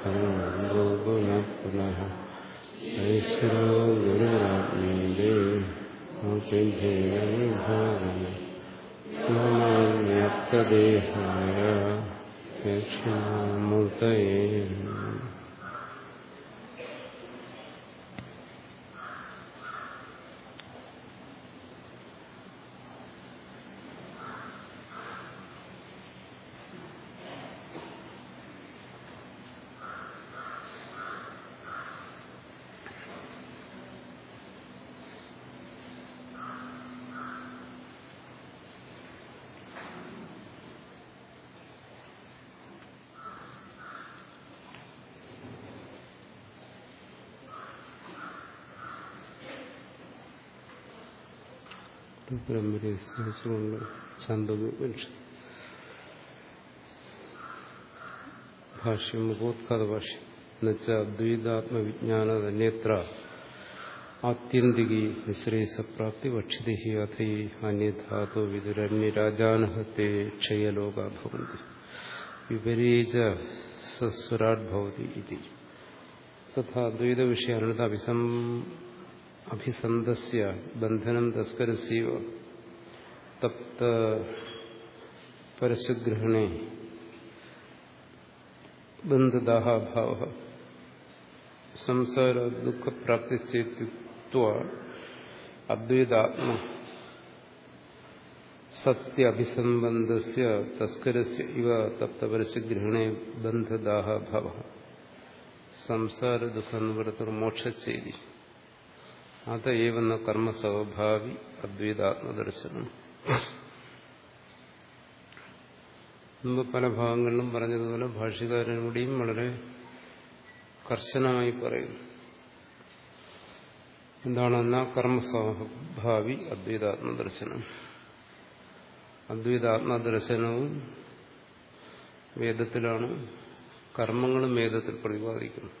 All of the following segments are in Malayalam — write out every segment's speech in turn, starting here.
പുനഃ പുനഃ ഐശ്വരോ ഗുരുരാത്മീയേ വിഭാഗം വ്യാപ്തദേഹായ ദക്ഷിണാമൂർത്തയേ പരമ്പരയെ സ്മരിച്ചുകൊണ്ട് ചാന്തോപനിഷത്ത് ഭാഷ്യം മുഖോത്ഘാത ഭാഷ്യം. എന്നുവെച്ചാൽ അദ്വൈതാത്മവിജ്ഞാന തന്യത്ര ആത്യന്തികി നിശ്രേയസപ്രാപ്തി ഭക്ഷിതി അഥൈ അന്യധാതോ വിദുരന്യരാജാനഹത്തെ ക്ഷയലോകാഭവന്തി വിപരീച സസ്വരാഡ്ഭവതി ഇതി. തഥാ അദ്വൈത വിഷയാനത അഭിസം അഭിസന്ധസ്യ ബന്ധനം തസ്കരസ്യവ തപ്ത പരശുഗ്രഹണേ ബന്ധദാഹാഭാവ സംസാര ദുഃഖപ്രാപ്തിശ്ചേത്യുക്വ അദ്വൈതാത്മ സത്യഭിസംബന്ധസ്യ തസ്കരസ്യ ഇവ തപ്തപരശുഗ്രഹണേ ബന്ധദാഹാഭാവ സംസാര ദുഃഖനിവൃത്തർ മോക്ഷച്ചേരി അതേവെന്ന കർമ്മസ്വഭാവി അദ്വൈതാത്മദർശനം. മുമ്പ് പല ഭാഗങ്ങളിലും പറഞ്ഞതുപോലെ ഭാഷ്യകാരനോടെയും വളരെ കർശനമായി പറയുന്നു എന്താണെന്ന കർമ്മസ്വഭാവി അദ്വൈതാത്മദർശനം. അദ്വൈതാത്മദർശനവും വേദത്തിലാണ് കർമ്മങ്ങളും വേദത്തിൽ പ്രതിപാദിക്കുന്നു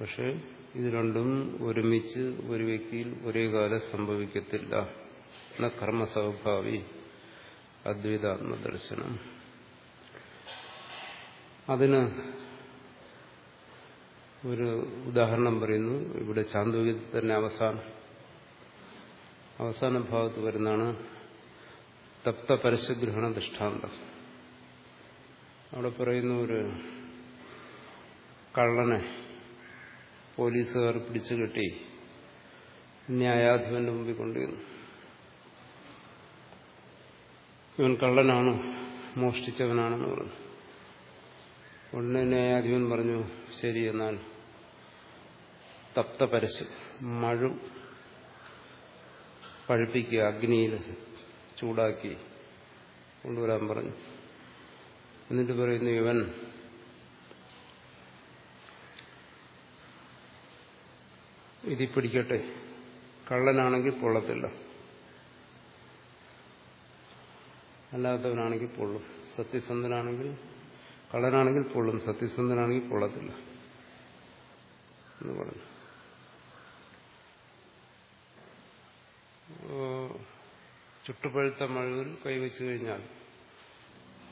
പക്ഷെ ഇത് രണ്ടും ഒരുമിച്ച് ഒരു വ്യക്തിയിൽ ഒരേ കാലം സംഭവിക്കത്തില്ല. എന്ന കർമ്മസ്വഭാവി അദ്വൈതാത്മദർശനം. അതിന് ഒരു ഉദാഹരണം പറയുന്നു. ഇവിടെ ചാന്തോക്യത്തിൽ തന്നെ അവസാനം അവസാന ഭാഗത്ത് വരുന്നതാണ് തപ്ത പരസ്യഗ്രഹണ ദൃഷ്ടാന്തം. അവിടെ പറയുന്ന ഒരു കള്ളനെ പോലീസുകാർ പിടിച്ചു കെട്ടി ന്യായാധിപന്റെ മുമ്പിൽ കൊണ്ടുവന്നു. ഇവൻ കള്ളനാണ് മോഷ്ടിച്ചവനാണെന്ന് പറഞ്ഞു. ഉടനെ ന്യായാധിപൻ പറഞ്ഞു ശരി എന്നാൽ തപ്ത പരശു മഴ പഴുപ്പിക്കുക അഗ്നിയിൽ ചൂടാക്കി കൊണ്ടുവരാൻ പറഞ്ഞു. എന്നിട്ട് പറയുന്നു ഇവൻ ഇതി പിടിക്കട്ടെ. കള്ളനാണെങ്കിൽ പൊള്ളത്തില്ല. അല്ലാത്തവനാണെങ്കിൽ പൊള്ളും. സത്യസന്ധനാണെങ്കിൽ കള്ളനാണെങ്കിൽ പൊള്ളും. സത്യസന്ധനാണെങ്കിൽ പൊള്ളത്തില്ല. എന്ന് പറഞ്ഞു. ചുട്ടുപഴുത്ത മഴവിൽ കൈവച്ചു കഴിഞ്ഞാൽ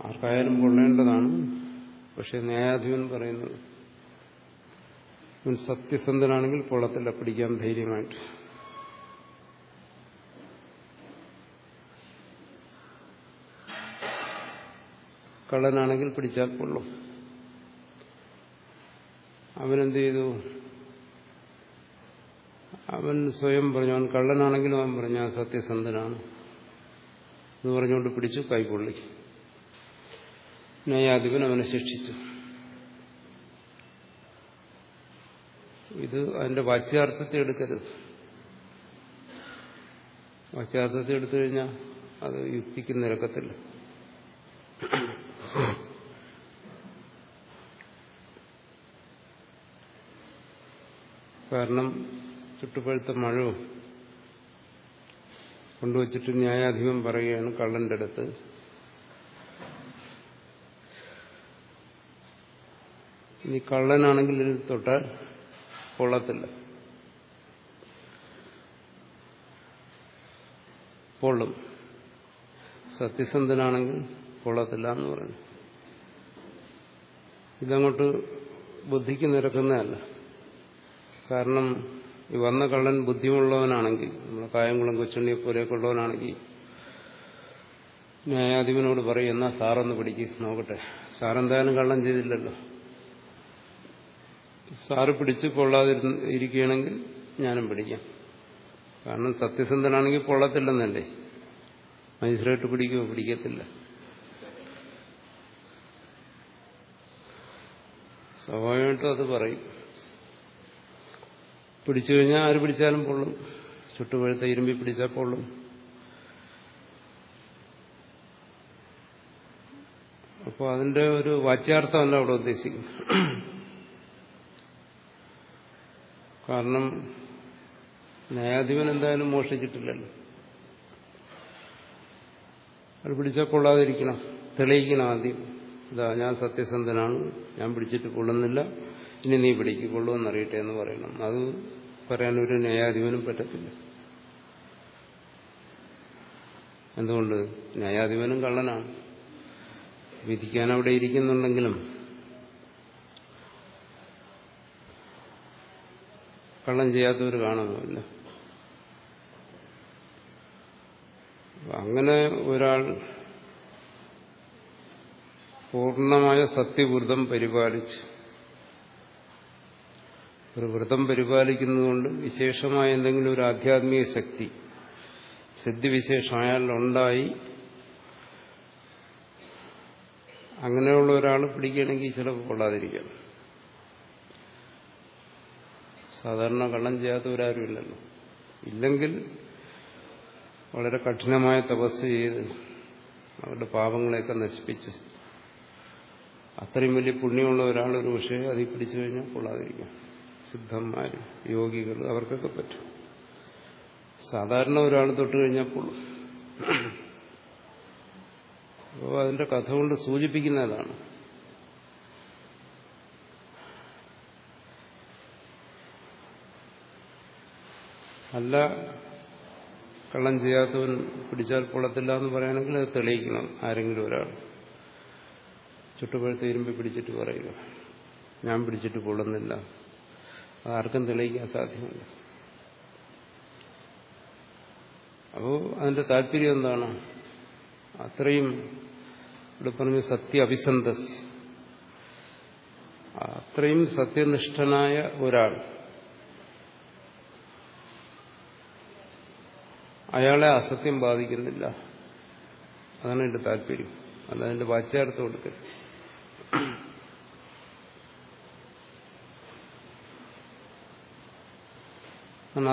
ആർക്കായാലും കൊള്ളേണ്ടതാണ്. പക്ഷെ ന്യായാധിപൻ പറയുന്നത് സത്യസന്ധനാണെങ്കിൽ പൊള്ളത്തില്ല പിടിക്കാൻ ധൈര്യമായിട്ട്. കള്ളനാണെങ്കിൽ പിടിച്ചാൽ പൊള്ളും അവനെന്ത് ചെയ്തു അവൻ സ്വയം പറഞ്ഞു അവൻ കള്ളനാണെങ്കിലും അവൻ പറഞ്ഞു ആ സത്യസന്ധനാണ്. എന്ന് പറഞ്ഞുകൊണ്ട് പിടിച്ചു കൈകൊള്ളി ന്യായാധിപൻ അവനെ ശിക്ഷിച്ചു. ഇത് അതിന്റെ വാച്യാർത്ഥത്തെ എടുക്കരുത്. വാച്യാർത്ഥത്തെ എടുത്തു കഴിഞ്ഞാൽ അത് യുക്തിക്ക് നിരക്കത്തില്ല. കാരണം ചുട്ടുപഴുത്ത മഴ കൊണ്ടുവച്ചിട്ട് ന്യായാധിപൻ പറയുകയാണ് കള്ളന്റെ അടുത്ത്. ഇനി കള്ളനാണെങ്കിൽ തൊട്ടാൽ കൊള്ളത്തില്ല. പൊള്ളും സത്യസന്ധനാണെങ്കിൽ കൊള്ളത്തില്ല എന്ന് പറഞ്ഞു ഇതങ്ങോട്ട് ബുദ്ധിക്ക് നിരക്കുന്നതല്ല. കാരണം ഈ വന്ന കള്ളൻ ബുദ്ധിമുള്ളവനാണെങ്കിൽ നമ്മളെ കായംകുളം കൊച്ചുണ്ണിയെ പോലെയൊക്കെ ഉള്ളവനാണെങ്കിൽ ന്യായാധിപനോട് പറയും എന്നാ സാറൊന്ന് പിടിക്ക് നോക്കട്ടെ. സാറെന്തായാലും കള്ളം ചെയ്തില്ലല്ലോ. സാറ് പിടിച്ച് കൊള്ളാതിരിക്കുകയാണെങ്കിൽ ഞാനും പിടിക്കാം. കാരണം സത്യസന്ധനാണെങ്കിൽ കൊള്ളത്തില്ലെന്നല്ലേ മജിസ്ട്രേറ്റ് പിടിക്കുമോ പിടിക്കത്തില്ല. സ്വാഭാവികമായിട്ടും അത് പറയും. പിടിച്ചു കഴിഞ്ഞാൽ ആര് പിടിച്ചാലും പൊള്ളും. ചുട്ടുപഴുത്ത ഇരുമ്പി പിടിച്ചാൽ പൊള്ളും. അപ്പോൾ അതിന്റെ ഒരു വാച്യാർത്ഥമല്ല അവിടെ ഉദ്ദേശിക്കുന്നത്. കാരണം ന്യായാധിപൻ എന്തായാലും മോഷ്ടിച്ചിട്ടില്ലല്ലോ. അത് പിടിച്ചാൽ കൊള്ളാതിരിക്കണം. തെളിയിക്കണം ആദ്യം. ഇതാ ഞാൻ സത്യസന്ധനാണ്. ഞാൻ പിടിച്ചിട്ട് കൊള്ളുന്നില്ല. ഇനി നീ പിടിക്കൊള്ളൂ എന്നറിയട്ടെ എന്ന് പറയണം. അത് പറയാൻ ഒരു ന്യായാധിപനും പറ്റത്തില്ല. എന്തുകൊണ്ട്? ന്യായാധിപനും കള്ളനാണ്. വിധിക്കാൻ അവിടെ ഇരിക്കുന്നുണ്ടെങ്കിലും കള്ളം ചെയ്യാത്തവർ കാണുന്നില്ല അങ്ങനെ ഒരാൾ പൂർണമായ സത്യവ്രതം പരിപാലിച്ച് ഒരു വ്രതം പരിപാലിക്കുന്നതുകൊണ്ട് വിശേഷമായ എന്തെങ്കിലും ഒരു ആധ്യാത്മിക ശക്തി സിദ്ധിവിശേഷം ഉണ്ടായി അങ്ങനെയുള്ള ഒരാൾ പിടിക്കുകയാണെങ്കിൽ ചിലപ്പോൾ കൊള്ളാതിരിക്കാം. സാധാരണ കള്ളം ചെയ്യാത്തവരാരും ഇല്ലല്ലോ. ഇല്ലെങ്കിൽ വളരെ കഠിനമായ തപസ് ചെയ്ത് അവരുടെ പാപങ്ങളെയൊക്കെ നശിപ്പിച്ച് അത്രയും വലിയ പുണ്യമുള്ള ഒരാൾ ഒരു പക്ഷേ അതിൽ പിടിച്ചു കഴിഞ്ഞാൽ കൊള്ളാതിരിക്കാം. സിദ്ധന്മാർ യോഗികൾ അവർക്കൊക്കെ പറ്റും. സാധാരണ ഒരാൾ തൊട്ട് കഴിഞ്ഞാൽ പൊള്ളും അപ്പോൾ അതിന്റെ കഥ കൊണ്ട് സൂചിപ്പിക്കുന്നതാണ്. അല്ല കള്ളം ചെയ്യാത്തവൻ പിടിച്ചാൽ കൊള്ളത്തില്ല എന്ന് പറയുകയാണെങ്കിൽ അത് തെളിയിക്കണം ആരെങ്കിലും ഒരാൾ. ചുട്ടുപഴുത്ത് ഇരുമ്പി പിടിച്ചിട്ട് പറയുക ഞാൻ പിടിച്ചിട്ട് കൊള്ളുന്നില്ല. ആർക്കും തെളിയിക്കാൻ സാധ്യമല്ല. അപ്പോൾ അതിന്റെ താല്പര്യം എന്താണ്? അത്രയും ഇവിടെ പറഞ്ഞു സത്യ അഭിസന്ധസ്. അത്രയും സത്യനിഷ്ഠനായ ഒരാൾ അയാളെ അസത്യം ബാധിക്കുന്നില്ല അതാണ് എന്റെ താല്പര്യം. അല്ല അതിന്റെ വാച്യാർത്ഥം കൊടുക്കരുത്.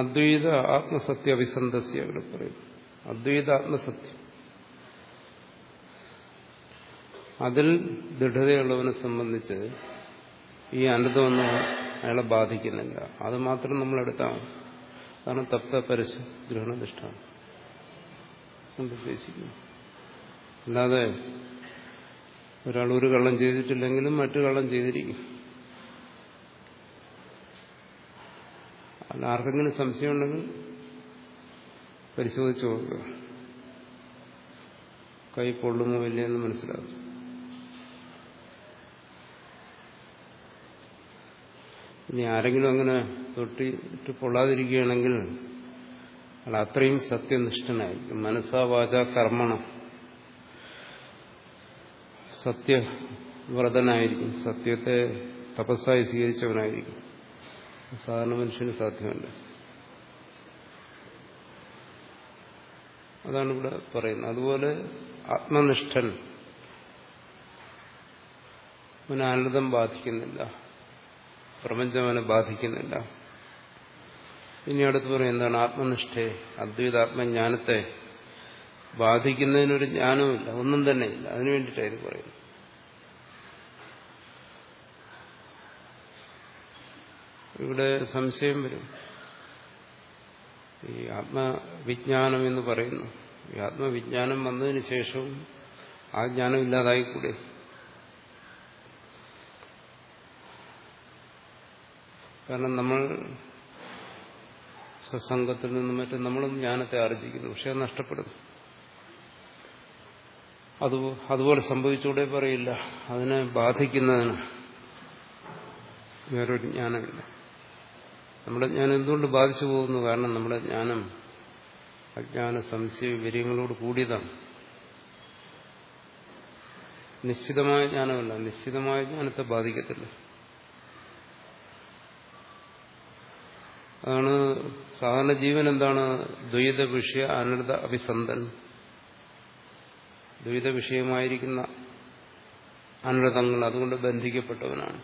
അദ്വൈത ആത്മസത്യ അഭിസന്ധസ്യ ഇവിടെ പറയും അദ്വൈത ആത്മസത്യം. അതിൽ ദൃഢതയുള്ളവനെ സംബന്ധിച്ച് ഈ അനന്തമൊന്നും അയാളെ ബാധിക്കുന്നില്ല. അത് മാത്രം നമ്മൾ അതാണ് തപ്ത പരശു ഗ്രഹണനിഷ്ഠാണ് കൊണ്ട് ഉദ്ദേശിക്കുന്നു. അല്ലാതെ ഒരാൾ ഒരു കള്ളം ചെയ്തിട്ടില്ലെങ്കിലും മറ്റു കള്ളം ചെയ്തിരിക്കും. അല്ല ആർക്കെങ്കിലും സംശയം ഉണ്ടെങ്കിൽ പരിശോധിച്ച് നോക്കുക. കൈ പൊള്ളുമോ ഇല്ലയെന്ന് മനസ്സിലാകും ഇനി ആരെങ്കിലും അങ്ങനെ തൊട്ടിട്ട് പൊള്ളാതിരിക്കുകയാണെങ്കിൽ അയാൾ അത്രയും സത്യനിഷ്ഠനായിരിക്കും. മനസ്സാവാച കർമ്മണം. സത്യവ്രതനായിരിക്കും. സത്യത്തെ തപസ്സായി സ്വീകരിച്ചവനായിരിക്കും. സാധാരണ മനുഷ്യന് സാധ്യമല്ല. അതാണ് ഇവിടെ പറയുന്നത്. അതുപോലെ ആത്മനിഷ്ഠൻ. അവനാനന്ദം ബാധിക്കുന്നില്ല. പ്രപഞ്ചം അവനെ ബാധിക്കുന്നില്ല. ഇനി അടുത്ത് പറയും എന്താണ് ആത്മനിഷ്ഠയെ അദ്വൈതാത്മജ്ഞാനത്തെ ബാധിക്കുന്നതിനൊരു ജ്ഞാനവുമില്ല ഒന്നും തന്നെ ഇല്ല. അതിനു വേണ്ടിയിട്ടാണ് ഇത് പറയുന്നത്. ഇവിടെ സംശയം വരും. ഈ ആത്മവിജ്ഞാനം എന്ന് പറയുന്നു. ഈ ആത്മവിജ്ഞാനം വന്നതിന് ശേഷവും ആ ജ്ഞാനം ഇല്ലാതായിക്കൂടെ? കാരണം നമ്മൾ സത്സംഗത്തിൽ നിന്നും മറ്റും നമ്മളും ജ്ഞാനത്തെ ആർജിക്കുന്നു. പക്ഷെ അത് നഷ്ടപ്പെടുന്നു. അത് അതുപോലെ സംഭവിച്ചുകൂടെ പറയില്ല. അതിനെ ബാധിക്കുന്നതിന് വേറൊരു ജ്ഞാനമില്ല. നമ്മുടെ ജ്ഞാനം എന്തുകൊണ്ട് ബാധിച്ചു പോകുന്നു? കാരണം നമ്മുടെ ജ്ഞാനം അജ്ഞാന സംശയ വിവര്യങ്ങളോട് കൂടിയതാണ്. നിശ്ചിതമായ ജ്ഞാനമല്ല. നിശ്ചിതമായ ജ്ഞാനത്തെ ബാധിക്കത്തില്ല. അതാണ് സാധാരണ ജീവൻ എന്താണ്? ദ്വൈത വിഷയ അനർഥ അഭിസന്ധൻ. ദ്വൈത വിഷയമായിരിക്കുന്ന അനർഥങ്ങൾ അതുകൊണ്ട് ബന്ധിക്കപ്പെട്ടവനാണ്.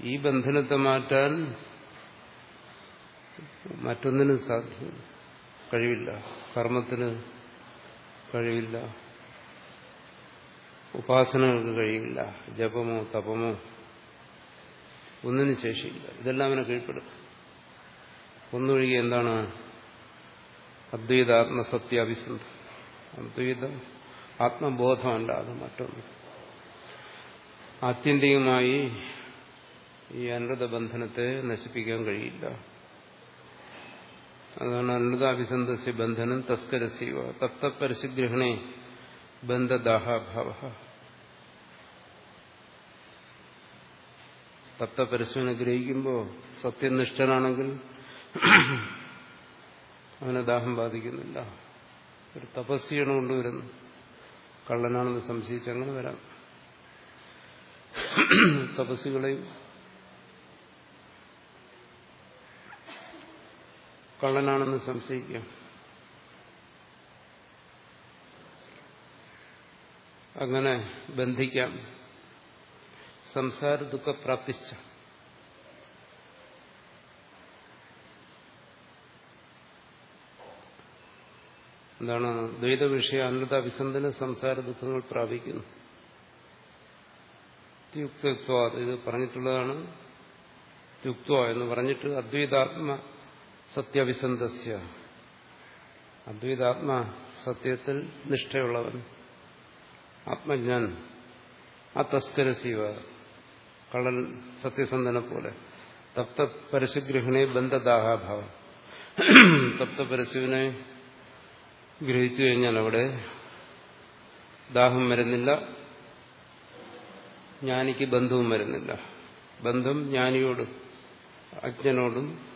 ഈ ബന്ധനത്തെ മാറ്റാൻ മറ്റൊന്നിനും സാധ്യം കഴിവില്ല. കർമ്മത്തിന് കഴിവില്ല. ഉപാസനകൾക്ക് കഴിയില്ല ജപമോ തപമോ ഒന്നിനും ശേഷിയില്ല. ഇതെല്ലാം അവനെ കീഴ്പ്പെടുത്തും. ഒന്നൊഴികെ എന്താണ്? അദ്വൈതാത്മസത്യാഭിസന്ധം അദ്വൈതം ആത്മബോധമല്ല അത് മറ്റൊന്ന്. ആത്യന്തികമായി ഈ അനൃത ബന്ധനത്തെ നശിപ്പിക്കാൻ കഴിയില്ല. അതാണ് അനൃതാഭിസന്ധസ്യ ബന്ധനം തസ്കരസീവ തപ്തപരശുഗ്രഹണേ ബന്ധദാഹാഭാവ. തപ്തപരശുവിനെ ഗ്രഹിക്കുമ്പോൾ സത്യനിഷ്ഠനാണെങ്കിൽ അവനെ ദാഹം ബാധിക്കുന്നില്ല. ഒരു തപസ്സിയാണ് കൊണ്ടുവരുന്നു കള്ളനാണെന്ന് സംശയിച്ച് അങ്ങനെ വരാം. തപസ്സുകളെയും കള്ളനാണെന്ന് സംശയിക്കാം. അങ്ങനെ ബന്ധിക്കാം. സംസാര ദുഃഖപ്രാപ്തിച്ച എന്താണ് ദ്വൈത വിഷയ അനൃത അഭിസന്ധന സംസാര ദുഃഖങ്ങൾ പ്രാപിക്കുന്നു. യുക്തത്വ ഇത് പറഞ്ഞിട്ടുള്ളതാണ്. യുക്ത എന്ന് പറഞ്ഞിട്ട് അദ്വൈതാത്മ സത്യാഭിസന്ധസ്യ അദ്വൈതാത്മ സത്യത്തിൽ നിഷ്ഠയുള്ളവൻ. ആത്മജ്ഞൻ. ആ തസ്കരസീവ കള്ളൻ സത്യസന്ധനെ പോലെ. തപ്ത പരശുഗ്രഹണെ ബന്ധദാഹാഭാവം തപ്ത പരശുവിനെ ഗ്രഹിച്ചു കഴിഞ്ഞാൽ അവിടെ ദാഹം വരുന്നില്ല ജ്ഞാനിക്ക് ബന്ധവും വരുന്നില്ല. ബന്ധം ജ്ഞാനിയോട് അജ്ഞനോടും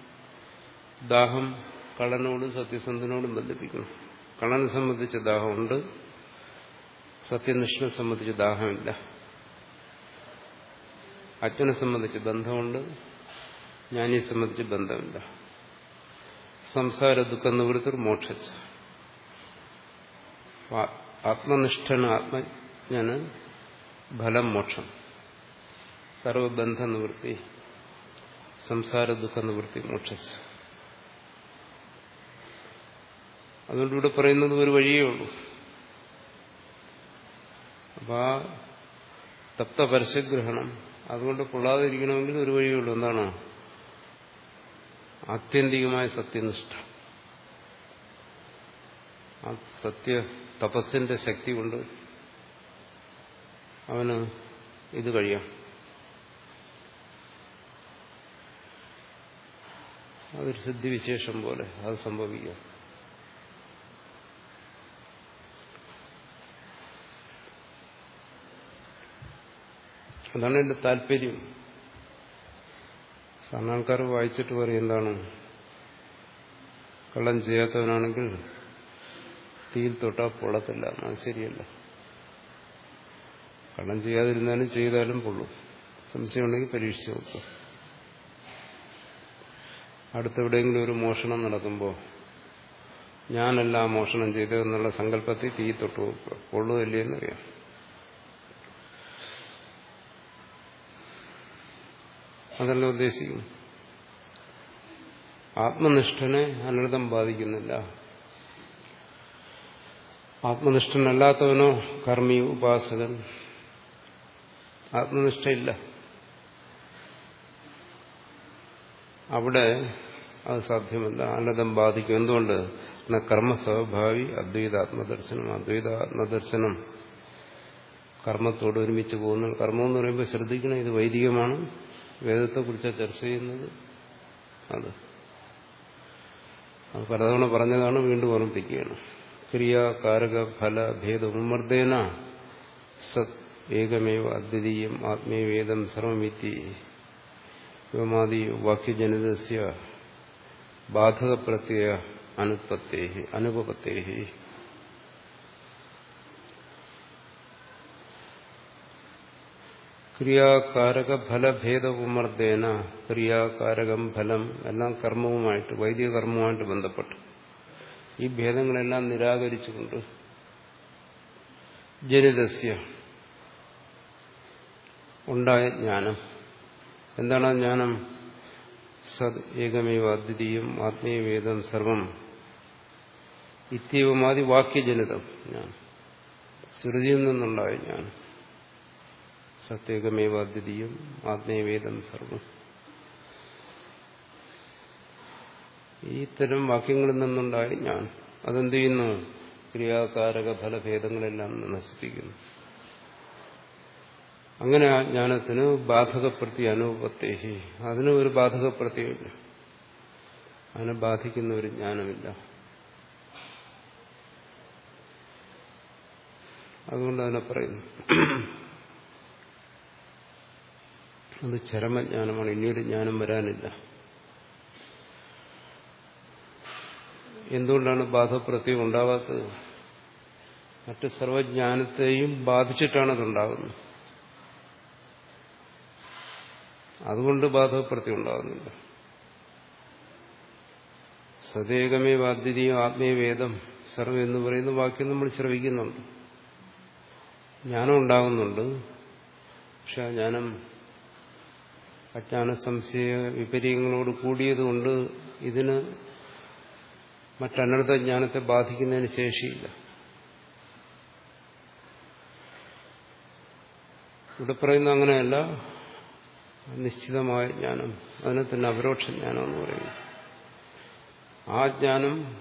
ദാഹം കളനോടും സത്യസന്ധനോടും ബന്ധിപ്പിക്കുന്നു. കള്ളനെ സംബന്ധിച്ച് ദാഹമുണ്ട് സത്യനിഷ്ഠനെ സംബന്ധിച്ച് ദാഹമില്ല. അജ്ഞനെ സംബന്ധിച്ച് ബന്ധമുണ്ട് ജ്ഞാനിയെ സംബന്ധിച്ച് ബന്ധമില്ല. സംസാര ദുഃഖ നിവൃത്തിർ മോക്ഷച്ച ആത്മനിഷ്ഠന് ആത്മജ്ഞന് ഫലം മോക്ഷം. സർവബന്ധ നിവൃത്തി സംസാര ദുഃഖ നിവൃത്തി മോക്ഷസ്. അതുകൊണ്ട് ഇവിടെ പറയുന്നത് ഒരു വഴിയേ ഉള്ളൂ. അപ്പൊ ആ തപ്തപരശഗ്രഹണം അതുകൊണ്ട് കൊള്ളാതിരിക്കണമെങ്കിൽ ഒരു വഴിയേ ഉള്ളൂ. എന്താണോ? ആത്യന്തികമായ സത്യനിഷ്ഠ. ആ സത്യ തപസ്സിന്റെ ശക്തി കൊണ്ട് അവന് ഇത് കഴിയാം. അതൊരു സിദ്ധിവിശേഷം പോലെ അത് സംഭവിക്കാം. അതാണ് എന്റെ താല്പര്യം. സാധാരണ ആൾക്കാർ വായിച്ചിട്ട് പറയും എന്താണ്? കള്ളം ചെയ്യാത്തവനാണെങ്കിൽ തീയിൽ തൊട്ടാൽ പൊള്ളത്തില്ല. അത് ശരിയല്ല. കള്ളം ചെയ്യാതിരുന്നാലും ചെയ്താലും പൊള്ളും. സംശയമുണ്ടെങ്കിൽ പരീക്ഷിച്ച് നോക്കും. അടുത്തെവിടെയെങ്കിലും ഒരു മോഷണം നടക്കുമ്പോൾ ഞാനല്ല മോഷണം ചെയ്തതെന്നുള്ള സങ്കല്പത്തിൽ തീ തൊട്ട് നോക്കുക കൊള്ളുകയില്ലേ എന്നറിയാം. അതല്ല ഉദ്ദേശിക്കുന്നു ആത്മനിഷ്ഠനെ അനൃതം ബാധിക്കുന്നില്ല. ആത്മനിഷ്ഠനല്ലാത്തവനോ കർമ്മി ഉപാസകൻ. ആത്മനിഷ്ഠയില്ല. അവിടെ അത് സാധ്യമല്ല. അന്നതം ബാധിക്കും. എന്തുകൊണ്ട്? കർമ്മസ്വഭാവി അദ്വൈതാത്മദർശനം. അദ്വൈതാത്മദർശനം കർമ്മത്തോട് ഒരുമിച്ച് പോകുന്നു കർമ്മം എന്ന് പറയുമ്പോൾ ശ്രദ്ധിക്കണം. ഇത് വൈദികമാണ്. വേദത്തെക്കുറിച്ച് ചർച്ച ചെയ്യുന്നത് അത്. അത് പലതവണ പറഞ്ഞതാണ് വീണ്ടും ഓർമ്മിപ്പിക്കുകയാണ്. ക്രിയാകാരക ഫല ഭേദ ഉമ്മർദ്ദേന സത് ഏകമേവ അദ്വിതീയം ആത്മീയവേദം സർവമിത്തി ഇവമാതി വാക്യജനിതസ്യ ബാധകപ്രത്യയ അനുപത്തേ അനുപത്തേ ക്രിയാകാരക ഫലഭേദ ഉമർദ്ദേന ക്രിയാകാരകം ഫലം എല്ലാം കർമ്മവുമായിട്ട് വൈദിക കർമ്മവുമായിട്ട് ബന്ധപ്പെട്ട്. ഈ ഭേദങ്ങളെല്ലാം നിരാകരിച്ചുകൊണ്ട്. ജനിതസ്യ. ഉണ്ടായ ജ്ഞാനം. എന്താണ് ആ ജ്ഞാനം? സത് ഏകമേവ അദ്വിതീയം ആത്മീയവേദം സർവം. ഇത്യവമാതി വാക്യജനിതം ഞാൻ. ശ്രുതിയിൽ നിന്നുണ്ടായ ജ്ഞാനം. സത്യേകമേവ അദ്വിതീയം ആത്മീയവേദം സർവം. ഈ തരം വാക്യങ്ങളിൽ നിന്നുണ്ടായ ഞാൻ അതെന്ത് ചെയ്യുന്നു ക്രിയാകാരക ഫലഭേദങ്ങളെല്ലാം നശിപ്പിക്കുന്നു. അങ്ങനെ ആ ജ്ഞാനത്തിന് ബാധകപ്രതി അനുപത്തേഹി അതിന് ഒരു ബാധകപ്രത്യമില്ല അതിനെ ബാധിക്കുന്ന ഒരു ജ്ഞാനമില്ല. അതുകൊണ്ട് അതിനെ പറയുന്നു. അത് ചരമജ്ഞാനമാണ്. ഇനിയൊരു ജ്ഞാനം വരാനില്ല. എന്തുകൊണ്ടാണ് ബാധപ്രത്യം ഉണ്ടാവാത്തത്? മറ്റ് സർവജ്ഞാനത്തെയും ബാധിച്ചിട്ടാണ് അതുണ്ടാകുന്നത് അതുകൊണ്ട് ബാധപ്രത്യം ഉണ്ടാകുന്നില്ല സതേകമേ ആത്മീയ വേദം. സർവം എന്ന് പറയുന്ന വാക്യം നമ്മൾ ശ്രവിക്കുന്നുണ്ട്. ജ്ഞാനം ഉണ്ടാകുന്നുണ്ട് പക്ഷെ ആ ജ്ഞാനം അജ്ഞാന സംശയ വിപരീയങ്ങളോട് കൂടിയതുകൊണ്ട് ഇതിന് മറ്റനർത്ഥ ജ്ഞാനത്തെ ബാധിക്കുന്നതിന് ശേഷിയില്ല. ഇവിടെ പറയുന്ന അങ്ങനെയല്ല നിശ്ചിതമായ ജ്ഞാനം അതിനെ തന്നെ അപരോക്ഷ ജ്ഞാനം എന്ന് പറയുന്നു. ആ ജ്ഞാനം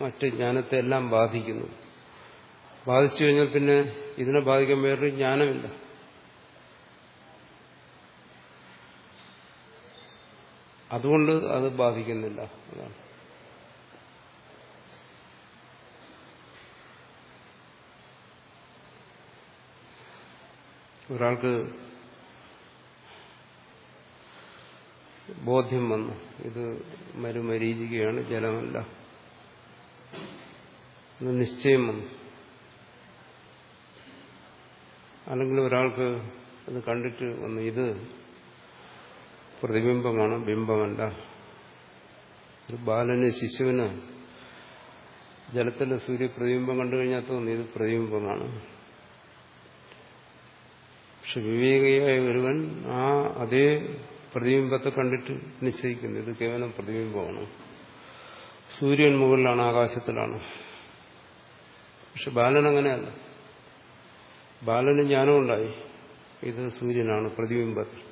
മറ്റ് ജ്ഞാനത്തെ എല്ലാം ബാധിക്കുന്നു. ബാധിച്ചു കഴിഞ്ഞാൽ പിന്നെ ഇതിനെ ബാധിക്കാൻ വേറൊരു ജ്ഞാനമില്ല. അതുകൊണ്ട് അത് ബാധിക്കുന്നില്ല. അതാണ്. ഒരാൾക്ക് ബോധ്യം വന്നു. ഇത് മരുമരീചികയാണ് ജലമല്ല. നിശ്ചയം വന്നു. അല്ലെങ്കിൽ ഒരാൾക്ക് അത് കണ്ടിട്ട് വന്നു ഇത് പ്രതിബിംബമാണ് ബിംബമല്ല. ഒരു ബാലന് ശിശുവിന് ജലത്തിലെ സൂര്യപ്രതിബിംബം കണ്ടു കഴിഞ്ഞാൽ തോന്നി ഇത് പ്രതിബിംബമാണ്. പക്ഷെ വിവേകിയായ ഒരുവൻ ആ അതേ പ്രതിബിംബത്തെ കണ്ടിട്ട് നിശ്ചയിക്കുന്നു. ഇത് കേവലം പ്രതിബിംബമാണ്. സൂര്യൻ മുകളിലാണ് ആകാശത്തിലാണ്. പക്ഷെ ബാലൻ അങ്ങനെയല്ല. ബാലന് ജ്ഞാനം ഉണ്ടായി. ഇത് സൂര്യനാണ് പ്രതിബിംബത്തിൽ.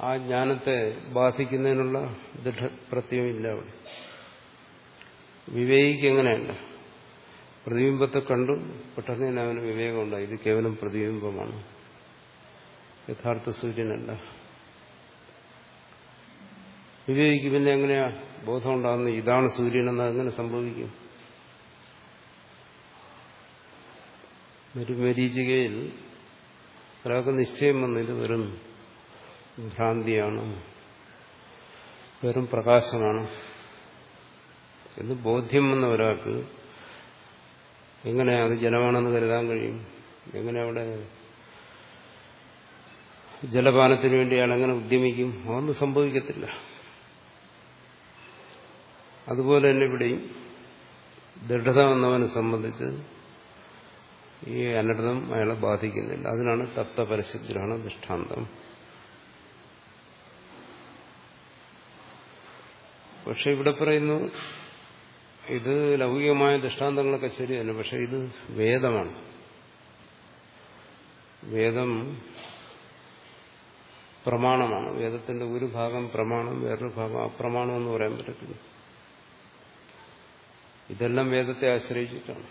ആ ജ്ഞാനത്തെ ബാധിക്കുന്നതിനുള്ള ദൃഢപ്രത്യമില്ല അവിടെ. വിവേകിക്ക് എങ്ങനെയല്ല പ്രതിബിംബത്തെ കണ്ടു പെട്ടെന്ന് തന്നെ അവന് വിവേകമുണ്ടായി. ഇത് കേവലം പ്രതിബിംബമാണ്. യഥാർത്ഥ സൂര്യനല്ല. വിവേകിക്ക് പിന്നെ എങ്ങനെയാ ബോധം ഉണ്ടാകുന്നത് ഇതാണ് സൂര്യനെന്ന് അങ്ങനെ സംഭവിക്കും? ഒരു മരീചികയിൽ ഒരാൾക്ക് നിശ്ചയം വന്ന് ഇത് വെറും ഭ്രാന്തിയാണ്. വെറും പ്രകാശമാണ്. എന്ന് ബോധ്യം വന്ന ഒരാൾക്ക് എങ്ങനെ അത് ജലമാണെന്ന് കരുതാൻ കഴിയും? എങ്ങനെ അവിടെ ജലപാനത്തിന് വേണ്ടി എങ്ങനെ ഉദ്യമിക്കും? അതൊന്നും സംഭവിക്കത്തില്ല. അതുപോലെ തന്നെ ഇവിടെയും ദൃഢത വന്നവനെ സംബന്ധിച്ച് ഈ അനർത്ഥം അയാളെ ബാധിക്കുന്നില്ല. അതിനാണ് തത്വപരശുദ്ധിയാണ് ദൃഷ്ടാന്തം. പക്ഷെ ഇവിടെ പറയുന്നു ഇത് ലൗകികമായ ദൃഷ്ടാന്തങ്ങളൊക്കെ ശരി പക്ഷെ ഇത് വേദമാണ്. വേദം പ്രമാണമാണ്. വേദത്തിന്റെ ഒരു ഭാഗം പ്രമാണം വേറൊരു ഭാഗം അപ്രമാണം എന്ന് പറയാൻ പറ്റത്തില്ല. ഇതെല്ലാം വേദത്തെ ആശ്രയിച്ചിട്ടാണ്.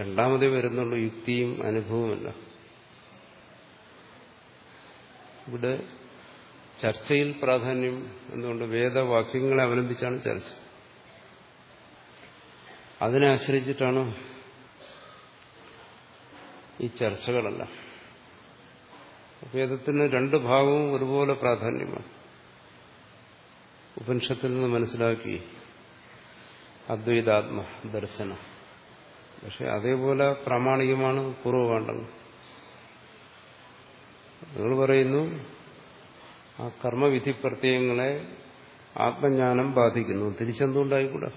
രണ്ടാമതേ വരുന്നുള്ള യുക്തിയും അനുഭവമല്ല ഇവിടെ ചർച്ചയിൽ പ്രാധാന്യം എന്തുകൊണ്ട് വേദവാക്യങ്ങളെ അവലംബിച്ചാണ് ചർച്ച. അതിനെ ആശ്രയിച്ചിട്ടാണ് ഈ ചർച്ചകളെല്ലാം. വേദത്തിന് രണ്ട് ഭാഗവും ഒരുപോലെ പ്രാധാന്യമാണ്. ഉപനിഷത്തിൽ നിന്ന് മനസ്സിലാക്കി അദ്വൈതാത്മ ദർശനം. പക്ഷെ അതേപോലെ പ്രാമാണികമാണ് പൂർവകാണ്ഡങ്ങൾ. നിങ്ങൾ പറയുന്നു ആ കർമ്മവിധി പ്രത്യയങ്ങളെ ആത്മജ്ഞാനം ബാധിക്കുന്നു. തിരിച്ചെന്തുകൊണ്ടായിക്കൂടാ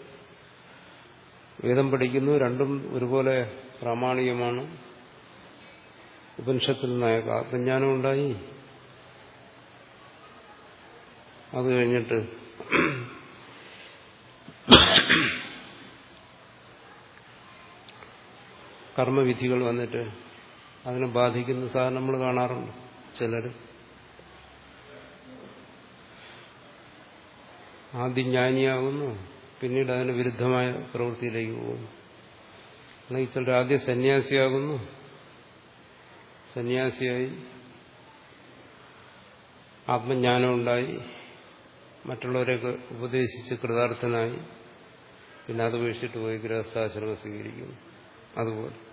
വേദം പഠിക്കുന്നു. രണ്ടും ഒരുപോലെ പ്രാമാണികമാണ്. ഉപനിഷത്തിൽ നിന്നായ ആത്മജ്ഞാനം ഉണ്ടായി. അത് കഴിഞ്ഞിട്ട് കർമ്മവിധികൾ വന്നിട്ട് അതിനെ ബാധിക്കുന്ന സാധനം നമ്മൾ കാണാറുണ്ട് ചിലർ ആദ്യം ജ്ഞാനിയാകുന്നു പിന്നീട് അതിന് വിരുദ്ധമായ പ്രവൃത്തിയിലേക്ക് പോകുന്നു. അല്ലെങ്കിൽ ചിലർ ആദ്യം സന്യാസിയാകുന്നു. സന്യാസിയായി. ആത്മജ്ഞാനം ഉണ്ടായി മറ്റുള്ളവരെയൊക്കെ ഉപദേശിച്ച് കൃതാർത്ഥനായി. പിന്നെ അത് വീഴ്ചിട്ട് പോയി ഗൃഹസ്ഥാശ്രമം സ്വീകരിക്കുന്നു. അതുപോലെ.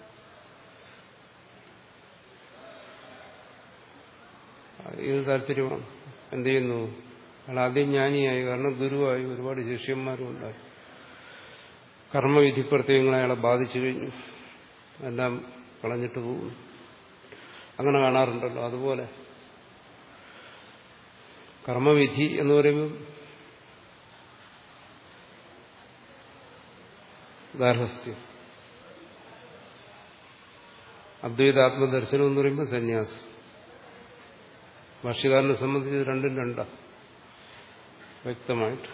ഇത് താല്പര്യമാണ്. എന്ത് ചെയ്യുന്നു? അയാൾ ആദ്യം ജ്ഞാനിയായി. കാരണം ഗുരുവായി ഒരുപാട് ശിഷ്യന്മാരും ഉണ്ടായി. കർമ്മവിധി പ്രത്യയങ്ങൾ അയാളെ ബാധിച്ചു കഴിഞ്ഞു. എല്ലാം കളഞ്ഞിട്ട് പോകുന്നു. അങ്ങനെ കാണാറുണ്ടല്ലോ. അതുപോലെ കർമ്മവിധി എന്ന് പറയുമ്പോൾ ഗാർഹസ്ഥ്യം അദ്വൈതാത്മദർശനം എന്ന് പറയുമ്പോൾ സന്യാസം. ഭക്ഷ്യകാരനെ സംബന്ധിച്ച് രണ്ടും രണ്ടാ. വ്യക്തമായിട്ട്.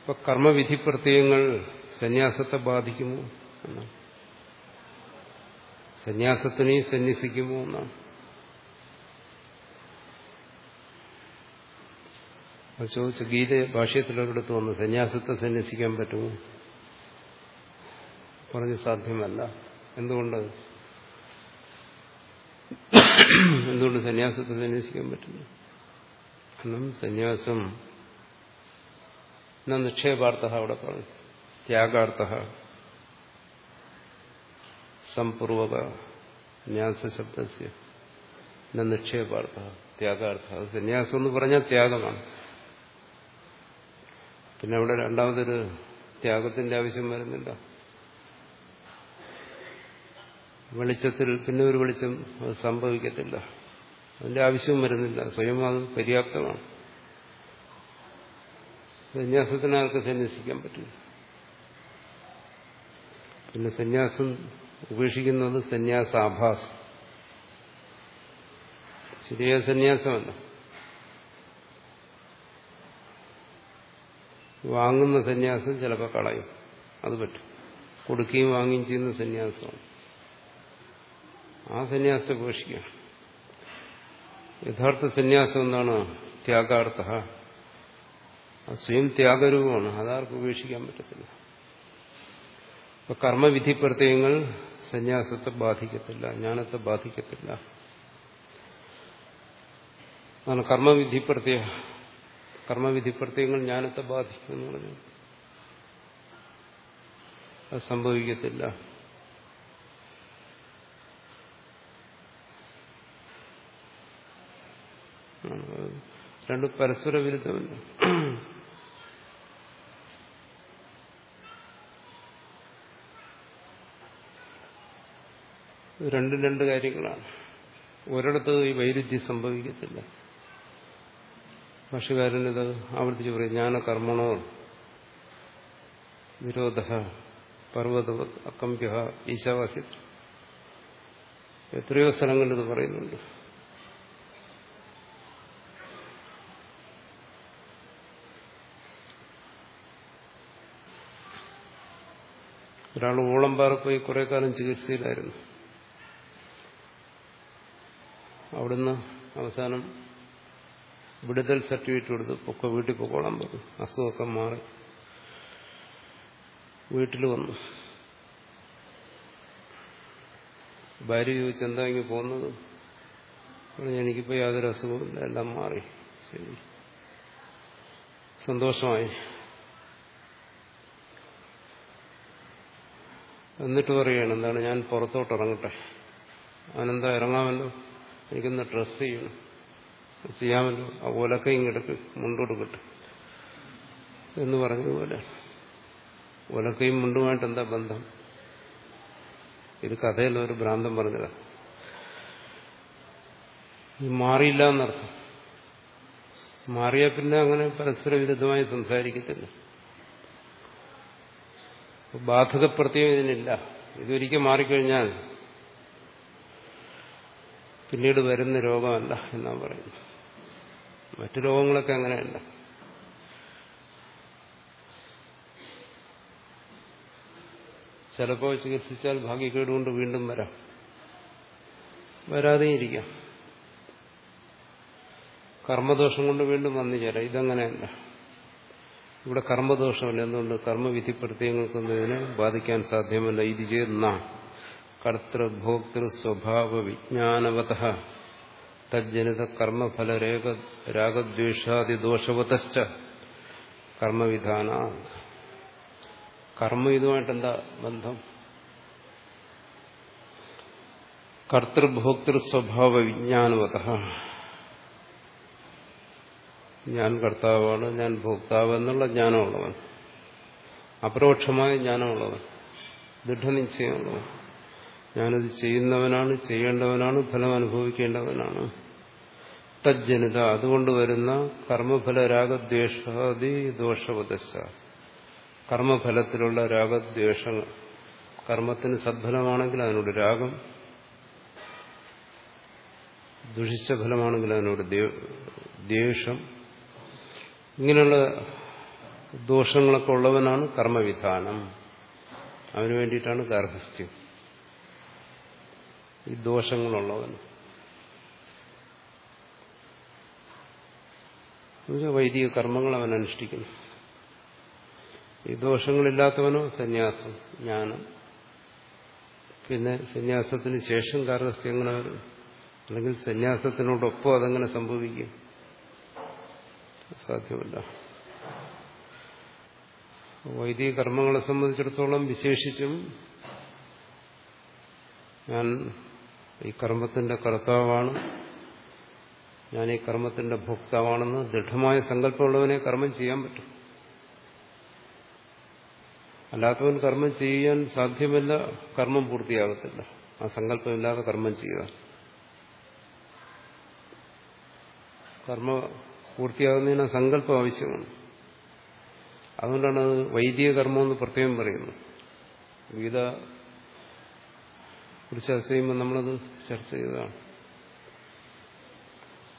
അപ്പൊ കർമ്മവിധി പ്രത്യയങ്ങൾ സന്യാസത്തെ ബാധിക്കുമോ എന്നാണ്. സന്യാസത്തിനെ സന്യസിക്കുമോ എന്നാണ്. അത് ചോദിച്ചു ഗീത ഭാഷയത്തിലൊരിടത്ത് വന്നു സന്യാസത്തെ സന്യസിക്കാൻ പറ്റുമോ? പറഞ്ഞ് സാധ്യമല്ല. എന്തുകൊണ്ട്? എന്തുകൊണ്ട് സന്യാസത്തെ സന്യസിക്കാൻ പറ്റില്ല കാരണം സന്യാസം എന്ന നിക്ഷേപാർത്ഥ അവിടെ പറഞ്ഞു. ത്യാഗാർത്ഥ സംപൂർവക ന്യാസശബ്ദസ്യ എന്ന നിക്ഷേപാർത്ഥ ത്യാഗാർത്ഥ. സന്യാസം എന്ന് പറഞ്ഞാൽ ത്യാഗമാണ്. പിന്നെ അവിടെ രണ്ടാമതൊരു ത്യാഗത്തിന്റെ ആവശ്യം വരുന്നില്ല. വെളിച്ചത്തിൽ പിന്നെ ഒരു വെളിച്ചം സംഭവിക്കത്തില്ല. അതിന്റെ ആവശ്യവും വരുന്നില്ല. സ്വയം അത് പര്യാപ്തമാണ്. സന്യാസത്തിന് ആർക്ക് സന്യസിക്കാൻ പറ്റില്ല. പിന്നെ സന്യാസം ഉപേക്ഷിക്കുന്നത് സന്യാസാഭാസം. ശരിയായ സന്യാസമല്ല. വാങ്ങുന്ന സന്യാസം ചിലപ്പോൾ കളയും. അത് പറ്റും. കൊടുക്കുകയും വാങ്ങുകയും ചെയ്യുന്ന സന്യാസമാണ്. ആ സന്യാസത്തെ ഉപേക്ഷിക്കുക യഥാർത്ഥ സന്യാസം എന്താണ്? ത്യാഗാർത്ഥ സ്വയം ത്യാഗരൂപമാണ്. അതാർക്കും ഉപേക്ഷിക്കാൻ പറ്റത്തില്ല. ഇപ്പൊ കർമ്മവിധി പ്രത്യയങ്ങൾ സന്യാസത്തെ ബാധിക്കത്തില്ല ജ്ഞാനത്തെ ബാധിക്കത്തില്ല. അതാണ് കർമ്മവിധി പ്രത്യ കർമ്മവിധി പ്രത്യയങ്ങൾ ജ്ഞാനത്തെ ബാധിക്കും എന്ന് പറഞ്ഞു അത് സംഭവിക്കത്തില്ല. രണ്ട് പരസ്പര വിരുദ്ധമല്ല? രണ്ടും രണ്ട് കാര്യങ്ങളാണ്. ഒരിടത്ത് ഈ വൈരുദ്ധ്യം സംഭവിക്കത്തില്ല. ഭാഷകാരനിത് ആവർത്തിച്ച് പറയും ജ്ഞാന കർമ്മണോ വിരോധ പർവതവത് അക്കമ്പ്യ ഈശാവാസ്യത്തിൽ എത്രയോ സ്ഥലങ്ങളിൽ ഇത് പറയുന്നുണ്ട്. ഒരാൾ ഊളംപാറ പോയി കുറെ കാലം ചികിത്സയിലായിരുന്നു. അവിടുന്ന് അവസാനം വിടുതൽ സർട്ടിഫിക്കറ്റ് കൊടുത്ത് പൊക്കെ വീട്ടിൽ പൊക്കോളാൻ പറഞ്ഞു അസുഖമൊക്കെ മാറി. വീട്ടിൽ വന്നു. ഭാര്യ ചോദിച്ചു എന്താ ഇങ്ങനെ പോകുന്നത്? എനിക്കിപ്പോൾ യാതൊരു അസുഖമില്ല എല്ലാം മാറി. ശരി. സന്തോഷമായി. എന്നിട്ട് പറയുകയാണ് എന്താണ് ഞാൻ പുറത്തോട്ട് ഇറങ്ങട്ടെ. അവനെന്താ ഇറങ്ങാമല്ലോ? എനിക്കൊന്ന് ഡ്രസ് ചെയ്യണം. ചെയ്യാമല്ലോ? ആ ഒലക്കയും കിടക്ക് മുണ്ടൊടുക്കട്ടെ എന്ന് പറഞ്ഞതുപോലെ. ഒലക്കയും മുണ്ടുമായിട്ട് എന്താ ബന്ധം? ഇത് കഥയിൽ ഒരു ഭ്രാന്തം പറഞ്ഞതാ. ഇത് മാറിയില്ല എന്നർത്ഥം. മാറിയാൽ പിന്നെ അങ്ങനെ പരസ്പര വിരുദ്ധമായി സംസാരിക്കത്തില്ല. ബാധകപ്രത്യം ഇതിനില്ല. ഇതൊരിക്കൽ മാറിക്കഴിഞ്ഞാൽ പിന്നീട് വരുന്ന രോഗമല്ല എന്നാ പറയുന്നു മറ്റു രോഗങ്ങളൊക്കെ അങ്ങനെയല്ല. ചിലപ്പോൾ ചികിത്സിച്ചാൽ ഭാഗ്യക്കേടുകൊണ്ട് വീണ്ടും വരാം. വരാതെ ഇരിക്കാം കർമ്മദോഷം കൊണ്ട് വീണ്ടും വന്നു ചേരാം. ഇതങ്ങനെയല്ല. ഇവിടെ കർമ്മദോഷമല്ല എന്തുകൊണ്ട് കർമ്മവിധി പ്രത്യയങ്ങൾക്കൊന്നും ഇതിനെ ബാധിക്കാൻ സാധ്യമല്ല. ഇത് ചേർന്ന കർത്തൃഭോക്തൃ സ്വഭാവ വിജ്ഞാനവത തജ്ജനിത കർമ്മഫലരേഖ രാഗദ്വേഷാദി ദോഷവതശ്ച കർമ്മവിധാന കർമ്മ ഇതുമായിട്ട് എന്താ ബന്ധം? കർത്തൃഭോക്തൃ സ്വഭാവ വിജ്ഞാനവത ഞാൻ കർത്താവാണ് ഞാൻ ഭോക്താവ് എന്നുള്ള ജ്ഞാനമുള്ളവൻ. അപരോക്ഷമായ ജ്ഞാനമുള്ളവൻ. ദൃഢനിശ്ചയമുള്ളവൻ. ഞാനത് ചെയ്യുന്നവനാണ് ചെയ്യേണ്ടവനാണ് ഫലം അനുഭവിക്കേണ്ടവനാണ്. തജ്ജനിത അതുകൊണ്ട് വരുന്ന കർമ്മഫല രാഗദ്വേഷാദി ദോഷവദശ കർമ്മഫലത്തിലുള്ള രാഗദ്വേഷങ്ങൾ. കർമ്മത്തിന് സദ്ഫലമാണെങ്കിൽ അതിനോട് രാഗം. ദുഷിച്ച ഫലമാണെങ്കിൽ അതിനോട് ദ്വേഷം. ഇങ്ങനെയുള്ള ദോഷങ്ങളൊക്കെ ഉള്ളവനാണ് കർമ്മവിധാനം. അവന് വേണ്ടിയിട്ടാണ് ഗാർഹസ്ഥ്യം ഈ ദോഷങ്ങളുള്ളവൻ വൈദിക കർമ്മങ്ങൾ അവൻ അനുഷ്ഠിക്കുന്നു. ഈ ദോഷങ്ങളില്ലാത്തവനോ സന്യാസം ജ്ഞാനം. പിന്നെ സന്യാസത്തിന് ശേഷം ഗാർഹസ്ഥ്യം എങ്ങനെ വരും അല്ലെങ്കിൽ സന്യാസത്തിനോടൊപ്പം അതെങ്ങനെ സംഭവിക്കും. സാധ്യമല്ല. വൈദിക കർമ്മങ്ങളെ സംബന്ധിച്ചിടത്തോളം വിശേഷിച്ചും ഞാൻ ഈ കർമ്മത്തിന്റെ കർത്താവാണ്. ഞാൻ ഈ കർമ്മത്തിന്റെ ഭോക്താവാണെന്ന് ദൃഢമായ സങ്കല്പമുള്ളവനെ കർമ്മം ചെയ്യാൻ പറ്റും. അല്ലാത്തവൻ കർമ്മം ചെയ്യാൻ സാധ്യമല്ല കർമ്മം പൂർത്തിയാകത്തില്ല. ആ സങ്കല്പമില്ലാതെ കർമ്മം ചെയ്താൽ. കർമ്മ പൂർത്തിയാകുന്നതിന് സങ്കല്പം ആവശ്യമാണ്. അതുകൊണ്ടാണ് അത് വൈദിക കർമ്മം എന്ന് പ്രത്യേകം പറയുന്നത്. ഗീത കുറിച്ച് ചർച്ച ചെയ്യുമ്പോൾ നമ്മളത് ചർച്ച ചെയ്തതാണ്.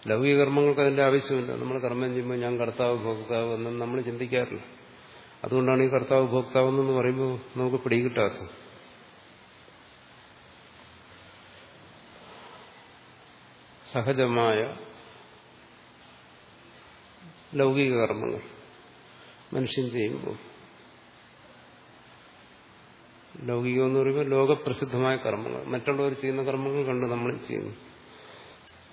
ലൗകിക കർമ്മങ്ങൾക്ക് അതിന്റെ ആവശ്യമില്ല. നമ്മൾ കർമ്മം ചെയ്യുമ്പോൾ ഞാൻ കർത്താവ് ഭോക്താവ് എന്നും നമ്മൾ ചിന്തിക്കാറില്ല. അതുകൊണ്ടാണ് ഈ കർത്താവ് ഭോക്താവ് എന്ന് പറയുമ്പോൾ നമുക്ക് പിടികിട്ടാത്തത്. സഹജമായ ലൗകിക കർമ്മങ്ങൾ. മനുഷ്യൻ ചെയ്യുമ്പോൾ ലൗകികം എന്ന് പറയുമ്പോൾ ലോകപ്രസിദ്ധമായ കർമ്മങ്ങൾ. മറ്റുള്ളവർ ചെയ്യുന്ന കർമ്മങ്ങൾ കണ്ട് നമ്മൾ ചെയ്യുന്നു.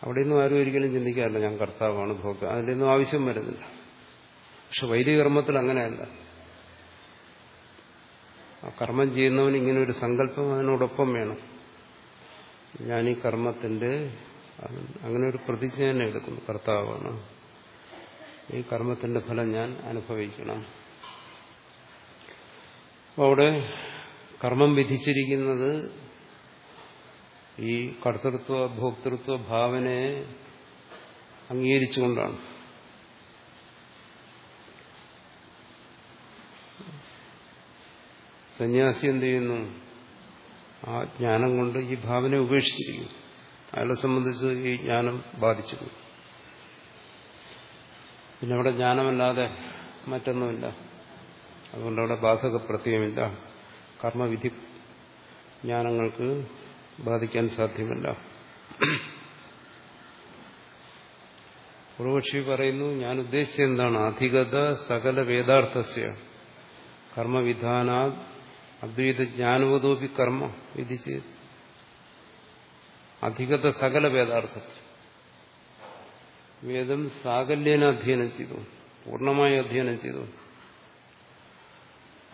അവിടെ നിന്നും ആരും ഒരിക്കലും ചിന്തിക്കാറില്ല ഞാൻ കർത്താവാണ് ഭോക്ത അതിന്റെ ഒന്നും ആവശ്യം വരുന്നില്ല. പക്ഷെ വൈദിക കർമ്മത്തിൽ അങ്ങനെയല്ല. ആ കർമ്മം ചെയ്യുന്നവന് ഇങ്ങനെ ഒരു സങ്കല്പം അതിനോടൊപ്പം വേണം. ഞാൻ ഈ കർമ്മത്തിന്റെ അങ്ങനെ ഒരു പ്രതിജ്ഞ തന്നെ എടുക്കുന്നു. കർത്താവാണ് ഈ കർമ്മത്തിന്റെ ഫലം ഞാൻ അനുഭവിക്കണം. അവിടെ കർമ്മം വിധിച്ചിരിക്കുന്നത് ഈ കർത്തൃത്വ ഭോക്തൃത്വ ഭാവനയെ അംഗീകരിച്ചുകൊണ്ടാണ്. സന്യാസി എന്ത് ചെയ്യുന്നു? ആ ജ്ഞാനം കൊണ്ട് ഈ ഭാവനയെ ഉപേക്ഷിച്ചിരിക്കുന്നു. അയാളെ സംബന്ധിച്ച് ഈ ജ്ഞാനം ബാധിച്ചിരുന്നു പിന്നെ അവിടെ ജ്ഞാനമല്ലാതെ മറ്റൊന്നുമില്ല. അതുകൊണ്ട് അവിടെ ബാധക പ്രത്യയമില്ല കർമ്മവിധി ജ്ഞാനങ്ങൾക്ക് ബാധിക്കാൻ സാധ്യമല്ല. പൂർവക്ഷി പറയുന്നു ഞാൻ ഉദ്ദേശിച്ചത് എന്താണ്? അധികത സകല വേദാർത്ഥസ്യ. കർമ്മവിധാന അദ്വൈത ജ്ഞാനവതോപി കർമ്മ വിധിച്ച്. അധികത സകല വേദാർത്ഥത്തിൽ. വേദം സാകല്യേന അധ്യയനം ചെയ്തു. പൂർണമായി അധ്യയനം ചെയ്തു.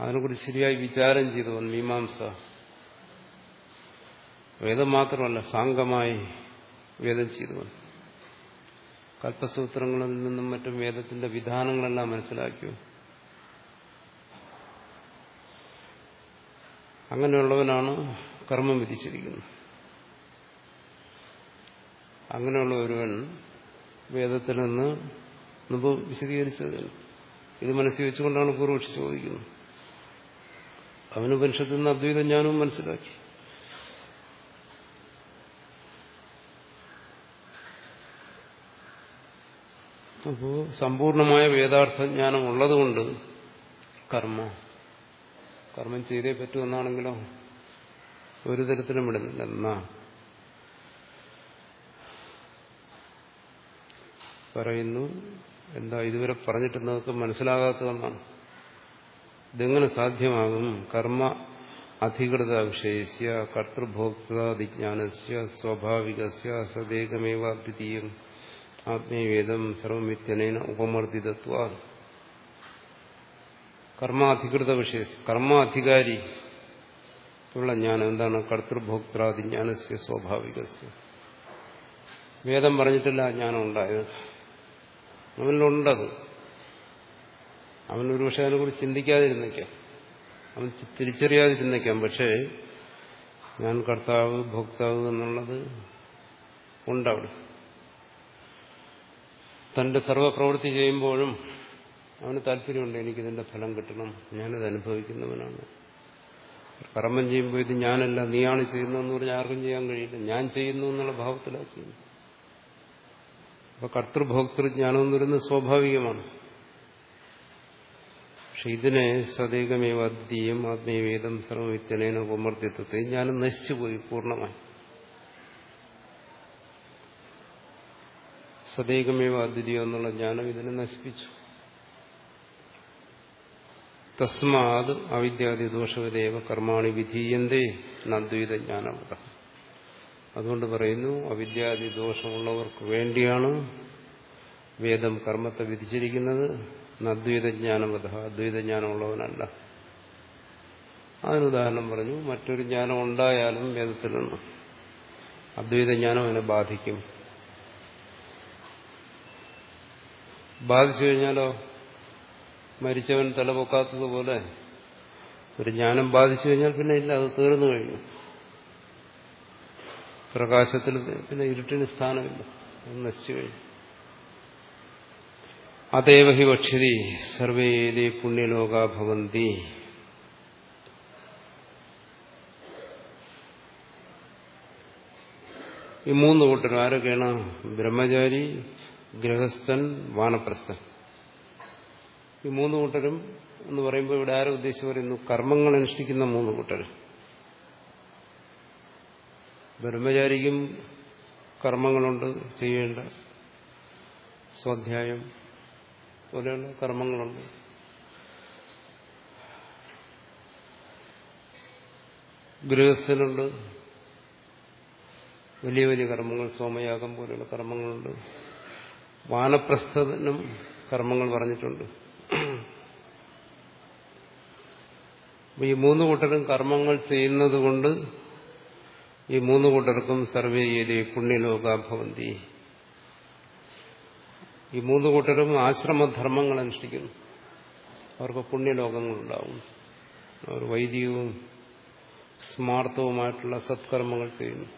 അതിനെക്കുറിച്ച് ശരിയായി വിചാരം ചെയ്തു. മീമാംസ. വേദം മാത്രമല്ല സാംഗമായി വേദം ചെയ്തു. കൽപ്പസൂത്രങ്ങളിൽ നിന്നും മറ്റും വേദത്തിന്റെ വിധാനങ്ങളെല്ലാം മനസ്സിലാക്കിയോ അങ്ങനെയുള്ളവനാണ് കർമ്മം വിധിച്ചിരിക്കുന്നത്. അങ്ങനെയുള്ള ഒരുവൻ വേദത്തിൽ നിന്ന് മുമ്പ് വിശദീകരിച്ചത്. ഇത് മനസ്സിൽ വെച്ചുകൊണ്ടാണ് പൂർവക്ഷി ചോദിക്കുന്നത്. അവന് നിന്ന് അദ്വൈത ജ്ഞാനവും മനസ്സിലാക്കി. അപ്പോ സമ്പൂർണമായ വേദാർത്ഥ ജ്ഞാനം ഉള്ളതുകൊണ്ട് കർമ്മ. കർമ്മം ചെയ്തേ പറ്റുമെന്നാണെങ്കിലോ ഒരു തരത്തിലും വിടുന്നില്ല. എന്നാ? പറയുന്നു. എന്താ ഇതുവരെ പറഞ്ഞിട്ട് നിങ്ങൾക്ക് മനസ്സിലാകാത്തതെന്നാണ്. ഇതെങ്ങനെ സാധ്യമാകും? കർമ്മ അധികൃത വിഷയസ്യ കർത്തൃഭോക്താദിജ്ഞാനസ്യ സ്വാഭാവികസ്യ സദേകമേവ അദ്വിതീയം ആത്മീയവേദം സർവമിത്യനേന ഉപമർദ്ദിതത്വ. കർമാധികൃത വിഷയ കർമാധികാരി ഉള്ള ജ്ഞാനം എന്താണ്? കർത്തൃഭോക്താദി ജ്ഞാനസ്യ സ്വാഭാവികസ്യ. വേദം പറഞ്ഞിട്ടില്ല ജ്ഞാനം ഉണ്ടായത് അവനിലുണ്ടത്. അവനൊരു പക്ഷെ അതിനെക്കുറിച്ച് ചിന്തിക്കാതിരുന്നേക്കാം. അവൻ തിരിച്ചറിയാതിരുന്നേക്കാം. പക്ഷേ ഞാൻ കർത്താവ് ഭോക്താവ് എന്നുള്ളത് ഉണ്ടവിടെ. തന്റെ സർവപ്രവൃത്തി ചെയ്യുമ്പോഴും അവന് താല്പര്യമുണ്ട് എനിക്കിതിന്റെ ഫലം കിട്ടണം. ഞാനത് അനുഭവിക്കുന്നവനാണ്. കർമ്മം ചെയ്യുമ്പോൾ ഇത് ഞാനല്ല നീയാണ് ചെയ്യുന്നതെന്ന് പറഞ്ഞാൽ ആർക്കും ചെയ്യാൻ കഴിയില്ല. ഞാൻ ചെയ്യുന്നു എന്നുള്ള ഭാവത്തിലാണ് ചെയ്യുന്നത്. അപ്പൊ കർത്തൃഭോക്തൃജ്ഞാനം എന്ന് പറയുന്നത് സ്വാഭാവികമാണ്. പക്ഷെ ഇതിനെ സദേകമേവ അദ്വീയം ആത്മീയവേദം സർവവിത്യനേന ഉപമർദ്ദിത്വത്തെ ഞാനും നശിച്ചുപോയി പൂർണമായി. സദേകമേവ അദ്വിതീയം എന്നുള്ള ജ്ഞാനം ഇതിനെ നശിപ്പിച്ചു. തസ്മാത് അവിദ്യാദി ദോഷവദേവ കർമാണി വിധീയന്തേ നദ്വൈത ജ്ഞാനവത അതുകൊണ്ട് പറയുന്നു അവിദ്യാദി ദോഷമുള്ളവർക്ക് വേണ്ടിയാണ് വേദം കർമ്മത്തെ വിധിച്ചിരിക്കുന്നത്. നദ്വൈത അദ്വൈതജ്ഞാനമുള്ളവനല്ല. അദ്വൈത ജ്ഞാനമുള്ളവനല്ല അതിനുദാഹരണം പറഞ്ഞു മറ്റൊരു ജ്ഞാനം ഉണ്ടായാലും വേദത്തിൽ നിന്ന് അദ്വൈതജ്ഞാനം അവനെ ബാധിക്കും. ബാധിച്ചു കഴിഞ്ഞാലോ? മരിച്ചവൻ തലപൊക്കാത്തതുപോലെ ഒരു ജ്ഞാനം ബാധിച്ചു കഴിഞ്ഞാൽ പിന്നെ ഇല്ല അത് തീർന്നു കഴിഞ്ഞു. പ്രകാശത്തിൽ പിന്നെ ഇരുട്ടിന് സ്ഥാനമില്ല. നശിച്ചു കഴിഞ്ഞു. അതേവ ഹി വക്ഷതി സർവേലേ പുണ്യലോക ഭവന്തി. ഈ മൂന്ന് കൂട്ടർ ആരൊക്കെയാണ്? ബ്രഹ്മചാരി ഗൃഹസ്ഥൻ വാനപ്രസ്ഥൻ. ഈ മൂന്ന് കൂട്ടരും എന്ന് പറയുമ്പോൾ ഇവിടെ ആരും ഉദ്ദേശിച്ച് പറയുന്നു? കർമ്മങ്ങൾ അനുഷ്ഠിക്കുന്ന മൂന്ന് കൂട്ടർ ബ്രഹ്മചാരിക്കും കർമ്മങ്ങളുണ്ട് ചെയ്യേണ്ട സ്വാധ്യായം പോലെയുള്ള കർമ്മങ്ങളുണ്ട്. ഗൃഹസ്ഥനുണ്ട്. വലിയ വലിയ കർമ്മങ്ങൾ സോമയാഗം പോലെയുള്ള കർമ്മങ്ങളുണ്ട്. വാനപ്രസ്ഥനും കർമ്മങ്ങൾ പറഞ്ഞിട്ടുണ്ട്. ഈ മൂന്ന് കൂട്ടരും കർമ്മങ്ങൾ ചെയ്യുന്നത് കൊണ്ട് ഈ മൂന്ന് കൂട്ടർക്കും സർവേ ചെയ്തേ പുണ്യലോകാഭവന്തി ഈ മൂന്ന് കൂട്ടരും ആശ്രമധർമ്മങ്ങൾ അനുഷ്ഠിക്കുന്നു. അവർക്ക് പുണ്യലോകങ്ങളുണ്ടാവും. അവർ വൈദികവും സ്മാർത്ഥവുമായിട്ടുള്ള സത്കർമ്മങ്ങൾ ചെയ്യുന്നു.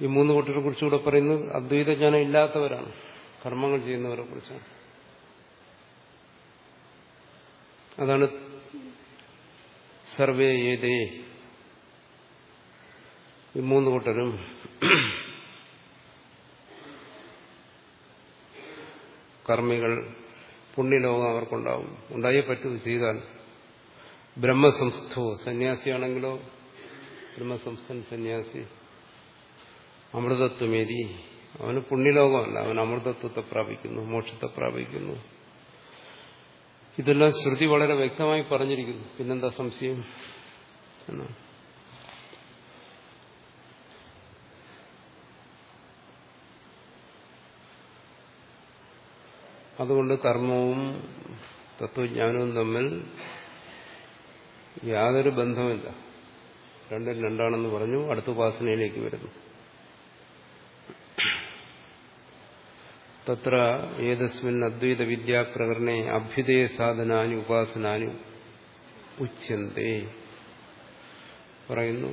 ഈ മൂന്ന് കൂട്ടരെ കുറിച്ചുകൂടെ പറയുന്നത് അദ്വൈതജ്ഞാനം ഇല്ലാത്തവരാണ്. കർമ്മങ്ങൾ ചെയ്യുന്നവരെ കുറിച്ചാണ്. അതാണ് സർവേ ഏതേ ഈ മൂന്ന് കൂട്ടരും കർമ്മികൾ പുണ്യലോകം അവർക്കുണ്ടാവും. ഉണ്ടായേ പറ്റൂ ചെയ്താൽ. ബ്രഹ്മസംസ്ഥോ സന്യാസിയാണെങ്കിലോ ബ്രഹ്മസംസ്ഥൻ സന്യാസി. അമൃതത്വമേരി. അവന് പുണ്യലോകമല്ല അവൻ അമൃതത്വത്തെ പ്രാപിക്കുന്നു മോക്ഷത്തെ പ്രാപിക്കുന്നു. ഇതെല്ലാം ശ്രുതി വളരെ വ്യക്തമായി പറഞ്ഞിരിക്കുന്നു. പിന്നെന്താ സംശയം? എന്നാണ് അതുകൊണ്ട് കർമ്മവും തത്വജ്ഞാനവും തമ്മിൽ യാതൊരു ബന്ധമില്ല രണ്ടും രണ്ടാണെന്ന് പറഞ്ഞു അടുത്ത ഉപാസനയിലേക്ക് വരുന്നു. തത്ര ഏതസ്മിൻ അദ്വൈത വിദ്യാപ്രകരണേ അഭ്യുദയ സാധനാനി ഉപാസനാനി ഉച്ചന്തേ പറയുന്നു.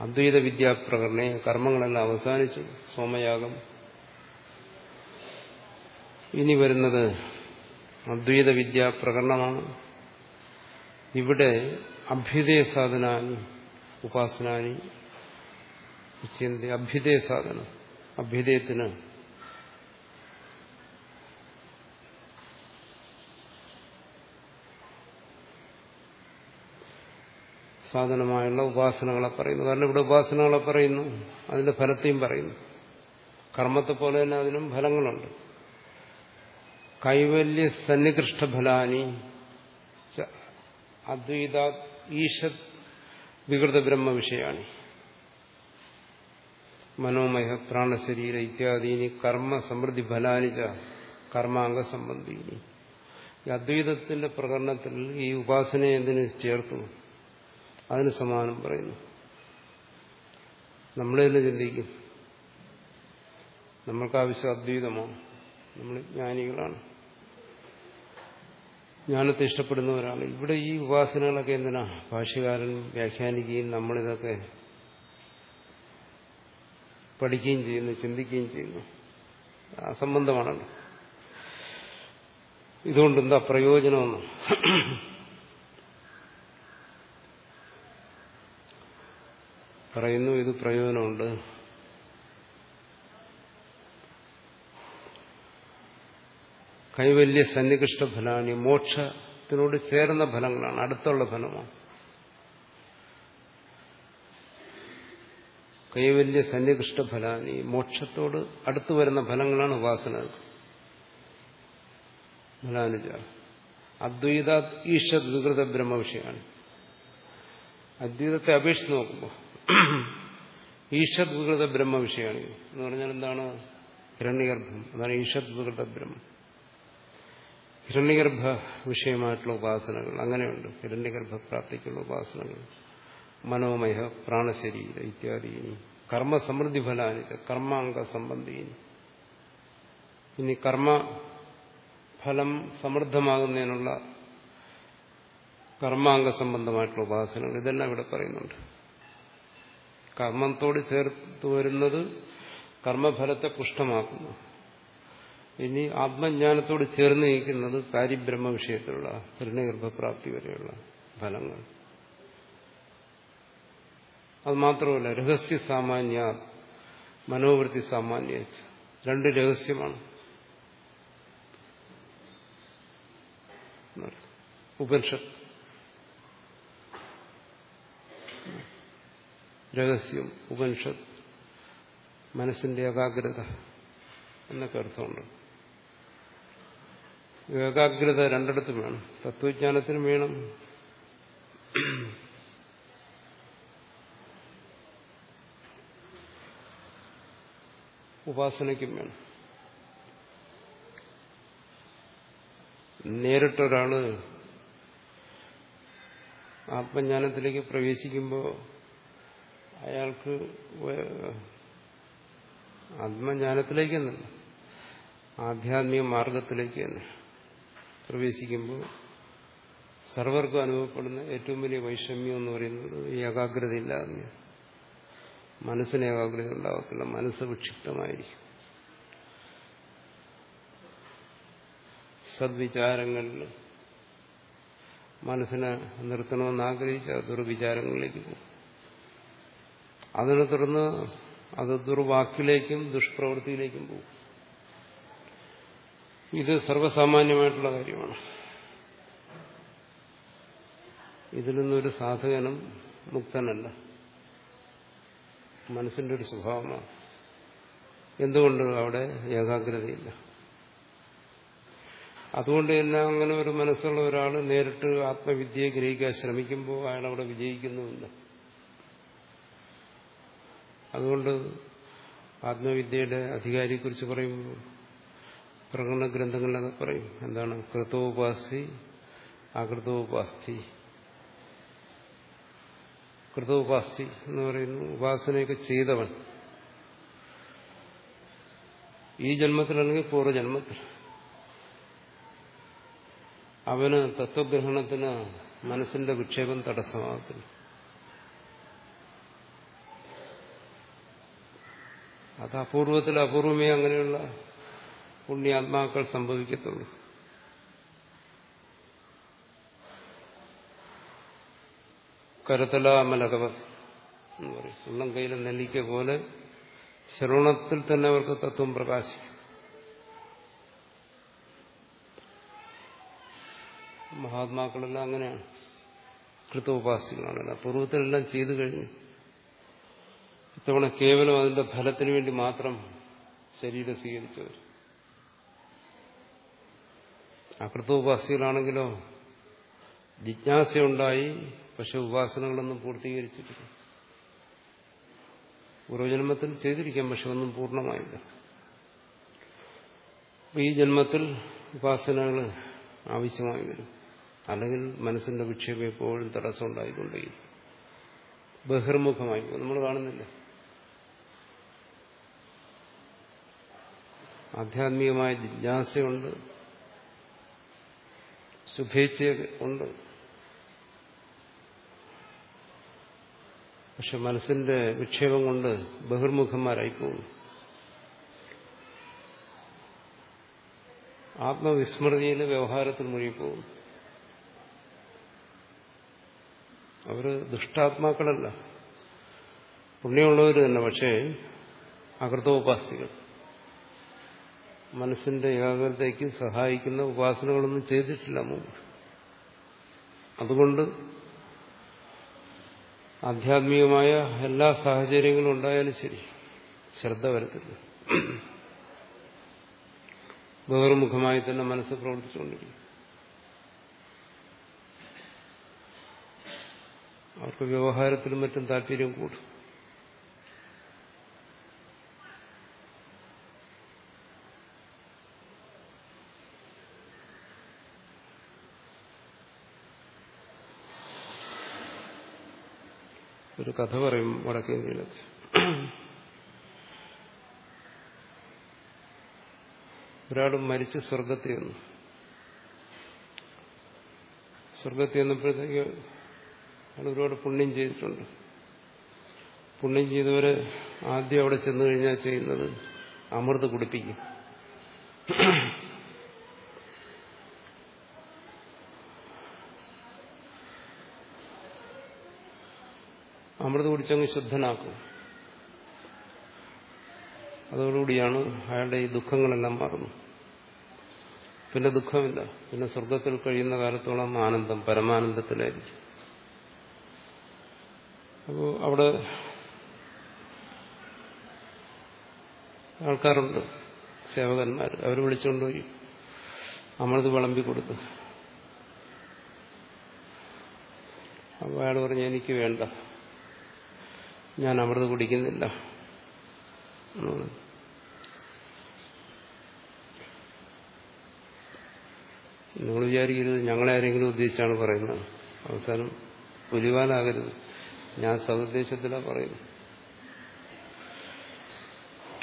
അദ്വൈത വിദ്യാപ്രകരണേ കർമ്മങ്ങളെല്ലാം അവസാനിച്ചു. സോമയാഗം ഇനി വരുന്നത് അദ്വൈത വിദ്യ പ്രകരണമാണ് ഇവിടെ അഭ്യുദയ സാധനാനി ഉപാസനാനി അഭ്യുദയ സാധനം അഭ്യുദയത്തിന് സാധനമായുള്ള ഉപാസനകളെ പറയുന്നു. കാരണം ഇവിടെ ഉപാസനകളെ പറയുന്നു അതിന്റെ ഫലത്തെയും പറയുന്നു. കർമ്മത്തെ പോലെ തന്നെ അതിനും ഫലങ്ങളുണ്ട്. കൈവല്യ സന്നികൃഷ്ട ഫലാനി അദ്വൈത ഈശത് വികൃത ബ്രഹ്മ വിഷയാണ് മനോമയ പ്രാണശരീര ഇത്യാദീനി കർമ്മ സമൃദ്ധി ഫലാനിച്ച കർമാംഗ സംബന്ധിനി ഈ അദ്വൈതത്തിന്റെ പ്രകടനത്തിൽ ഈ ഉപാസനയെ എന്തിനു ചേർത്തു? അതിന് സമാനം പറയുന്നു. നമ്മളതിൽ ചിന്തിക്കും. നമ്മൾക്ക് ആവശ്യം അദ്വൈതമാണ് നമ്മൾ ജ്ഞാനികളാണ്. ജ്ഞാനത്തെ ഇഷ്ടപ്പെടുന്നവരാണ് ഇവിടെ ഈ ഉപാസനകളൊക്കെ എന്തിനാ? ഭാഷ്യകാരൻ വ്യാഖ്യാനിക്കുകയും നമ്മളിതൊക്കെ പഠിക്കുകയും ചെയ്യുന്നു ചിന്തിക്കുകയും ചെയ്യുന്നു. അസംബന്ധമാണല്ലോ ഇതുകൊണ്ട് എന്താ പ്രയോജനമെന്ന്? പറയുന്നു ഇത് പ്രയോജനമുണ്ട്. കൈവല്യ സന്നികൃഷ്ട ഫലാനി മോക്ഷത്തിനോട് ചേർന്ന ഫലങ്ങളാണ് അടുത്തുള്ള ഫലമാണ്. കൈവല്യ സന്നികൃഷ്ട ഫലാനി മോക്ഷത്തോട് അടുത്തു വരുന്ന ഫലങ്ങളാണ് ഉപാസന. ഫലാനുജ. അദ്വൈത ഈഷത് വികൃത ബ്രഹ്മ വിഷയമാണ്. അദ്വൈതത്തെ അപേക്ഷിച്ച് നോക്കുമ്പോൾ ഈഷത് വികൃത എന്ന് പറഞ്ഞാൽ എന്താണ്? ഹിരണ്യഗർഭം. അതാണ് ഈഷത് വികൃത ബ്രഹ്മം. ഹിരണ്യഗർഭ വിഷയമായിട്ടുള്ള ഉപാസനകൾ അങ്ങനെയുണ്ട്. ഹിരണ്യഗർഭപ്രാപ്തിക്കുള്ള ഉപാസനകൾ. മനോമയ പ്രാണശരീര ഇത്യാദി കർമ്മസമൃദ്ധി ഫലാനി കർമാംഗ സംബന്ധിനി ഇനി കർമ്മ ഫലം സമൃദ്ധമാകുന്നതിനുള്ള കർമാംഗ സംബന്ധമായിട്ടുള്ള ഉപാസനകൾ ഇതെല്ലാം ഇവിടെ പറയുന്നുണ്ട്. കർമ്മത്തോട് ചേർത്ത് വരുന്നത് കർമ്മഫലത്തെ പുഷ്ടമാക്കുന്നു. ഇനി ആത്മജ്ഞാനത്തോട് ചേർന്ന് നിൽക്കുന്നത് കാര്യബ്രഹ്മ വിഷയത്തിലുള്ള ഹൃണഗർഭപ്രാപ്തി വരെയുള്ള ഫലങ്ങൾ. അത് മാത്രമല്ല രഹസ്യ സാമാന്യ മനോവൃത്തി സാമാന്യ രണ്ട് രഹസ്യമാണ്. ഉപനിഷത്ത്. രഹസ്യം ഉപനിഷത്ത് മനസ്സിന്റെ ഏകാഗ്രത എന്നൊക്കെ അർത്ഥമുണ്ട്. ഏകാഗ്രത രണ്ടിടത്തും വേണം. തത്വജ്ഞാനത്തിനും വേണം. ഉപാസനയ്ക്കും വേണം. നേരിട്ടൊരാൾ ആത്മജ്ഞാനത്തിലേക്ക് പ്രവേശിക്കുമ്പോൾ അയാൾക്ക് ആത്മജ്ഞാനത്തിലേക്ക് തന്നെ ആധ്യാത്മിക മാർഗത്തിലേക്ക് തന്നെ. പ്രവേശിക്കുമ്പോൾ സർവർക്കും അനുഭവപ്പെടുന്ന ഏറ്റവും വലിയ വൈഷമ്യം എന്ന് പറയുന്നത് ഈ ഏകാഗ്രതയില്ലാതെ മനസ്സിന് ഏകാഗ്രത ഉണ്ടാകത്തില്ല മനസ്സ് വിക്ഷിപ്തമായിരിക്കും. സദ്വിചാരങ്ങളിൽ മനസ്സിനെ നിർത്തണമെന്ന് ആഗ്രഹിച്ച ദുർവിചാരങ്ങളിലേക്ക് പോകും. അതിനെ തുടർന്ന് അത് ദുർവാക്കിലേക്കും ദുഷ്പ്രവൃത്തിയിലേക്കും പോകും. ഇത് സർവസാമാന്യമായിട്ടുള്ള കാര്യമാണ്. ഇതിൽ നിന്നൊരു സാധകനും മുക്തനല്ല. മനസ്സിന്റെ ഒരു സ്വഭാവമാണ്. എന്തുകൊണ്ട് അവിടെ ഏകാഗ്രതയില്ല? അതുകൊണ്ട് തന്നെ അങ്ങനെ ഒരു മനസ്സുള്ള ഒരാൾ നേരിട്ട് ആത്മവിദ്യയെ ഗ്രഹിക്കാൻ ശ്രമിക്കുമ്പോൾ അയാൾ അവിടെ വിജയിക്കുന്നുമില്ല അതുകൊണ്ട് ആത്മവിദ്യയുടെ അധികാരിയെക്കുറിച്ച് പറയുമ്പോൾ പ്രകടന ഗ്രന്ഥങ്ങളിലൊക്കെ പറയും. എന്താണ്? കൃതോപാസി അകൃതോപാസ്തി. കൃതോപാസ്തി എന്ന് പറയുന്നു ഉപാസനയൊക്കെ ചെയ്തവൻ. ഈ ജന്മത്തിലല്ലെങ്കിൽ പൂർവജന്മത്തിൽ അവന് തത്വഗ്രഹണത്തിന് മനസ്സിന്റെ വിക്ഷേപം തടസ്സമാകത്തില്ല. അത് അപൂർവത്തിൽ അപൂർവമേ അങ്ങനെയുള്ള പുണ്യാത്മാക്കൾ സംഭവിക്കത്തുള്ളൂ. കരതലാമലകവ എന്ന് പറയും. സ്വന്തം കയ്യിലെ നെല്ലിക്ക പോലെ ശ്രവണത്തിൽ തന്നെ അവർക്ക് തത്വം പ്രകാശിക്കും. മഹാത്മാക്കളെല്ലാം അങ്ങനെയാണ്. കൃതോപാസികളാണല്ലോ പൂർവത്തിലെല്ലാം ചെയ്തു കഴിഞ്ഞു. ഇത്തവണ കേവലം അതിന്റെ ഫലത്തിന് വേണ്ടി മാത്രം ശരീരം സ്വീകരിച്ചവർ. അകൃതോപാസികളാണെങ്കിലോ ജിജ്ഞാസയുണ്ടായി പക്ഷെ ഉപാസനകളൊന്നും പൂർത്തീകരിച്ചിട്ടില്ല. പൂർവജന്മത്തിൽ ചെയ്തിരിക്കാം പക്ഷെ ഒന്നും പൂർണമായില്ല. ഈ ജന്മത്തിൽ ഉപാസനകൾ ആവശ്യമായി വരും. അല്ലെങ്കിൽ മനസ്സിന്റെ വിക്ഷേപം എപ്പോഴും തടസ്സം ഉണ്ടായിക്കൊണ്ടേയിരിക്കും ബഹിർമുഖമായി നമ്മൾ കാണുന്നില്ല. ആധ്യാത്മികമായ ജിജ്ഞാസയുണ്ട്. ശുഭേച്ഛ ഉണ്ട്. പക്ഷെ മനസ്സിന്റെ വിക്ഷേപം കൊണ്ട് ബഹിർമുഖന്മാരായി പോകുന്നു ആത്മവിസ്മൃതിയിൽ വ്യവഹാരത്തിൽ മുഴുകിപ്പോകുന്നു. അവർ ദുഷ്ടാത്മാക്കളല്ല. പുണ്യമുള്ളവർ തന്നെ പക്ഷേ അകൃതോപാസ്തികൾ മനസ്സിന്റെ ഏകാഗ്രതയ്ക്ക് സഹായിക്കുന്ന ഉപാസനകളൊന്നും ചെയ്തിട്ടില്ല മുമ്പ് അതുകൊണ്ട് ആധ്യാത്മികമായ എല്ലാ സാഹചര്യങ്ങളും ഉണ്ടായാലും ശരി. ശ്രദ്ധ വരത്തില്ല. ബഹിർമുഖമായി തന്നെ മനസ്സ് പ്രവർത്തിച്ചുകൊണ്ടിരിക്കും അവർക്ക് വ്യവഹാരത്തിലും മറ്റും താല്പര്യം കൂടും. ഒരു കഥ പറയും വടക്കേന്ത്യയിലൊക്കെ ഒരാൾ മരിച്ച് സ്വർഗത്തിൽ വന്നു സ്വർഗത്തിൽ വന്നപ്പോഴത്തേക്ക് ഒരുപാട് പുണ്യം ചെയ്തിട്ടുണ്ട്. പുണ്യം ചെയ്തവരെ ആദ്യം അവിടെ ചെന്നു കഴിഞ്ഞാൽ ചെയ്യുന്നത് അമൃത് കുടിപ്പിക്കും. അമൃത് കുടിച്ചങ്ങ് ശുദ്ധനാക്കും. അതോടുകൂടിയാണ് അയാളുടെ ഈ ദുഃഖങ്ങളെല്ലാം മാറുന്നത്. പിന്നെ ദുഃഖമില്ല. പിന്നെ സ്വർഗത്തിൽ കഴിയുന്ന കാലത്തോളം ആനന്ദം പരമാനന്ദത്തിലായിരിക്കും. അപ്പോൾ അവിടെ ആൾക്കാരുണ്ട് സേവകന്മാർ. അവർ വിളിച്ചുകൊണ്ടുപോയി അമൃത് വിളമ്പി കൊടുത്തു അപ്പോൾ അയാൾ പറഞ്ഞു എനിക്ക് വേണ്ട. ഞാൻ അമൃത് കുടിക്കുന്നില്ല. നിങ്ങൾ വിചാരിക്കരുത് ഞങ്ങളെ ആരെങ്കിലും ഉദ്ദേശിച്ചാണ് പറയുന്നത്. അവസാനം പുലിവാലാകരുത്. ഞാൻ സതുദ്ദേശത്തിലാണ് പറയുന്നു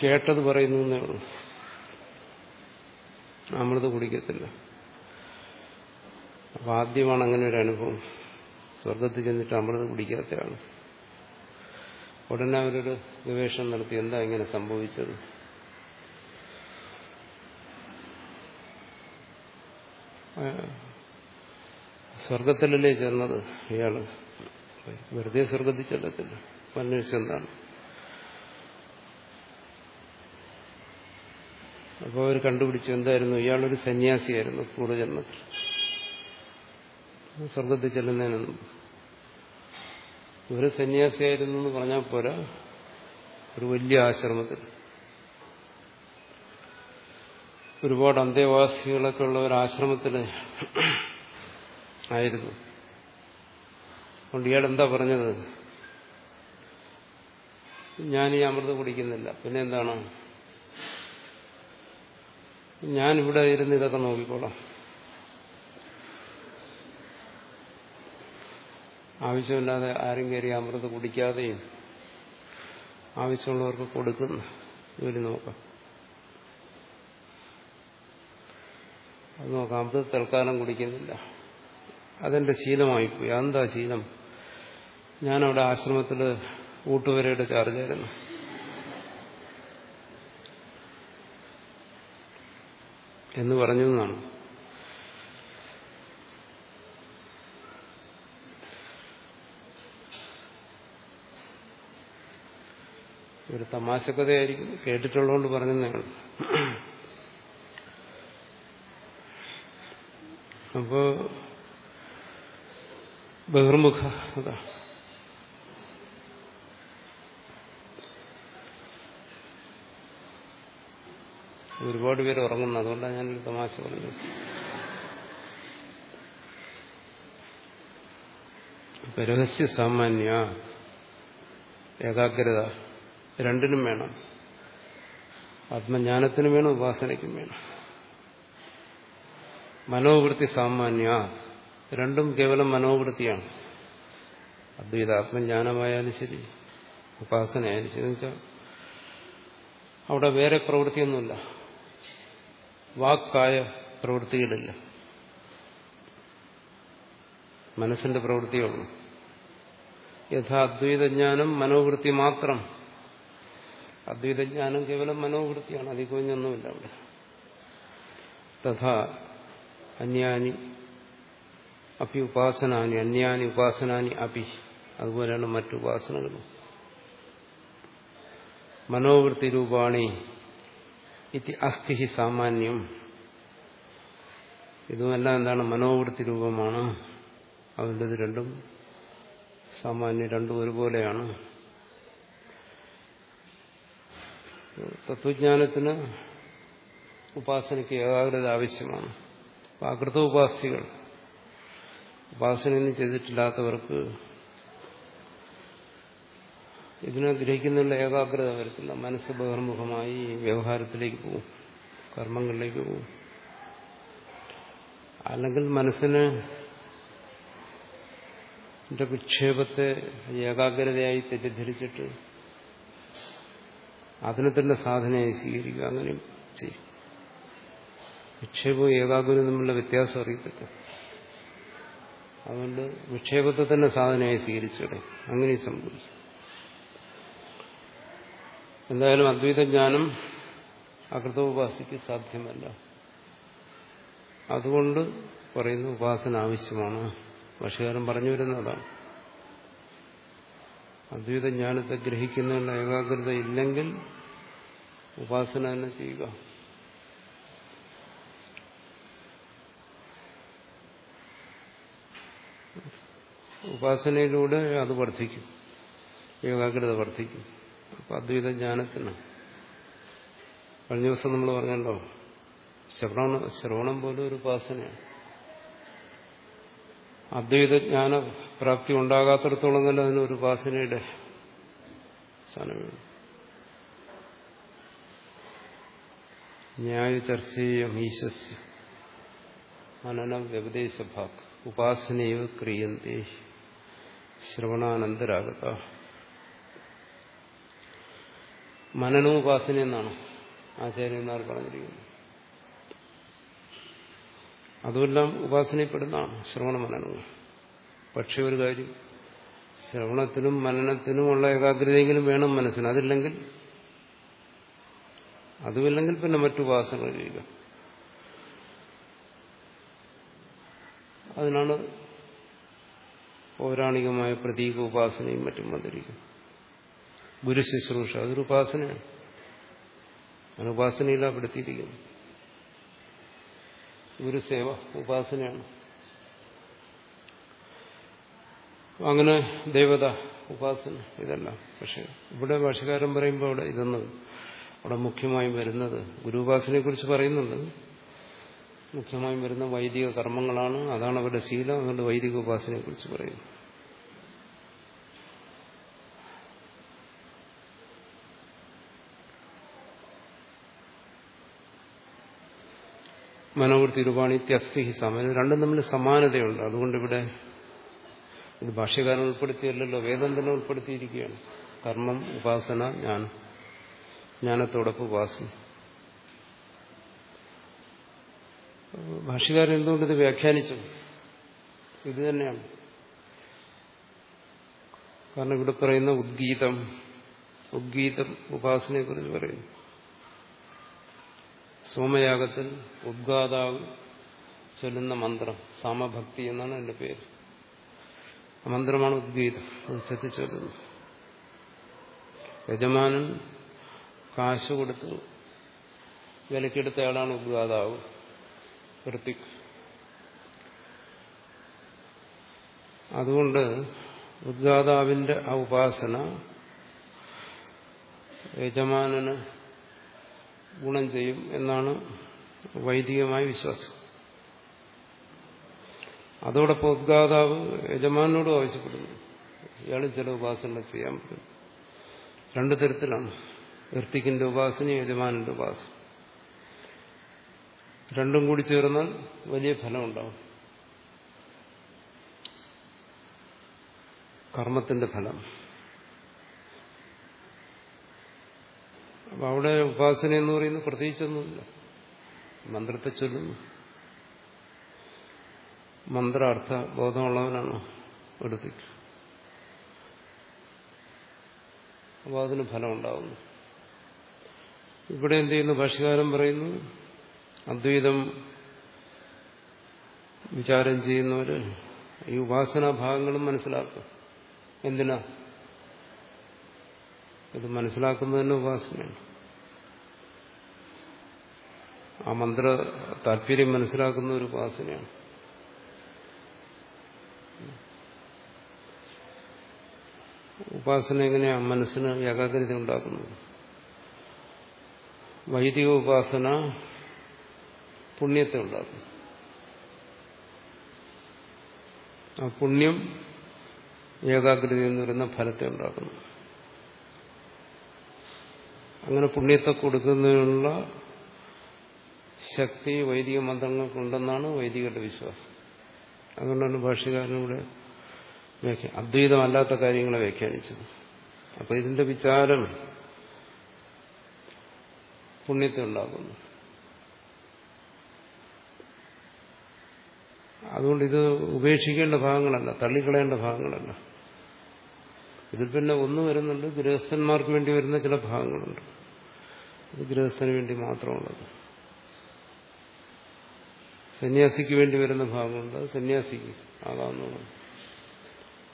കേട്ടത് പറയുന്നു അമൃത് കുടിക്കത്തില്ല. അപ്പൊ ആദ്യമാണ് അങ്ങനെ ഒരു അനുഭവം. സ്വർഗത്തിൽ ചെന്നിട്ട് അമൃത് കുടിക്കാത്തയാണ് ഉടനെ അവരൊരു ഗവേഷണം നടത്തി. എന്താ ഇങ്ങനെ സംഭവിച്ചത്? സ്വർഗത്തിലല്ലേ ചെന്നത് ഇയാൾ വെറുതെ സ്വർഗത്തിൽ ചെല്ലത്തില്ല അന്വേഷിച്ചെന്താണ്? അപ്പോൾ അവർ കണ്ടുപിടിച്ചു. എന്തായിരുന്നു? ഇയാളൊരു സന്യാസിയായിരുന്നു പൂർവജന്മത്തിൽ സ്വർഗത്തിൽ ചെല്ലുന്നതിനൊന്നും ഒരു സന്യാസിയായിരുന്നു എന്ന് പറഞ്ഞാൽ പോരാ. ഒരു വലിയ ആശ്രമത്തിൽ. ഒരുപാട് അന്തേവാസികളൊക്കെ ഉള്ള ഒരു ആശ്രമത്തിൽ ആയിരുന്നു. അതുകൊണ്ട് ഇയാൾ എന്താ പറഞ്ഞത്? ഞാൻ ഈ അമൃത് കുടിക്കുന്നില്ല. പിന്നെ എന്താണ്? ഞാനിവിടെ ഇരുന്ന് ഇതൊക്കെ നോക്കിക്കോളാം. ആവശ്യമില്ലാതെ ആരും കയറി അമൃത് കുടിക്കാതെയും ആവശ്യമുള്ളവർക്ക് കൊടുക്കുന്ന ജോലി നോക്കാം. അത് നോക്കാം. അമൃത് തൽക്കാലം കുടിക്കുന്നില്ല. അതെന്റെ ശീലമായിപ്പോയി. അതെന്താ ശീലം? ഞാനവിടെ ആശ്രമത്തിൽ ഊട്ടുവരയുടെ ചാർജായിരുന്നു. എന്ന് പറഞ്ഞു എന്നാണ് ഒരു തമാശക്കഥയായിരിക്കും കേട്ടിട്ടുള്ളതുകൊണ്ട് പറഞ്ഞെന്നാണ് അപ്പോ ബഹിർമുഖ അതാ. ഒരുപാട് പേര് ഉറങ്ങുന്നു. അതുകൊണ്ടാണ് ഞാനൊരു തമാശ പറഞ്ഞത്. രഹസ്യ സാമാന്യ ഏകാഗ്രത രണ്ടിനും വേണം. ആത്മജ്ഞാനത്തിനും വേണം ഉപാസനയ്ക്കും വേണം. മനോവൃത്തി സാമാന്യ. രണ്ടും കേവലം മനോവൃത്തിയാണ്. അദ്വൈത ആത്മജ്ഞാനമായാലും ശരി ഉപാസനയായാലും ശരി വെച്ചാൽ അവിടെ വേറെ പ്രവൃത്തിയൊന്നുമില്ല. വാക്കായ പ്രവൃത്തികളില്ല. മനസ്സിന്റെ പ്രവൃത്തിയുള്ളൂ യഥാ അദ്വൈതജ്ഞാനം മനോവൃത്തി മാത്രം. അദ്വൈതജ്ഞാനം കേവലം മനോവൃത്തിയാണ്. അതിൽ കുഞ്ഞൊന്നുമില്ല അവിടെ. തഥാ അന്യാനി അപ്പി ഉപാസനാനി അന്യാനി ഉപാസനാനി അപി. അതുപോലെയാണ് മറ്റു ഉപാസനകളും. മനോവൃത്തി രൂപാണി ഇതി അസ്ഥി സാമാന്യം. ഇതുമെല്ലാം എന്താണ്? മനോവൃത്തി രൂപമാണ്. അതുകൊണ്ട് രണ്ടും സാമാന്യം രണ്ടും ഒരുപോലെയാണ്. തത്വജ്ഞാനത്തിന് ഉപാസനയ്ക്ക് ഏകാഗ്രത ആവശ്യമാണ്. അകൃത ഉപാസികൾ. ഉപാസനയൊന്നും ചെയ്തിട്ടില്ലാത്തവർക്ക് ഇതിനെ ഗ്രഹിക്കുന്നുള്ള ഏകാഗ്രത വരത്തില്ല. മനസ്സ് ബഹിർമുഖമായി വ്യവഹാരത്തിലേക്ക് പോകും. കർമ്മങ്ങളിലേക്ക് പോകും. അല്ലെങ്കിൽ മനസ്സിന് വിക്ഷേപത്തെ ഏകാഗ്രതയായി തെറ്റിദ്ധരിച്ചിട്ട് അതിനെ തന്നെ സാധനയായി സ്വീകരിക്കുക അങ്ങനെ ചെയ്യും. വിക്ഷേപവും ഏകാഗ്രതയും തമ്മിലുള്ള വ്യത്യാസം അറിയത്തില്ല. അതുകൊണ്ട് വിക്ഷേപത്തെ തന്നെ സാധനയായി സ്വീകരിച്ചിടെ അങ്ങനെ സംഭവിക്കും. എന്തായാലും അദ്വൈതജ്ഞാനം അകൃതോപാസിക്ക് സാധ്യമല്ല. അതുകൊണ്ട് പറയുന്നു ഉപാസന ആവശ്യമാണ്. ഭാഷകാരൻ പറഞ്ഞു വരുന്നതാണ്. അദ്വൈതജ്ഞാനത്തെ ഗ്രഹിക്കുന്നതിനുള്ള ഏകാഗ്രത ഇല്ലെങ്കിൽ ഉപാസന തന്നെ ചെയ്യുക. ഉപാസനയിലൂടെ അത് വർദ്ധിക്കും. ഏകാഗ്രത വർദ്ധിക്കും. അപ്പൊ അദ്വൈത ജ്ഞാനത്തിന് കഴിഞ്ഞ ദിവസം നമ്മൾ പറഞ്ഞല്ലോ ശ്രവണം ശ്രവണം പോലും ഒരു ഉപാസനയാണ്. അദ്വൈത ജ്ഞാന പ്രാപ്തി ഉണ്ടാകാത്തിടത്തോളം തന്നെ അതിനൊരു ഉപാസനയുടെ സ്ഥാനമാണ് ന്യായ ചർച്ചയും ഈശസ് അനന വ്യപദേശഭാഗ് ഉപാസനയോ ക്രിയന്തേ ശ്രവണാനന്തരാഗത. മനനോപാസന എന്നാണ് ആചാര്യന്മാർ പറഞ്ഞിരിക്കുന്നത്. അതുമെല്ലാം ഉപാസനയിൽപ്പെടുന്നതാണ് ശ്രവണ മനനവും പക്ഷേ ഒരു കാര്യം ശ്രവണത്തിനും മനനത്തിനുമുള്ള ഏകാഗ്രതയെങ്കിലും വേണം മനസ്സിന്. അതില്ലെങ്കിൽ അതുമില്ലെങ്കിൽ പിന്നെ മറ്റു ഉപാസനകൾ ചെയ്യുക. അതിനാണ് പൗരാണികമായ പ്രതീക ഉപാസനയും മറ്റും വന്നിരിക്കും ഗുരു ശുശ്രൂഷ അതൊരു ഉപാസനയാണ്. ആണ് ഗുരുസേവ ഉപാസനയാണ്. അങ്ങനെ ദേവത ഉപാസന ഇതെല്ലാം. പക്ഷെ ഇവിടെ ഭാഷകാരൻ പറയുമ്പോൾ അവിടെ ഇതൊന്നും അവിടെ മുഖ്യമായും വരുന്നത് ഗുരുപാസനയെ കുറിച്ച് പറയുന്നുണ്ട്. മുഖ്യമായും വരുന്ന വൈദിക കർമ്മങ്ങളാണ്. അതാണ് അവരുടെ ശീലം. അതുകൊണ്ട് വൈദിക ഉപാസനയെ കുറിച്ച് പറയുന്നു. മനോവൃത്തി രൂപാണി ത്യസ്തി സമയം. രണ്ടും തമ്മിൽ സമാനതയുണ്ട്. അതുകൊണ്ട് ഇവിടെ ഇത് ഭാഷ്യകാരൻ ഉൾപ്പെടുത്തിയല്ലോ വേദം തന്നെ ഉൾപ്പെടുത്തിയിരിക്കുകയാണ്. കർമ്മം ഉപാസന ജ്ഞാനം. ജ്ഞാനത്തോടൊപ്പം ഉപാസന ഭാഷ്യകാരൻ എന്തുകൊണ്ട് ഇത് വ്യാഖ്യാനിച്ചു ഇത് തന്നെയാണ്. കാരണം ഇവിടെ പറയുന്ന ഉദ്ഗീതം ഉദ്ഗീതം ഉപാസനയെക്കുറിച്ച് പറയുന്നു. സോമയാഗത്തിൽ ഉദ്ഗാതാവ് ചൊല്ലുന്ന മന്ത്രം സാമഭക്തി എന്നാണ് എന്റെ പേര്. മന്ത്രമാണ് ഉദ്ഗീതം. ഉച്ചത്തിൽ യജമാനൻ കാശ് കൊടുത്ത് വിലക്കെടുത്തയാളാണ് ഉദ്ഗാതാവ്. ഋത്തിക് അതുകൊണ്ട് ഉദ്ഗാതാവിന്റെ ആ ഉപാസന യജമാനന് ഗുണം ചെയ്യും എന്നാണ് വൈദികമായ വിശ്വാസം. അതോടൊപ്പം ഉദ്ഗാതാവ് യജമാനോടും ആവശ്യപ്പെടുന്നു. ഇയാൾ ചില ഉപാസനകൾ ചെയ്യാൻ പറ്റും. രണ്ടു തരത്തിലാണ്. ഋത്തിക്കിന്റെ ഉപാസനയും യജമാനന്റെ ഉപാസന രണ്ടും കൂടി ചേർന്നാൽ വലിയ ഫലം ഉണ്ടാവും. കർമ്മത്തിന്റെ ഫലം. അപ്പൊ അവിടെ ഉപാസന എന്ന് പറയുന്നത് പ്രത്യേകിച്ചൊന്നുമില്ല. മന്ത്രത്തെ ചൊല്ലുന്നു. മന്ത്രാർത്ഥ ബോധമുള്ളവനാണ് എടുത്തിട്ട്. അപ്പോൾ അതിന് ഫലം ഉണ്ടാകുന്നു ഇവിടെ എന്ത് ചെയ്യുന്നു? ഭാഷകാരം പറയുന്നു അദ്വൈതം വിചാരം ചെയ്യുന്നവര് ഈ ഉപാസനാ ഭാഗങ്ങളും മനസ്സിലാക്കും. എന്തിനാ? ഇത് മനസ്സിലാക്കുന്നതിന് ഉപാസനയാണ്. ആ മന്ത്ര താല്പര്യം മനസ്സിലാക്കുന്ന ഒരു ഉപാസനയാണ്. ഉപാസന എങ്ങനെയാണ് മനസ്സിന് ഏകാഗ്രത ഉണ്ടാക്കുന്നത്? വൈദിക ഉപാസന പുണ്യത്തെ ഉണ്ടാക്കുന്നു. ആ പുണ്യം ഏകാഗ്രത എന്ന് പറയുന്ന ഫലത്തെ ഉണ്ടാക്കുന്നു. അങ്ങനെ പുണ്യത്തെ കൊടുക്കുന്നതിനുള്ള ശക്തി വൈദിക മന്ത്രങ്ങൾക്കുണ്ടെന്നാണ് വൈദികരുടെ വിശ്വാസം. അതുകൊണ്ടാണ് ഭാഷകാരനൂടെ അദ്വൈതമല്ലാത്ത കാര്യങ്ങളെ വ്യാഖ്യാനിച്ചത്. അപ്പൊ ഇതിന്റെ വിചാരം പുണ്യത്തെ ഉണ്ടാക്കുന്നു. അതുകൊണ്ട് ഇത് ഉപേക്ഷിക്കേണ്ട ഭാഗങ്ങളല്ല തള്ളിക്കളയേണ്ട ഭാഗങ്ങളല്ല. ഇതിൽ പിന്നെ ഒന്ന് വരുന്നുണ്ട് ഗൃഹസ്ഥന്മാർക്ക് വേണ്ടി വരുന്ന ചില ഭാഗങ്ങളുണ്ട്. ഇത് ഗൃഹസ്ഥന് വേണ്ടി മാത്രമുള്ളത്. സന്യാസിക്ക് വേണ്ടി വരുന്ന ഭാഗമുണ്ട്. അത് സന്യാസിക്ക് ആകാവുന്നതാണ്.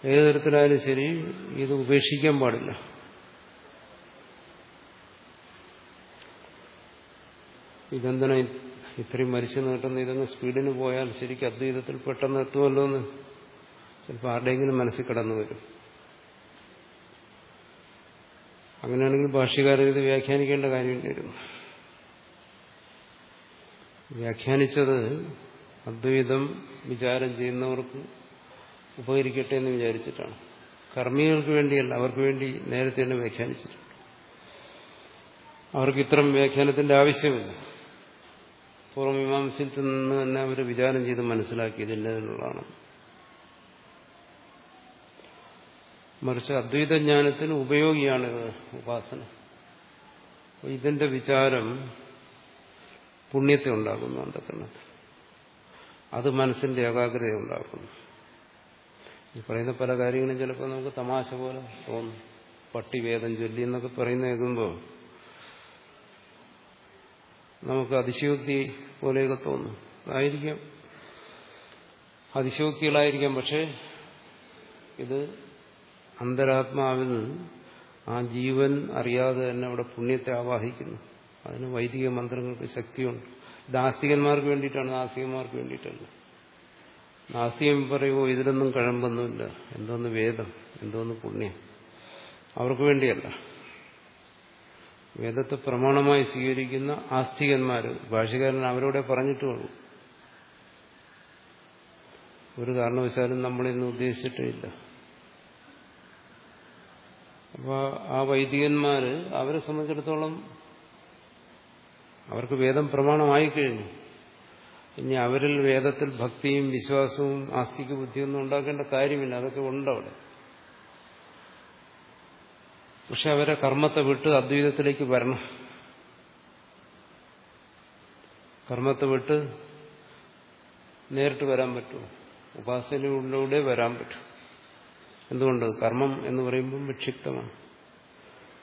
ഏത് തരത്തിലായാലും ശരി ഇത് ഉപേക്ഷിക്കാൻ പാടില്ല. ഇതെന്തിനാ ഇത്രയും മരിച്ചു നീട്ടുന്ന ഇതങ്ങ് സ്പീഡിന് പോയാൽ ശരിക്കും അദ്വൈതത്തിൽ പെട്ടെന്ന് എത്തുമല്ലോ എന്ന് ചിലപ്പോൾ ആരുടെയെങ്കിലും മനസ്സിൽ കടന്നു വരും അങ്ങനെയാണെങ്കിൽ ഭാഷ്യകാരൻ ഇത് വ്യാഖ്യാനിക്കേണ്ട കാര്യം വരുന്നു വ്യാഖ്യാനിച്ചത് അദ്വൈതം വിചാരം ചെയ്യുന്നവർക്ക് ഉപകരിക്കട്ടെ എന്ന് വിചാരിച്ചിട്ടാണ്. കർമ്മികൾക്ക് വേണ്ടിയല്ല അവർക്ക് വേണ്ടി നേരത്തെ തന്നെ വ്യാഖ്യാനിച്ചിട്ടുണ്ട്. അവർക്ക് ഇത്തരം വ്യാഖ്യാനത്തിന്റെ ആവശ്യമില്ല. പൂർവമീമാംസത്തിൽ നിന്ന് തന്നെ അവർ വിചാരം ചെയ്ത് മനസ്സിലാക്കിയതിന്റെ ഇന്നതിനുള്ളതാണ് മറിച്ച് അദ്വൈത ജ്ഞാനത്തിന് ഉപയോഗിയാണിത് ഉപാസന ഇതിന്റെ വിചാരം പുണ്യത്തെ ഉണ്ടാക്കുന്നു അന്ധകരണത്തിൽ അത് മനസ്സിന്റെ ഏകാഗ്രത ഉണ്ടാക്കുന്നു. ഈ പറയുന്ന പല കാര്യങ്ങളും ചിലപ്പോൾ നമുക്ക് തമാശ പോലെ തോന്നും. പട്ടി വേദം ചൊല്ലി എന്നൊക്കെ പറയുന്ന കേൾക്കുമ്പോൾ നമുക്ക് അതിശയോക്തി പോലെയൊക്കെ തോന്നും. അതായിരിക്കാം. അതിശയോക്തികളായിരിക്കാം. പക്ഷേ ഇത് അന്തരാത്മാവിൽ ആ ജീവൻ അറിയാതെ തന്നെ അവിടെ പുണ്യത്തെ ആവാഹിക്കുന്നു. അതിന് വൈദിക മന്ത്രങ്ങൾക്ക് ശക്തിയുണ്ട്. ദാസ്തികന്മാർക്ക് വേണ്ടിയിട്ടാണ് നാസ്തികന്മാർക്ക് വേണ്ടിയിട്ടല്ല. നാസ്തികം പറയുമോ ഇതിലൊന്നും കഴമ്പൊന്നുമില്ല. എന്തോന്ന് വേദം എന്തോന്ന് പുണ്യം. അവർക്ക് വേണ്ടിയല്ല. വേദത്തെ പ്രമാണമായി സ്വീകരിക്കുന്ന ആസ്തികന്മാർ ഭാഷകാരൻ അവരോടെ പറഞ്ഞിട്ടുള്ളൂ. ഒരു കാരണവശാലും നമ്മളിന്ന് ഉദ്ദേശിച്ചിട്ടില്ല അപ്പോൾ ആ വൈദികന്മാര് അവരെ സംബന്ധിച്ചിടത്തോളം അവർക്ക് വേദം പ്രമാണമായി കഴിഞ്ഞു. ഇനി അവരിൽ വേദത്തിൽ ഭക്തിയും വിശ്വാസവും ആസ്തിക ബുദ്ധിയൊന്നും ഉണ്ടാക്കേണ്ട കാര്യമില്ല. അതൊക്കെ ഉണ്ട് അവിടെ. പക്ഷെ അവരെ കർമ്മത്തെ വിട്ട് അദ്വൈതത്തിലേക്ക് വരണം. കർമ്മത്തെ വിട്ട് നേരിട്ട് വരാൻ പറ്റുമോ ഉപാസനയിലൂടെ വരാൻ പറ്റും. എന്തുകൊണ്ട്? കർമ്മം എന്ന് പറയുമ്പോൾ വിക്ഷിപ്തമാണ്.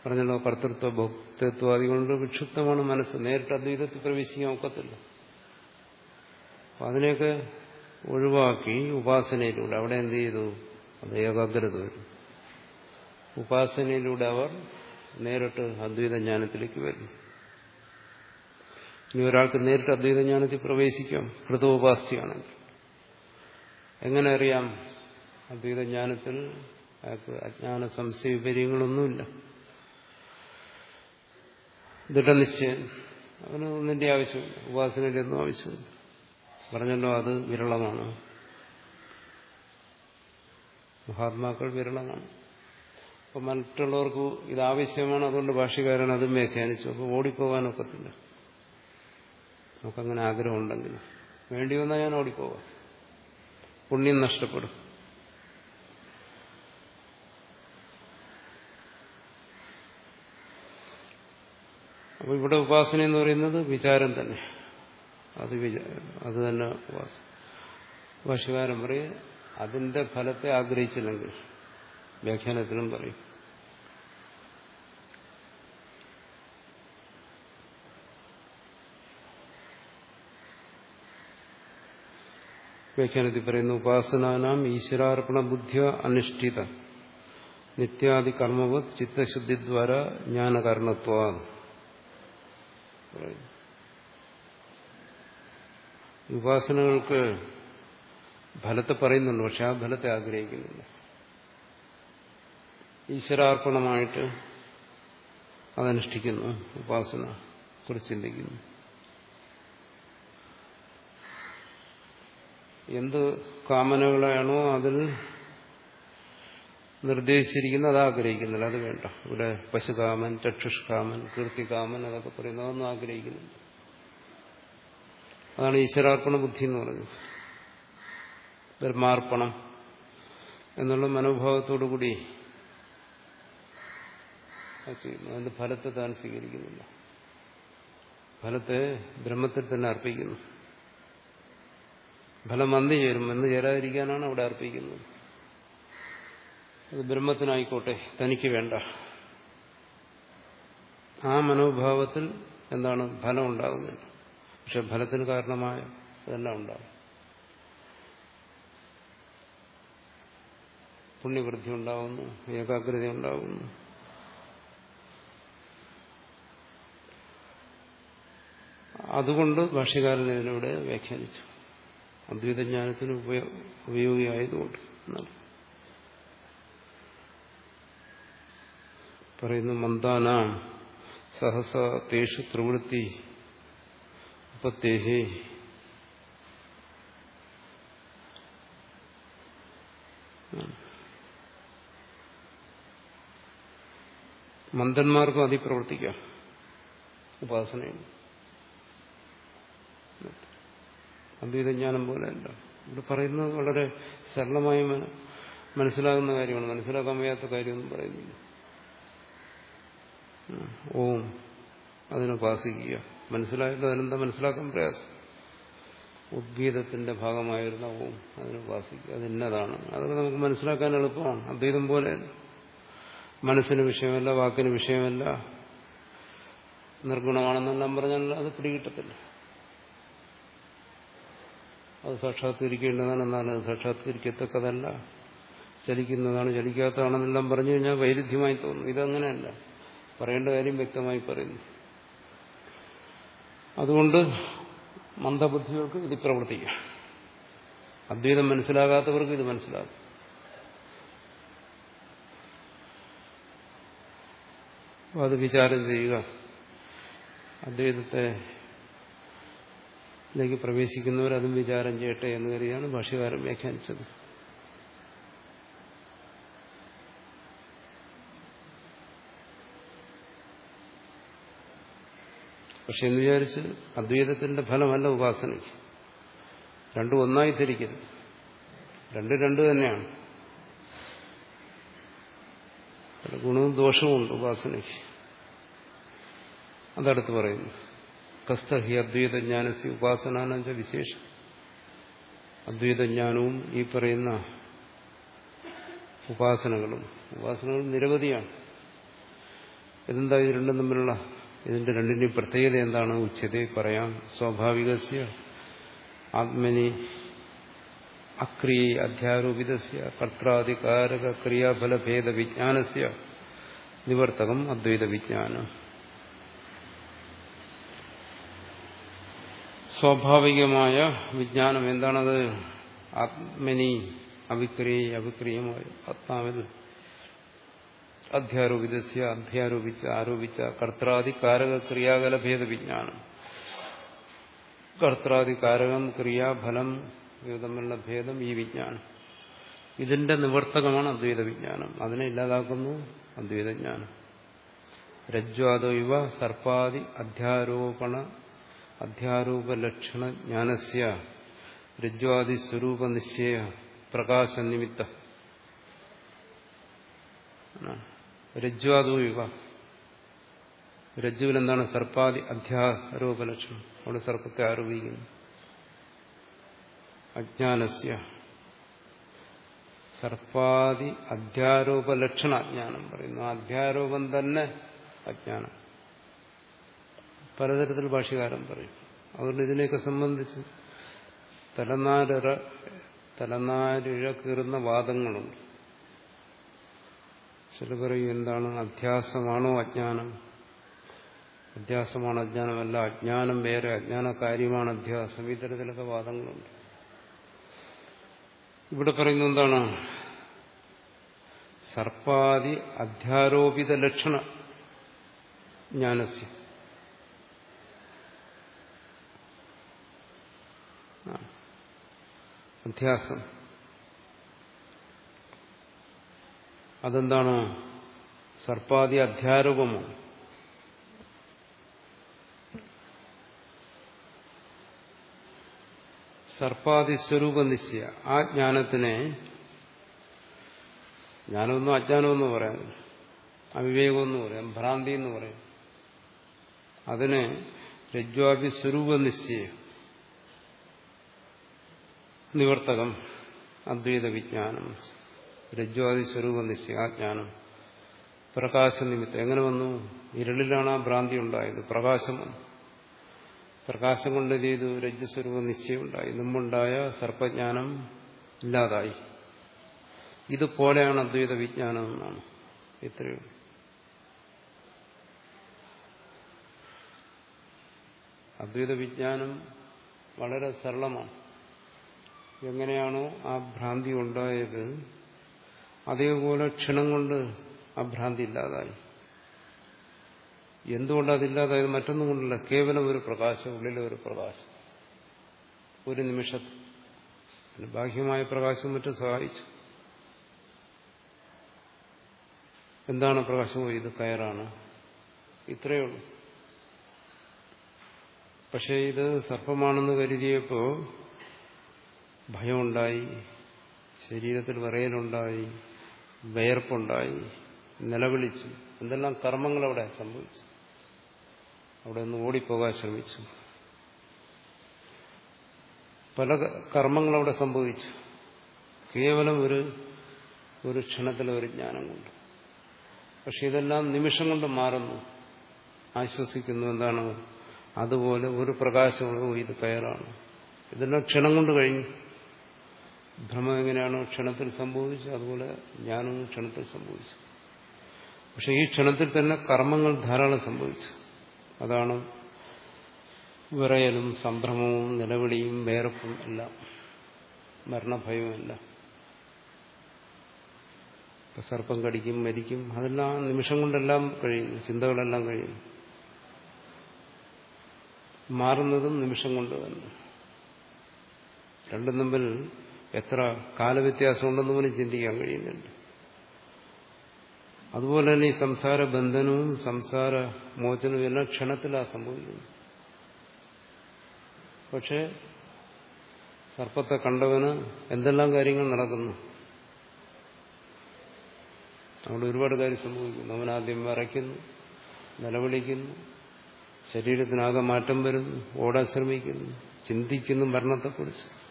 പറഞ്ഞല്ലോ കർത്തൃത്വ ഭക്തത്വാദി കൊണ്ട് വിക്ഷിപ്തമാണ് മനസ്സ്. നേരിട്ട് അദ്വൈതത്തിൽ പ്രവേശിക്കാൻ ഒക്കത്തില്ല. അപ്പം അതിനെയൊക്കെ ഒഴിവാക്കി ഉപാസനയിലൂടെ അവിടെ എന്ത് ചെയ്തു? അത് ഏകാഗ്രത വരും. ഉപാസനയിലൂടെ അവർ നേരിട്ട് അദ്വൈത ജ്ഞാനത്തിലേക്ക് ഇനി ഒരാൾക്ക് നേരിട്ട് അദ്വൈത ജ്ഞാനത്തിൽ പ്രവേശിക്കാം. കൃതോപാസ്തിയാണെങ്കിൽ എങ്ങനെ അറിയാം? അദ്വൈത ജ്ഞാനത്തിൽ അയാൾക്ക് അജ്ഞാന സംശയ വിപര്യങ്ങളൊന്നുമില്ല ദൃഢനിശ്ചയം അവന് ഒന്നിന്റെ ആവശ്യമില്ല ഉപാസനയുടെ ഒന്നും ആവശ്യമില്ല. പറഞ്ഞല്ലോ അത് വിരളമാണ്. മഹാത്മാക്കൾ വിരളമാണ്. അപ്പൊ മറ്റുള്ളവർക്ക് ഇത് ആവശ്യമാണ് അതുകൊണ്ട് ഭാഷകാരൻ അതും വ്യാഖ്യാനിച്ചു. അപ്പോൾ ഓടിപ്പോകാനൊക്കത്തില്ല. നമുക്കങ്ങനെ ആഗ്രഹമുണ്ടെങ്കിൽ. വേണ്ടി വന്നാൽ ഞാൻ ഓടിപ്പോകാം. പുണ്യം നഷ്ടപ്പെടും. അപ്പോൾ ഇവിടെ ഉപാസന എന്ന് പറയുന്നത് വിചാരം തന്നെ. അത് അത് തന്നെ ഉപാസന. ഭാഷകാരൻ പറയും അതിന്റെ ഫലത്തെ ആഗ്രഹിച്ചില്ലെങ്കിൽ വ്യാഖ്യാനത്തിലും പറയും. വ്യാഖ്യാനത്തിൽ പറയുന്ന ഉപാസനാനാം ഈശ്വരാർപ്പണ ബുദ്ധിയ അനുഷ്ഠിത. നിത്യാദി കർമ്മവത് ചിത്തശുദ്ധിദ്വാര ഉപാസനകൾക്ക് ഫലത്തെ പറയുന്നുണ്ട് പക്ഷെ ആ ഫലത്തെ ആഗ്രഹിക്കുന്നില്ല. ഈശ്വരാർപ്പണമായിട്ട് അതനുഷ്ഠിക്കുന്നു ഉപാസന കുറിച്ച് ചിന്തിക്കുന്നു എന്ത് കാമനകളാണോ അതിൽ നിർദ്ദേശിച്ചിരിക്കുന്നത് അത് അത് വേണ്ട. ഇവിടെ പശുകാമൻ ചക്ഷുഷ്കാമൻ കീർത്തികാമൻ അതൊക്കെ പറയുന്നത് അതൊന്നും ആഗ്രഹിക്കുന്നില്ല. അതാണ് ഈശ്വരാർപ്പണ ബുദ്ധി എന്ന് പറയുന്നത്. ബ്രഹ്മാർപ്പണം എന്നുള്ള മനോഭാവത്തോടു കൂടി ചെയ്യുന്നു. അതിന്റെ ഫലത്തെ താൻ സ്വീകരിക്കുന്നില്ല. ഫലത്തെ ബ്രഹ്മത്തിൽ തന്നെ അർപ്പിക്കുന്നു. ഫലം വന്നു ചേരും. വന്നു ചേരാതിരിക്കാനാണ് അവിടെ അർപ്പിക്കുന്നത്. അത് ബ്രഹ്മത്തിനായിക്കോട്ടെ തനിക്ക് വേണ്ട. ആ മനോഭാവത്തിൽ എന്താണ് ഫലം ഉണ്ടാകുന്നത്? പക്ഷെ ഫലത്തിന് കാരണമായ ഇതെല്ലാം ഉണ്ടാകും. പുണ്യവൃദ്ധി ഉണ്ടാകുന്നു ഏകാഗ്രത ഉണ്ടാകുന്നു. അതുകൊണ്ട് ഭാഷ്യകാരൻ ഇതിലൂടെ വ്യാഖ്യാനിച്ചു. അദ്വൈതജ്ഞാനത്തിന് ഉപയോഗിയായതുകൊണ്ട് എന്നാണ്. പറയുന്നു മന്ദാന സഹസ തേഷു പ്രവൃത്തി ഉപത്തേഹേ. മന്ദന്മാർക്കും അതി പ്രവർത്തിക്കാം ഉപാസനയും. അദ്വൈതജ്ഞാനം പോലെയല്ല ഇവിടെ പറയുന്നത് വളരെ സരളമായി മനസ്സിലാകുന്ന കാര്യമാണ്. മനസ്സിലാക്കാൻ വയ്യാത്ത കാര്യമൊന്നും പറയുന്നില്ല. ഓം. അതിനുപാസിക്കുക മനസ്സിലായിട്ട് അതിനെന്താ മനസ്സിലാക്കാൻ പ്രയാസം? ഉദ്ഗീതത്തിന്റെ ഭാഗമായിരുന്ന ഓം. അതിനുപാസിക്കുക അത് ഇന്നതാണ് അതൊക്കെ നമുക്ക് മനസ്സിലാക്കാൻ എളുപ്പമാണ്. അദ്വൈതം പോലെ മനസ്സിന് വിഷയമല്ല വാക്കിന് വിഷയമല്ല. നിർഗുണമാണെന്നെല്ലാം പറഞ്ഞാൽ അത് പിടികിട്ടത്തില്ല. അത് സാക്ഷാത്കരിക്കേണ്ടതാണ് എന്നാൽ അത് സാക്ഷാത്കരിക്കത്തക്കതല്ല. ചലിക്കുന്നതാണ് ചലിക്കാത്തതാണെന്നെല്ലാം പറഞ്ഞു കഴിഞ്ഞാൽ വൈരുദ്ധ്യമായി തോന്നും. ഇതങ്ങനെയല്ല. പറയേണ്ട കാര്യം വ്യക്തമായി പറയുന്നു. അതുകൊണ്ട് മന്ദബുദ്ധികൾക്ക് ഇത് പ്രവർത്തിക്കാം. അദ്വൈതം മനസ്സിലാകാത്തവർക്ക് ഇത് മനസ്സിലാകും അത് വിചാരം ചെയ്യുക. അദ്വൈതത്തെ ലേക്ക് പ്രവേശിക്കുന്നവർ വിചാരം ചെയ്യട്ടെ എന്ന് കരുതിയാണ് ഭാഷകാരം വ്യാഖ്യാനിച്ചത്. പക്ഷെ എന്ന് വിചാരിച്ച് അദ്വൈതത്തിന്റെ ഫലമല്ല ഉപാസനയ്ക്ക്. രണ്ടും ഒന്നായി തിരിക്കരുത് രണ്ടും രണ്ട് തന്നെയാണ്. ഗുണവും ദോഷവും ഉണ്ട് ഉപാസനയ്ക്ക്. അതടുത്ത് പറയുന്നു. കസ്തഹി അദ്വൈതജ്ഞാനസി ഉപാസനാനഞ്ച വിശേഷം. അദ്വൈതജ്ഞാനവും ഈ പറയുന്ന ഉപാസനകളും ഉപാസനകൾ നിരവധിയാണ്. ഇത് രണ്ടും തമ്മിലുള്ള ഇതിന്റെ രണ്ടിന്റെയും പ്രത്യേകത എന്താണ്? ഉച്ചത പറയാം. സ്വാഭാവികസ്യ ആത്മനി അക്രിയ അധ്യാരോപിതസ്യ കർത്താധികാരക ക്രിയാഫലഭേദ വിജ്ഞാനസ്യ നിവർത്തകം അദ്വൈത വിജ്ഞാനം. സ്വാഭാവികമായ വിജ്ഞാനം എന്താണത്? ആത്മനി അവിക്രിയ അവിക്രിയമായ ആത്മാവിൽ അധ്യാരോപിതസ്യ അധ്യാരോപിച്ച ആരോപിച്ച കർത്താധികാരക ക്രിയാകലഭേദ വിജ്ഞാനം കർത്താധികാരകം ക്രിയാഫലം ഇവ തമ്മിലുള്ള ഭേദം ഈ വിജ്ഞാനം. ഇതിന്റെ നിവർത്തകമാണ് അദ്വൈത വിജ്ഞാനം അതിനെ ഇല്ലാതാക്കുന്നു അദ്വൈതജ്ഞാനം. രജ്വാദോ സർപ്പാദി അധ്യാരോപണ അധ്യാരൂപലക്ഷണ ജ്ഞാനസ്യ രജ്വാദി സ്വരൂപ നിശ്ചയ പ്രകാശനിമിത്ത. രജ്വാദോ ഇവ രജ്ജുവിൽ എന്താണ് സർപ്പാദി അധ്യാരോപലക്ഷണം അവിടെ സർപ്പത്തെ ആരോപിക്കുന്നു. അജ്ഞാനസ്യ. സർപ്പാദി അധ്യാരോപലക്ഷണ അജ്ഞാനം പറയുന്നു. അധ്യാരോപം തന്നെ അജ്ഞാനം. പലതരത്തിൽ ഭാഷകാരം പറയും. അതുകൊണ്ട് ഇതിനെയൊക്കെ സംബന്ധിച്ച് തലനാരിഴ തലനാരിഴ കീറുന്ന വാദങ്ങളുണ്ട്. ചില പറയും എന്താണ് അധ്യാസമാണോ അജ്ഞാനം? അധ്യാസമാണ് അജ്ഞാനമല്ല അജ്ഞാനം വേറെ അജ്ഞാന കാര്യമാണ് അധ്യാസം. ഇത്തരത്തിലൊക്കെ വാദങ്ങളുണ്ട്. ഇവിടെ പറയുന്നത് എന്താണ്? സർപ്പാദി അധ്യാരോപിത ലക്ഷണ ജ്ഞാനസ്യ. അധ്യാസം. അതെന്താണ്? സർപ്പാദി അധ്യാരൂപമോ? സർപ്പാദി സ്വരൂപ നിശ്ചയ ആ ജ്ഞാനത്തിനെ ജ്ഞാനമെന്നോ അജ്ഞാനമെന്ന് പറയാം. അവിവേകമെന്ന് പറയാം. ഭ്രാന്തി എന്ന് പറയാം. അതിന് രജ്വാഭി സ്വരൂപ നിശ്ചയ നിവർത്തകം അദ്വൈത വിജ്ഞാനം രജ്വാദി സ്വരൂപ നിശ്ചയ ആ ജ്ഞാനം. പ്രകാശ നിമിത്തം. എങ്ങനെ വന്നു? ഇരുളിലാണ് ആ ഭ്രാന്തി ഉണ്ടായത്. പ്രകാശം വന്നു. പ്രകാശം കൊണ്ട് ചെയ്തു? രജ്ജസ്വരൂപ നിശ്ചയം ഉണ്ടായി മുമ്പുണ്ടായ സർപ്പജ്ഞാനം ഇല്ലാതായി. ഇതുപോലെയാണ് അദ്വൈത വിജ്ഞാനം എന്നാണ്. ഇത്രയും അദ്വൈത വിജ്ഞാനം വളരെ സരളമാണ്. എങ്ങനെയാണോ ആ ഭ്രാന്തി ഉണ്ടായത്? അതേപോലെ ക്ഷണം കൊണ്ട് അഭ്രാന്തി ഭ്രാന്തി ഇല്ലാതായി. എന്തുകൊണ്ട് അതില്ലാതായത് മറ്റൊന്നും കൊണ്ടല്ല. കേവലം ഒരു പ്രകാശം ഉള്ളിലെ ഒരു പ്രകാശം. ഒരു നിമിഷത്തിൽ ബാഹ്യമായ പ്രകാശം മറ്റും സഹായിച്ചു. എന്താണ് പ്രകാശം? ഇത് കയറാണ്. ഇത്രയേ ഉള്ളൂ. പക്ഷേ ഇത് സർപ്പമാണെന്ന് കരുതിയപ്പോ ഭയമുണ്ടായി. ശരീരത്തിൽ വിറയലുണ്ടായി. വിയർപ്പുണ്ടായി നിലവിളിച്ചു. എന്തെല്ലാം കർമ്മങ്ങൾ അവിടെ സംഭവിച്ചു? അവിടെ നിന്ന് ഓടിപ്പോകാൻ ശ്രമിച്ചു. പല കർമ്മങ്ങൾ അവിടെ സംഭവിച്ചു. കേവലം ഒരു ഒരു ക്ഷണത്തിലെ ഒരു ജ്ഞാനം കൊണ്ട്. പക്ഷെ ഇതെല്ലാം നിമിഷം കൊണ്ട് മാറുന്നു. ആശ്വസിക്കുന്നു എന്താണ്? അതുപോലെ ഒരു പ്രകാശമുള്ള ഇത് കയറാണ്. ഇതെല്ലാം ക്ഷണം കൊണ്ട് കഴിഞ്ഞു. ഭ്രമം എങ്ങനെയാണോ ക്ഷണത്തിൽ സംഭവിച്ചത് അതുപോലെ ജ്ഞാനവും ക്ഷണത്തിൽ സംഭവിച്ചു. പക്ഷെ ഈ ക്ഷണത്തിൽ തന്നെ കർമ്മങ്ങൾ ധാരാളം സംഭവിച്ചു. അതാണ് വിറയലും സംഭ്രമവും നിലവിളിയും വേർപ്പും എല്ലാം മരണഭയവുമല്ല സർപ്പം കടിക്കും മരിക്കും അതെല്ലാം നിമിഷം കൊണ്ടെല്ലാം കഴിയുന്നു ചിന്തകളെല്ലാം കഴിയുന്നു മാറുന്നതും നിമിഷം കൊണ്ട് തന്നെ രണ്ടും തമ്മിൽ എത്ര കാലവ്യത്യാസം ഉണ്ടെന്ന് പോലും ചിന്തിക്കാൻ കഴിയുന്നുണ്ട്. അതുപോലെ തന്നെ ഈ സംസാര ബന്ധനവും സംസാര മോചനവും എല്ലാം ക്ഷണത്തിലാണ് സംഭവിക്കുന്നത്. പക്ഷെ സർപ്പത്തെ കണ്ടവന് എന്തെല്ലാം കാര്യങ്ങൾ നടക്കുന്നു? അവിടെ ഒരുപാട് കാര്യം സംഭവിക്കുന്നു. അവനാദ്യം വിറയ്ക്കുന്നു നിലവിളിക്കുന്നു ശരീരത്തിനാകെ മാറ്റം വരുന്നു ഓടാൻ ശ്രമിക്കുന്നു ചിന്തിക്കുന്നു മരണത്തെക്കുറിച്ച്.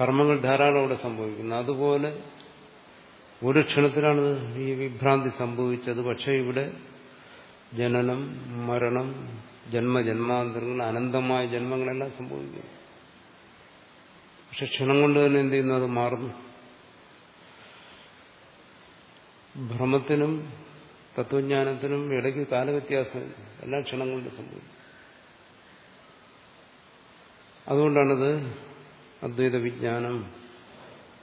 കർമ്മങ്ങൾ ധാരാളം അവിടെ സംഭവിക്കുന്നു. അതുപോലെ ഒരു ക്ഷണത്തിലാണ് ഈ വിഭ്രാന്തി സംഭവിച്ചത്. പക്ഷേ ഇവിടെ ജനനം മരണം ജന്മജന്മാന്തരങ്ങൾ അനന്തമായ ജന്മങ്ങളെല്ലാം സംഭവിക്കുന്നു. പക്ഷെ ക്ഷണം കൊണ്ട് തന്നെ എന്ത് ചെയ്യുന്നു? അത് മാറുന്നു. ഭ്രമത്തിനും തത്വജ്ഞാനത്തിനും ഇടയ്ക്ക് കാലവ്യത്യാസം എല്ലാ ക്ഷണം കൊണ്ട് സംഭവിക്കും അതുകൊണ്ടാണത് അദ്വൈത വിജ്ഞാനം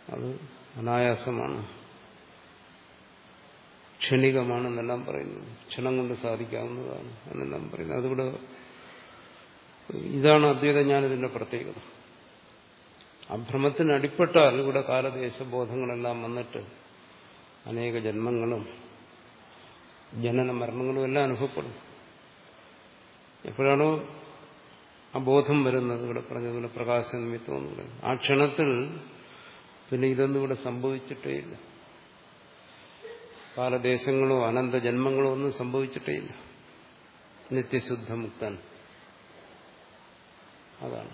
അത് അനായാസമാണ്. ക്ഷണികമാണെന്നെല്ലാം പറയുന്നു. ക്ഷണം കൊണ്ട് സാധിക്കാവുന്നതാണ് എന്നെല്ലാം പറയുന്നു. അതിവിടെ ഇതാണ് അദ്വൈത ജ്ഞാനത്തിന്റെ പ്രത്യേകത. അഭ്രമത്തിന് അടിപ്പെട്ടാൽ ഇവിടെ കാലദേശബോധങ്ങളെല്ലാം വന്നിട്ട് അനേക ജന്മങ്ങളും ജനന മരണങ്ങളും എല്ലാം അനുഭവപ്പെടും. എപ്പോഴാണോ ആ ബോധം വരുന്നത് ഇവിടെ പറഞ്ഞതുപോലെ പ്രകാശ നിമിത്തം എന്ന് ആ ക്ഷണത്തിൽ പിന്നെ ഇതൊന്നും ഇവിടെ സംഭവിച്ചിട്ടേ ഇല്ല. കാലദേശങ്ങളോ അനന്ത ജന്മങ്ങളോ ഒന്നും സംഭവിച്ചിട്ടേ ഇല്ല. നിത്യശുദ്ധ മുക്തൻ അതാണ്.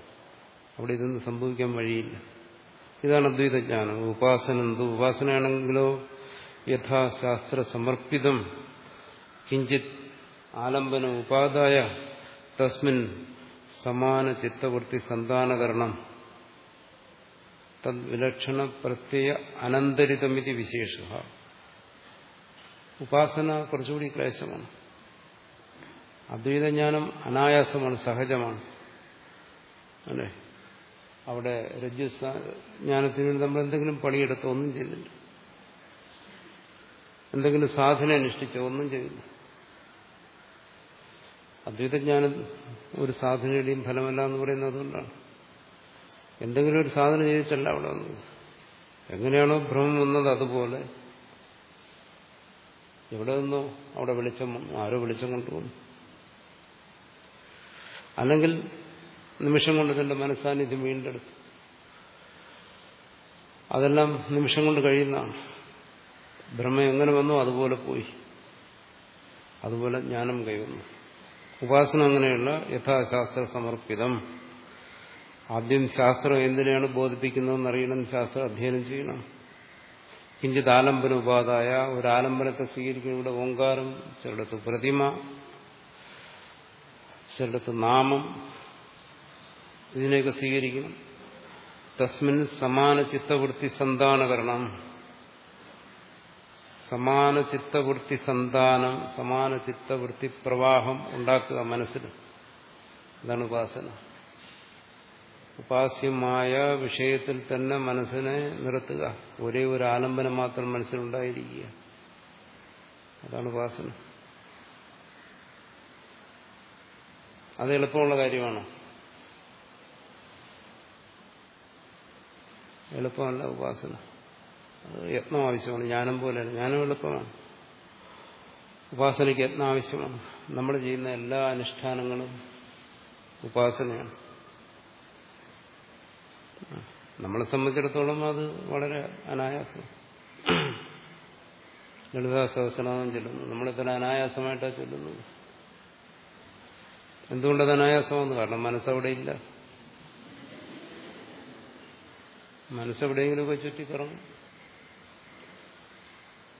അവിടെ ഇതൊന്നും സംഭവിക്കാൻ വഴിയില്ല. ഇതാണ് അദ്വൈതജ്ഞാനം. ഉപാസന എന്ത് ഉപാസനയാണെങ്കിലോ യഥാശാസ്ത്ര സമർപ്പിതം. കിഞ്ചിത് ആലംബനം ഉപാദായ തസ്മിൻ സമാന ചിത്തവൃത്തി സന്താനകരണം. തദ്വിലക്ഷണ പ്രത്യയ അനന്തരിതമിതി വിശേഷ. ഉപാസന കുറച്ചുകൂടി ക്ലേശമാണ്. അദ്വൈതജ്ഞാനം അനായാസമാണ് സഹജമാണ്. അല്ലേ? അവിടെ രജ്ജു വേണ്ടി നമ്മൾ എന്തെങ്കിലും പണിയെടുത്തോ ഒന്നും ചെയ്യുന്നില്ല. എന്തെങ്കിലും സാധന അനുഷ്ഠിച്ചോ ഒന്നും ചെയ്തില്ല അദ്വൈതജ്ഞാനം ഒരു സാധനയുടെയും ഫലമല്ല എന്ന് പറയുന്നത് അതുകൊണ്ടാണ്. എന്തെങ്കിലും ഒരു സാധന ചെയ്തിട്ടല്ല അവിടെ വന്നത്. എങ്ങനെയാണോ ഭ്രമം വന്നത് അതുപോലെ. എവിടെ നിന്നോ അവിടെ വെളിച്ചം ആരോ വെളിച്ചം കൊണ്ടുവന്നു. അല്ലെങ്കിൽ നിമിഷം കൊണ്ട് തന്റെ മനസ്സാന്നിധ്യം വീണ്ടെടുത്തു. അതെല്ലാം നിമിഷം കൊണ്ട് കഴിയുന്നതാണ്. ഭ്രമം എങ്ങനെ വന്നോ അതുപോലെ പോയി. അതുപോലെ ജ്ഞാനം കൈവന്നു. ഉപാസന അങ്ങനെയുള്ള യഥാശാസ്ത്ര സമർപ്പിതം. ആദ്യം ശാസ്ത്രം എന്തിനാണ് ബോധിപ്പിക്കുന്നതെന്ന് അറിയണം ശാസ്ത്രം അധ്യയനം ചെയ്യണം. കിഞ്ചിത് ആലംബന ഉപാധായ ഒരു ആലംബനത്തെ സ്വീകരിക്കുന്ന ഇവിടെ ഓങ്കാരം ചിലടത്ത് പ്രതിമ ചിലടത്ത് നാമം ഇതിനെയൊക്കെ സ്വീകരിക്കണം. തസ്മിൻ സമാന ചിത്തവൃത്തി സന്താനകരണം. സമാന ചിത്തവൃത്തി സന്താനം സമാന ചിത്തവൃത്തി പ്രവാഹം ഉണ്ടാക്കുക മനസ്സിൽ. അതാണ് ഉപാസന. ഉപാസ്യമായ വിഷയത്തിൽ തന്നെ മനസ്സിനെ നിർത്തുക. ഒരേ ഒരു ആലംബനം മാത്രം മനസ്സിലുണ്ടായിരിക്കുക. അതാണ് ഉപാസന. അത് എളുപ്പമുള്ള കാര്യമാണ്. എളുപ്പമല്ല ഉപാസന. യത്നം ആവശ്യമാണ് ജ്ഞാനം പോലെയാണ് ജ്ഞാനം എളുപ്പമാണ്. ഉപാസനയ്ക്ക് യത്നം ആവശ്യമാണ് നമ്മൾ ചെയ്യുന്ന എല്ലാ അനുഷ്ഠാനങ്ങളും ഉപാസനയാണ്. നമ്മളെ സംബന്ധിച്ചിടത്തോളം അത് വളരെ അനായാസം. ലളിതാ സഹസ്രനാമം ചൊല്ലുന്നു നമ്മളിത്ര അനായാസമായിട്ടാണ് ചൊല്ലുന്നത് എന്തുകൊണ്ടത് അനായാസമെന്ന്? കാരണം മനസ്സവിടെ ഇല്ല. മനസ്സെവിടെയെങ്കിലുമൊക്കെ ചുറ്റിക്കറങ്ങും.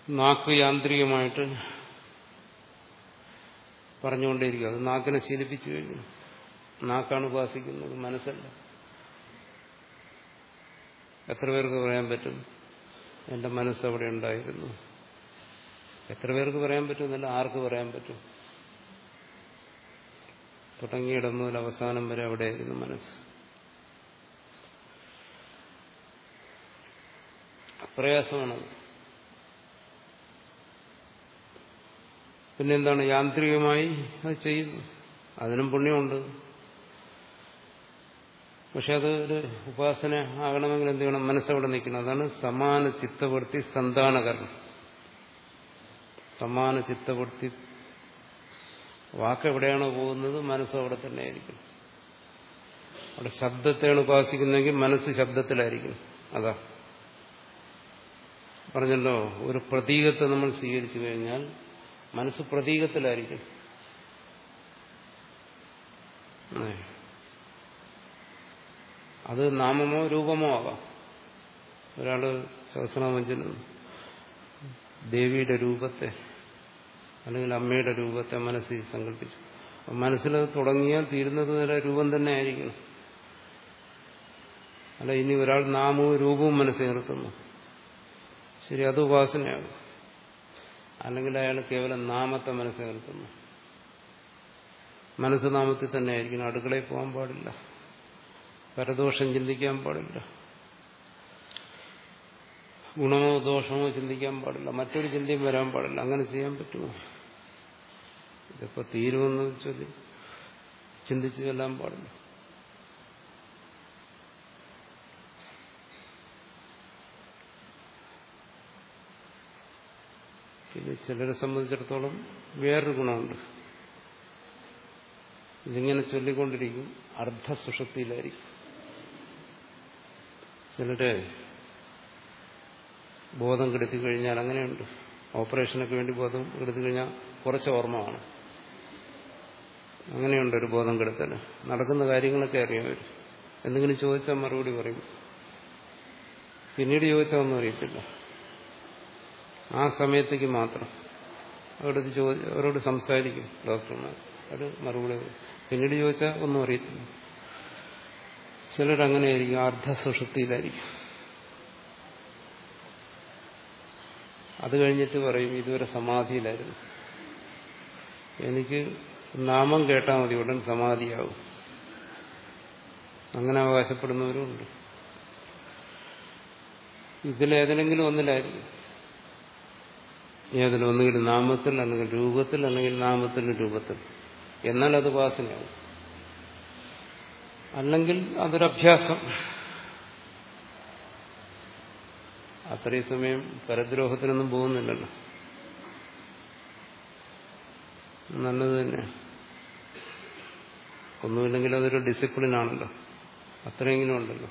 നാക്ക് യാന്ത്രികമായിട്ട് പറഞ്ഞുകൊണ്ടേയിരിക്കും. അത് നാക്കിനെ ശീലിപ്പിച്ചു കഴിഞ്ഞു. നാക്കാണ് ഉപാസിക്കുന്നത്. മനസ്സല്ല. എത്ര പേർക്ക് പറയാൻ പറ്റും? എന്റെ മനസ്സ് അവിടെ ഉണ്ടായിരുന്നു. എത്ര പേർക്ക് പറയാൻ പറ്റും എന്നല്ല ആർക്ക് പറയാൻ പറ്റും? തുടങ്ങിയിടം മുതൽ അവസാനം വരെ അവിടെയായിരുന്നു മനസ്സ്. പ്രയാസമാണത് പിന്നെന്താണ്? യാന്ത്രികമായി അത് ചെയ്യുന്നു അതിനും പുണ്യമുണ്ട്. പക്ഷെ അത് ഒരു ഉപാസന ആകണമെങ്കിൽ എന്ത് ചെയ്യണം? മനസ്സവിടെ നിൽക്കണം. അതാണ് സമാന ചിത്തവൃത്തി സന്താനകരണം. സമാന ചിത്തവൃത്തി വാക്കെവിടെയാണോ പോകുന്നത്? മനസ്സ് അവിടെ തന്നെ ആയിരിക്കും അവിടെ ശബ്ദത്തെയാണ് ഉപാസിക്കുന്നതെങ്കിൽ മനസ്സ് ശബ്ദത്തിലായിരിക്കും. അതാ. പറഞ്ഞല്ലോ ഒരു പ്രതീകത്തെ നമ്മൾ സ്വീകരിച്ചു കഴിഞ്ഞാൽ മനസ്സ് പ്രതീകത്തിലായിരിക്കും. അത്. നാമമോ രൂപമോ ആകാം. ഒരാൾ സഹസ്രനാമഞ്ചനും ദേവിയുടെ രൂപത്തെ അല്ലെങ്കിൽ അമ്മയുടെ രൂപത്തെ മനസ്സിൽ സങ്കല്പിച്ചു. മനസ്സിൽ തുടങ്ങിയാൽ തീരുന്നത് വരെ രൂപം തന്നെ ആയിരിക്കും. അല്ല ഇനി ഒരാൾ നാമവും രൂപവും മനസ്സിൽ നിർത്തുന്നു. ശരി അത് ഉപാസനയാകും. അല്ലെങ്കിൽ അയാൾ കേവലം നാമത്തെ മനസ്സിൽ നിർത്തുന്നു മനസ്സ് നാമത്തിൽ തന്നെ ആയിരിക്കണം. അടുക്കളയിൽ പോകാൻ പാടില്ല. പരദോഷം ചിന്തിക്കാൻ പാടില്ല. ഗുണമോ ദോഷമോ ചിന്തിക്കാൻ പാടില്ല. മറ്റൊരു ചിന്തയും വരാൻ പാടില്ല. അങ്ങനെ ചെയ്യാൻ പറ്റുമോ? ഇതിപ്പോ തീരുമെന്ന് ചൊല്ലി ചിന്തിച്ചു ചെല്ലാൻ പാടില്ല. പിന്നെ ചിലരെ സംബന്ധിച്ചിടത്തോളം വേറൊരു ഗുണമുണ്ട്. ഇതിങ്ങനെ ചൊല്ലിക്കൊണ്ടിരിക്കും അർദ്ധസുഷക്തിയിലായിരിക്കും ചിലര് ബോധം കെടുത്തി കഴിഞ്ഞാൽ അങ്ങനെയുണ്ട്. ഓപ്പറേഷനൊക്കെ വേണ്ടി ബോധം കെടുത്തി കഴിഞ്ഞാൽ കുറച്ച് ഓർമ്മ കാണും അങ്ങനെയുണ്ട് ഒരു ബോധം കെടുത്തൽ. നടക്കുന്ന കാര്യങ്ങളൊക്കെ അറിയാം അവർ എന്തെങ്കിലും ചോദിച്ചാൽ മറുപടി പറയും. പിന്നീട് ചോദിച്ചാൽ ഒന്നും അറിയത്തില്ല. ആ സമയത്തേക്ക് മാത്രം. അവരോട് ചോദി അവരോട് സംസാരിക്കും ഡോക്ടർമാർ. അത് മറുപടി പിന്നീട് ചോദിച്ചാൽ ഒന്നും അറിയത്തില്ല. ചിലരങ്ങനെയായിരിക്കും അർദ്ധസുഷുപ്തിയിലായിരിക്കും അത് കഴിഞ്ഞിട്ട് പറയും ഇതുവരെ സമാധിയിലായിരുന്നു. എനിക്ക് നാമം കേട്ടാൽ മതി ഉടൻ സമാധിയാവും. അങ്ങനെ അവകാശപ്പെടുന്നവരും ഉണ്ട്. ഇതിലേതെങ്കിലും ഒന്നിലായിരിക്കും. ഏതിലും ഒന്നുകിൽ നാമത്തിൽ അല്ലെങ്കിൽ രൂപത്തിൽ അല്ലെങ്കിൽ നാമത്തിൽ രൂപത്തിൽ. എന്നാൽ അത് ഉപാസനയാവും അല്ലെങ്കിൽ അതൊരഭ്യാസം. അത്രയും സമയം പരദ്രോഹത്തിനൊന്നും പോകുന്നില്ലല്ലോ. നല്ലത് തന്നെ. ഒന്നുമില്ലെങ്കിൽ അതൊരു ഡിസിപ്ലിൻ ആണല്ലോ. അത്രയെങ്കിലും ഉണ്ടല്ലോ.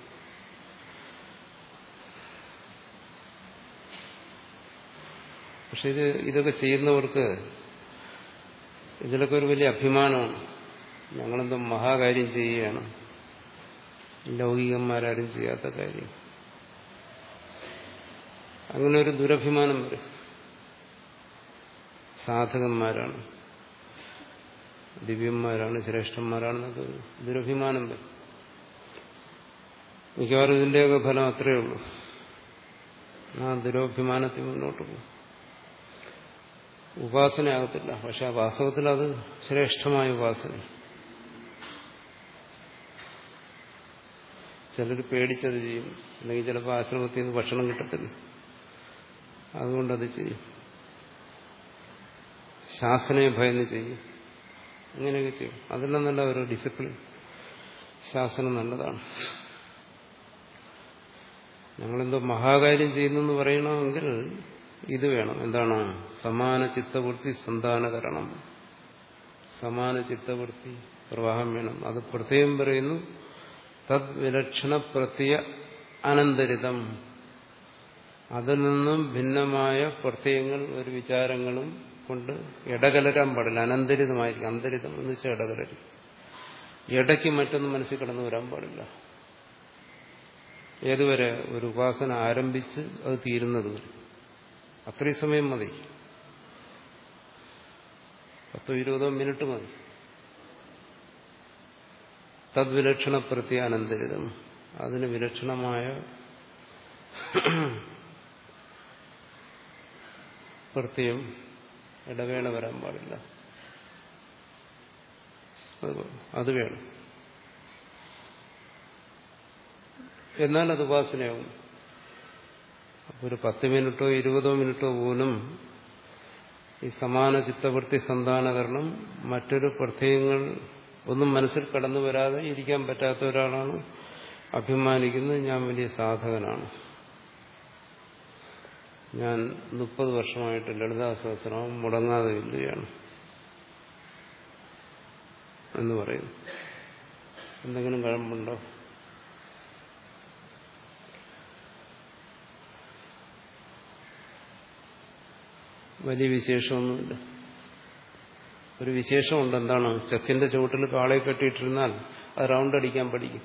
പക്ഷെ ഇത് ഇതൊക്കെ ചെയ്യുന്നവർക്ക് ഇതിലൊക്കെ ഒരു വലിയ അഭിമാനമാണ്. ഞങ്ങളെന്തോ മഹാകാര്യം ചെയ്യുകയാണ്. ലൗകികന്മാരാരും ചെയ്യാത്ത കാര്യം. അങ്ങനെ ഒരു ദുരഭിമാനം വരും. സാധകന്മാരാണ്. ദിവ്യന്മാരാണ് ശ്രേഷ്ഠന്മാരാണെന്നൊക്കെ ദുരഭിമാനം വരും. മിക്കവാറും ഇതിന്റെയൊക്കെ ഫലം അത്രയേ ഉള്ളൂ. ആ ദുരഭിമാനത്തിൽ മുന്നോട്ട് പോകും. ഉപാസനയാകത്തില്ല. പക്ഷെ വാസ്തവത്തിൽ അത് ശ്രേഷ്ഠമായ ഉപാസന. ചിലർ പേടിച്ചത് ചെയ്യും. അല്ലെങ്കിൽ ചിലപ്പോൾ ആശ്രമത്തിൽ നിന്ന് ഭക്ഷണം കിട്ടത്തില്ല. അതുകൊണ്ടത് ചെയ്യും. ശാസനയെ ഭയന്ന് ചെയ്യും. അങ്ങനെയൊക്കെ ചെയ്യും. അതെല്ലാം നല്ല ഒരു ഡിസിപ്ലിൻ. ശാസനം നല്ലതാണ്. ഞങ്ങളെന്തോ മഹാകാര്യം ചെയ്യുന്നു എന്ന് പറയണമെങ്കിൽ ഇത് വേണം. എന്താണ്? സമാന ചിത്തവൃത്തി സന്താനകരണം. സമാന ചിത്തവൃത്തി പ്രവാഹം വേണം. അത് പ്രത്യേകം പറയുന്നു തദ് വിലക്ഷണ പ്രത്യ അനന്തരിതം. അതിൽ നിന്നും ഭിന്നമായ പ്രത്യയങ്ങൾ ഒരു വിചാരങ്ങളും കൊണ്ട് ഇടകലരാൻ പാടില്ല. അനന്തരിതമായിരിക്കും. അന്തരിതം എന്ന് വെച്ചാൽ ഇടകലരും. ഇടയ്ക്ക് മറ്റൊന്നും മനസ്സിൽ കടന്നു വരാൻ പാടില്ല. ഏതുവരെ ഒരു ഉപാസന ആരംഭിച്ച് അത് തീരുന്നത് വരെ. അത്രയും സമയം മതി. പത്തോ ഇരുപതോ മിനിറ്റ് മതി. തദ്വിലക്ഷണ പ്രത്യാനന്തരിതം അതിന് വിലക്ഷണമായ പ്രത്യം ഇടവേള വരാൻ പാടില്ല. അത് വേണം. എന്നാൽ അത് ഉപാസനയാവും. ഒരു പത്ത് മിനിറ്റോ ഇരുപതോ മിനിറ്റോ പോലും ഈ സമാന ചിത്തവൃത്തി സന്താനകരണം മറ്റൊരു പ്രത്യേകങ്ങൾ ഒന്നും മനസ്സിൽ കടന്നു വരാതെ ഇരിക്കാൻ പറ്റാത്ത ഒരാളാണ് അഭിമാനിക്കുന്നത് ഞാൻ വലിയ സാധകനാണ്. ഞാൻ മുപ്പത് വർഷമായിട്ട് ലളിതാ മുടങ്ങാതെ ഇല്ലുകയാണ് എന്ന് പറയുന്നു. എന്തെങ്കിലും കഴമ്പുണ്ടോ വലിയ വിശേഷമൊന്നുമില്ല. ഒരു വിശേഷമുണ്ട് എന്താണ്? ചെക്കിന്റെ ചുവട്ടിൽ കാളെ കെട്ടിയിട്ടിരുന്നാൽ അത് റൗണ്ട് അടിക്കാൻ പഠിക്കും.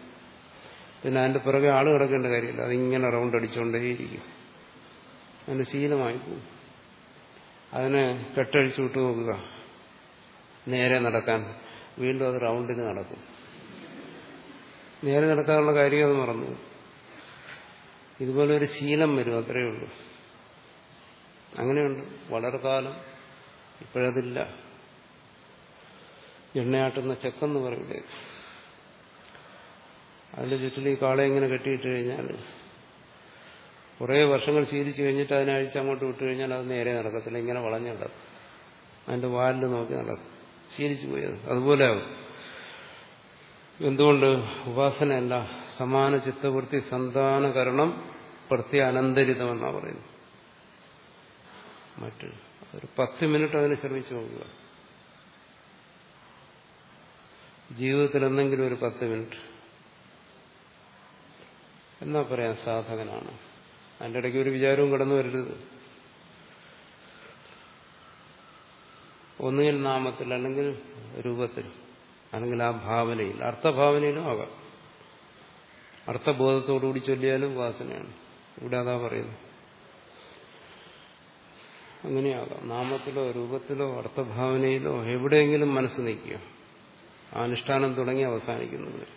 പിന്നെ അതിന്റെ പിറകെ ആൾ കിടക്കേണ്ട കാര്യമില്ല. അതിങ്ങനെ റൗണ്ട് അടിച്ചുകൊണ്ടേയിരിക്കും അതിന് ശീലമായി പോകും അതിനെ കെട്ടഴിച്ചു വിട്ടു നോക്കുക. നേരെ നടക്കാൻ. വീണ്ടും അത് റൗണ്ടിന് നടക്കും. നേരെ നടക്കാനുള്ള കാര്യം അത് മറന്നു ഇതുപോലെ ഒരു ശീലം വരും അത്രയേ ഉള്ളൂ. അങ്ങനെയുണ്ട്. വളരെ കാലം ഇപ്പോഴതില്ല. എണ്ണയാട്ടുന്ന ചെക്കെന്ന് പറയില്ലേ അതിന്റെ ചുറ്റിൽ ഈ കാളെ ഇങ്ങനെ കെട്ടിയിട്ട് കഴിഞ്ഞാൽ കുറേ വർഷങ്ങൾ ശീലിച്ചു കഴിഞ്ഞിട്ട് അതിനെ അഴിച്ച് അങ്ങോട്ട് വിട്ടു കഴിഞ്ഞാൽ അത് നേരെ നടക്കത്തില്ല. ഇങ്ങനെ വളഞ്ഞു നടക്കും. അതിന്റെ വാലിൽ നോക്കി നടക്കും. ശീലിച്ചു പോയത് അതുപോലെ ആവും. എന്തുകൊണ്ട്? ഉപാസനയല്ല. സമാന ചിത്തവൃത്തി സന്താനകരണം പ്രത്യാനന്തരിതമെന്നാണ് പറയുന്നത്. മറ്റ് ഒരു പത്ത് മിനിറ്റ് അതിനെ ശ്രമിച്ചു നോക്കുക. ജീവിതത്തിൽ എന്തെങ്കിലും ഒരു പത്ത് മിനിറ്റ്. എന്നാ പറയാൻ സാധകനാണ്. അതിന്റെ ഇടയ്ക്ക് ഒരു വിചാരവും കടന്നു വരരുത്. ഒന്നുകിൽ നാമത്തിൽ അല്ലെങ്കിൽ രൂപത്തിൽ അല്ലെങ്കിൽ ആ ഭാവനയിൽ അർത്ഥഭാവനയിലും ആകാം. അർത്ഥബോധത്തോടുകൂടി ചൊല്ലിയാലും വാസനയാണ് ഇവിടെ അതാ പറയുന്നു അങ്ങനെയാകാം. നാമത്തിലോ രൂപത്തിലോ അർത്ഥഭാവനയിലോ എവിടെയെങ്കിലും മനസ്സ് നിൽക്കുക അനുഷ്ഠാനം തുടങ്ങി അവസാനിക്കുന്നത്.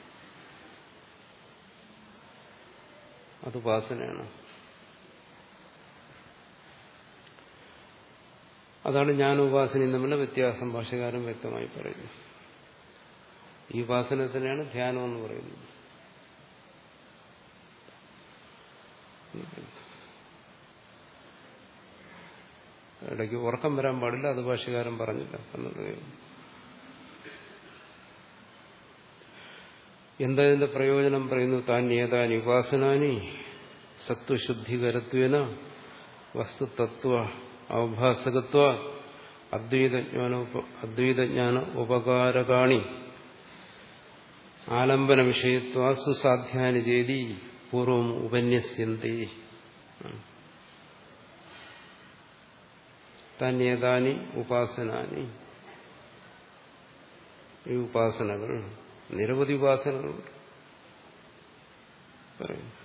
അത് ഉപാസനയാണ്. അതാണ് ഞാൻ ഉപാസനയും തമ്മിലെ വ്യത്യാസം. ഭാഷകാരൻ വ്യക്തമായി പറയുന്നു. ഈ ഉപാസന തന്നെയാണ് ധ്യാനം എന്ന് പറയുന്നത്. ഇടയ്ക്ക് ഉറക്കം വരാൻ പാടില്ല അത് ഭാഷകാരൻ പറഞ്ഞില്ല എന്നുള്ളത് എന്താ ഇതിന്റെ പ്രയോജനം? പറയുന്നു താൻ ഏതാനി ഉപാസനാനി സത്വശുദ്ധികരത്വേന വസ്തുതത്വ അവഭാസകത്വ അദ്വൈതജ്ഞാന അദ്വൈതജ്ഞാന ഉപകാരകാണി. ആലംബന വിഷയത്വ സുസാധ്യാനി ചേതി പൂർവം ഉപന്യസ്യന്തേ. തന്യേതാനി ഉപാസനാനി. ഈ ഉപാസനകൾ നിരവധി ഉപാസനകളുണ്ട്. പറയും.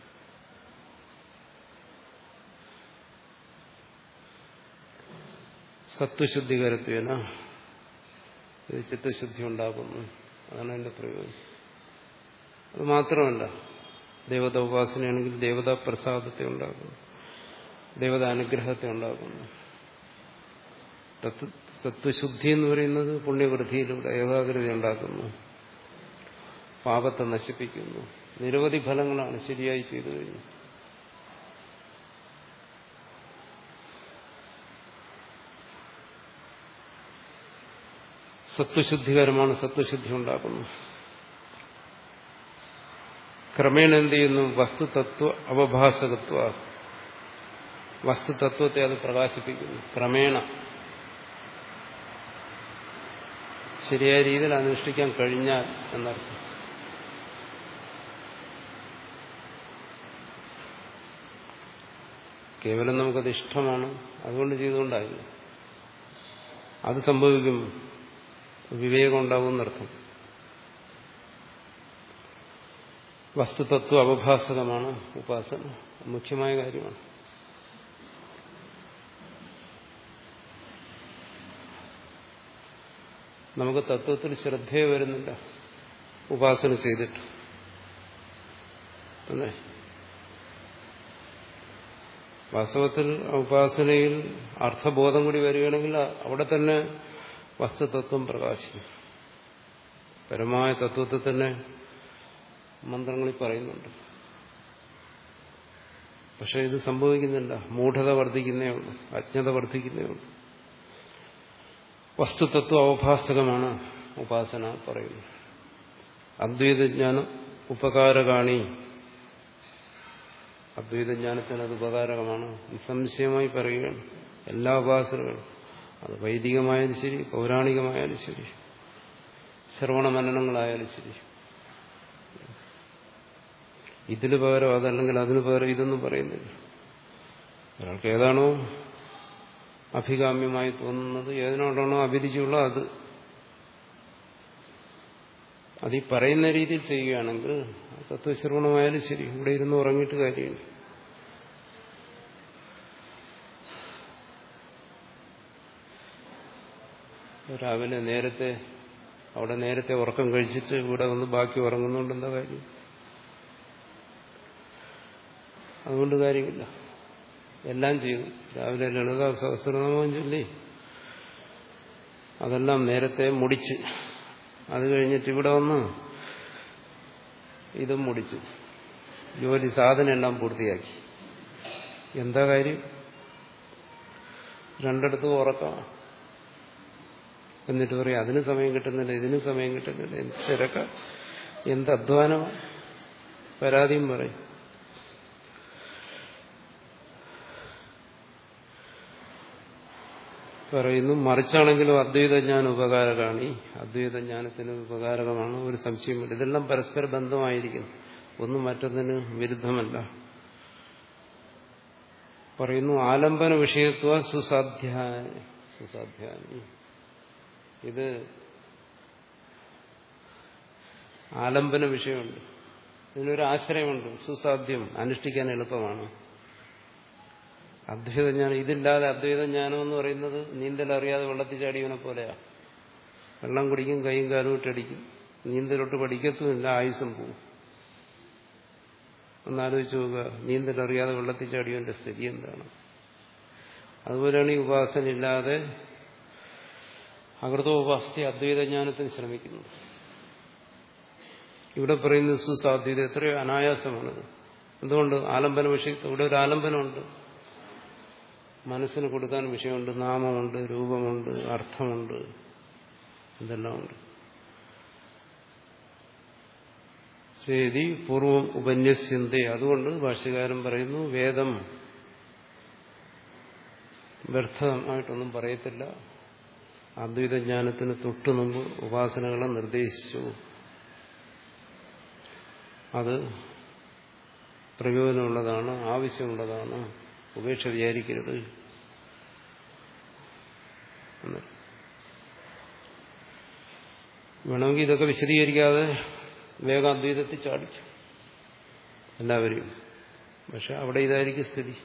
സത്വശുദ്ധികരത്വേന ഇത് ചിത്തശുദ്ധി ഉണ്ടാകുന്നു അതാണ് എന്റെ പ്രയോജനം. അത് മാത്രമല്ല ദേവത ഉപാസനയാണെങ്കിൽ ദേവതാ പ്രസാദത്തെ ഉണ്ടാക്കുന്നു. ദേവത അനുഗ്രഹത്തെ ഉണ്ടാക്കുന്നു. സത്വശുദ്ധി എന്ന് പറയുന്നത് പുണ്യവൃദ്ധിയിലൂടെ ഏകാഗ്രത ഉണ്ടാക്കുന്നു. പാപത്തെ നശിപ്പിക്കുന്നു. നിരവധി ഫലങ്ങളാണ് ശരിയായി ചെയ്തു കഴിഞ്ഞു. സത്വശുദ്ധികരമാണ് സത്വശുദ്ധി ഉണ്ടാക്കുന്നു. ക്രമേണ എന്ത് ചെയ്യുന്നു? വസ്തുതത്വ അവഭാസകത്വ. വസ്തുതത്വത്തെ അത് പ്രകാശിപ്പിക്കുന്നു. ക്രമേണ. ശരിയായ രീതിയിൽ അനുഷ്ഠിക്കാൻ കഴിഞ്ഞാൽ എന്നർത്ഥം. കേവലം നമുക്കത് ഇഷ്ടമാണ് അതുകൊണ്ട് ചെയ്തുകൊണ്ടായിരുന്നു അത് സംഭവിക്കും വിവേകം ഉണ്ടാകുമെന്നർത്ഥം വസ്തുതത്വ അവഭാസകമാണ് ഉപാസന മുഖ്യമായ കാര്യമാണ്. നമുക്ക് തത്വത്തിൽ ശ്രദ്ധയെ വരുന്നില്ല. ഉപാസന ചെയ്തിട്ട്. അല്ലേ? വാസ്തവത്തിൽ ഉപാസനയിൽ അർത്ഥബോധം കൂടി വരികയാണെങ്കിൽ അവിടെ തന്നെ വസ്തുതത്വം പ്രകാശിക്കും. പരമായ തത്വത്തെ തന്നെ മന്ത്രങ്ങളിൽ പറയുന്നുണ്ട്. പക്ഷെ ഇത് സംഭവിക്കുന്നില്ല. മൂഢത വർദ്ധിക്കുന്നേ ഉള്ളൂ. അജ്ഞത വർദ്ധിക്കുന്നേ ഉള്ളൂ. വസ്തുതത്വ അവഭാസകമാണ് ഉപാസന പറയുന്നത്. അദ്വൈതജ്ഞാനം ഉപകാരകാണി. അദ്വൈതജ്ഞാനത്തിന് അത് ഉപകാരകമാണ്. നിസ്സംശയമായി പറയുകയാണ്. എല്ലാ ഉപാസനകളും. അത് വൈദികമായാലും ശരി പൗരാണികമായാലും ശരി ശ്രവണ മനനങ്ങളായാലും ശരി. ഇതിന് പകരം അതല്ലെങ്കിൽ അതിന് പകരം ഇതൊന്നും പറയുന്നില്ല. ഒരാൾക്ക് ഏതാണോ അഭികാമ്യമായി തോന്നുന്നത് ഏതിനോടാണോ അഭിരുചിയുള്ള അത്. അത് ഈ പറയുന്ന രീതിയിൽ ചെയ്യുകയാണെങ്കിൽ തത്വശ്രവണമായാലും ശരി ഇവിടെ ഇരുന്ന് ഉറങ്ങിയിട്ട് കാര്യമില്ല. രാവിലെ നേരത്തെ അവിടെ നേരത്തെ ഉറക്കം കഴിച്ചിട്ട് ഇവിടെ വന്ന് ബാക്കി ഉറങ്ങുന്നുണ്ട് എന്താ കാര്യം? അതുകൊണ്ട് കാര്യമില്ല. എല്ലാം ചെയ്തു. രാവിലെ ലളിത സഹസ്രനാമം ചൊല്ലി അതെല്ലാം നേരത്തെ മുടിച്ച്. അത് കഴിഞ്ഞിട്ട് ഇവിടെ വന്ന് ഇതും മുടിച്ച്. ജോലി സാധനം എല്ലാം പൂർത്തിയാക്കി. എന്താ കാര്യം? രണ്ടിടത്തും ഉറക്കാം. എന്നിട്ട് പറയും അതിന് സമയം കിട്ടുന്നില്ല ഇതിന് സമയം കിട്ടുന്നില്ല. തിരക്ക? എന്ത് അധ്വാനം? പരാതിയും പറയും. പറയുന്നു മറിച്ചാണെങ്കിലും അദ്വൈതജ്ഞാനം ഈ അദ്വൈതജ്ഞാനത്തിന് ഉപകാരകമാണ് ഒരു സംശയമില്ല ഇതെല്ലാം പരസ്പര ബന്ധമായിരിക്കുന്നു. ഒന്നും മറ്റൊന്നിന് വിരുദ്ധമല്ല. പറയുന്നു ആലംബന വിഷയത്വ സുസാധ്യാനി ഇത് ആലംബന വിഷയമുണ്ട്. ഇതിനൊരു ആശ്രയമുണ്ട്. സുസാധ്യം അനുഷ്ഠിക്കാൻ എളുപ്പമാണ്. അദ്വൈതജ്ഞാനം ഇതില്ലാതെ അദ്വൈതജ്ഞാനം എന്ന് പറയുന്നത് നീന്തൽ അറിയാതെ വെള്ളത്തിൽ ചാടിയവനെ പോലെയാ. വെള്ളം കുടിക്കും കൈയും കാലും ഇട്ടടിക്കും നീന്തലോട്ട് പഠിക്കത്തുമില്ല ആയുസം പോവും. ഒന്നാലോചിച്ച് നോക്കുക നീന്തൽ അറിയാതെ വെള്ളത്തിൽ ചാടിയവന്റെ സ്ഥിതി എന്താണ്? അതുപോലെയാണ് ഈ ഉപാസന ഇല്ലാതെ അദ്വൈത അദ്വൈതജ്ഞാനത്തിന് ശ്രമിക്കുന്നത് ഇവിടെ പറയുന്നത് സുസാധ്യത എത്രയോ അനായാസമാണത്. എന്തുകൊണ്ട്? ആലംബന വിഷയത്തിൽ ഇവിടെ ഒരു ആലംബനമുണ്ട്. മനസ്സിന് കൊടുക്കാൻ വിഷയമുണ്ട് നാമമുണ്ട് രൂപമുണ്ട് അർത്ഥമുണ്ട് ഇതെല്ലാം ഉണ്ട് ശരി പൂർവം ഉപന്യസ്യന്തേ. അതുകൊണ്ട് ഭാഷ്യകാരൻ പറയുന്നു വേദം വ്യർത്ഥമായിട്ടൊന്നും പറയത്തില്ല. അദ്വൈതജ്ഞാനത്തിന് തൊട്ടു മുമ്പ് ഉപാസനകളെ നിർദ്ദേശിച്ചു. അത് പ്രയോജനമുള്ളതാണ് ആവശ്യമുള്ളതാണ്. ഉപേക്ഷ വിചാരിക്കരുത്. വേണമെങ്കിൽ ഇതൊക്കെ വിശദീകരിക്കാതെ വേഗം അദ്വൈതത്തിൽ ചാടിക്കും എല്ലാവരെയും. പക്ഷെ അവിടെ ഇതായിരിക്കും സ്ഥിതി.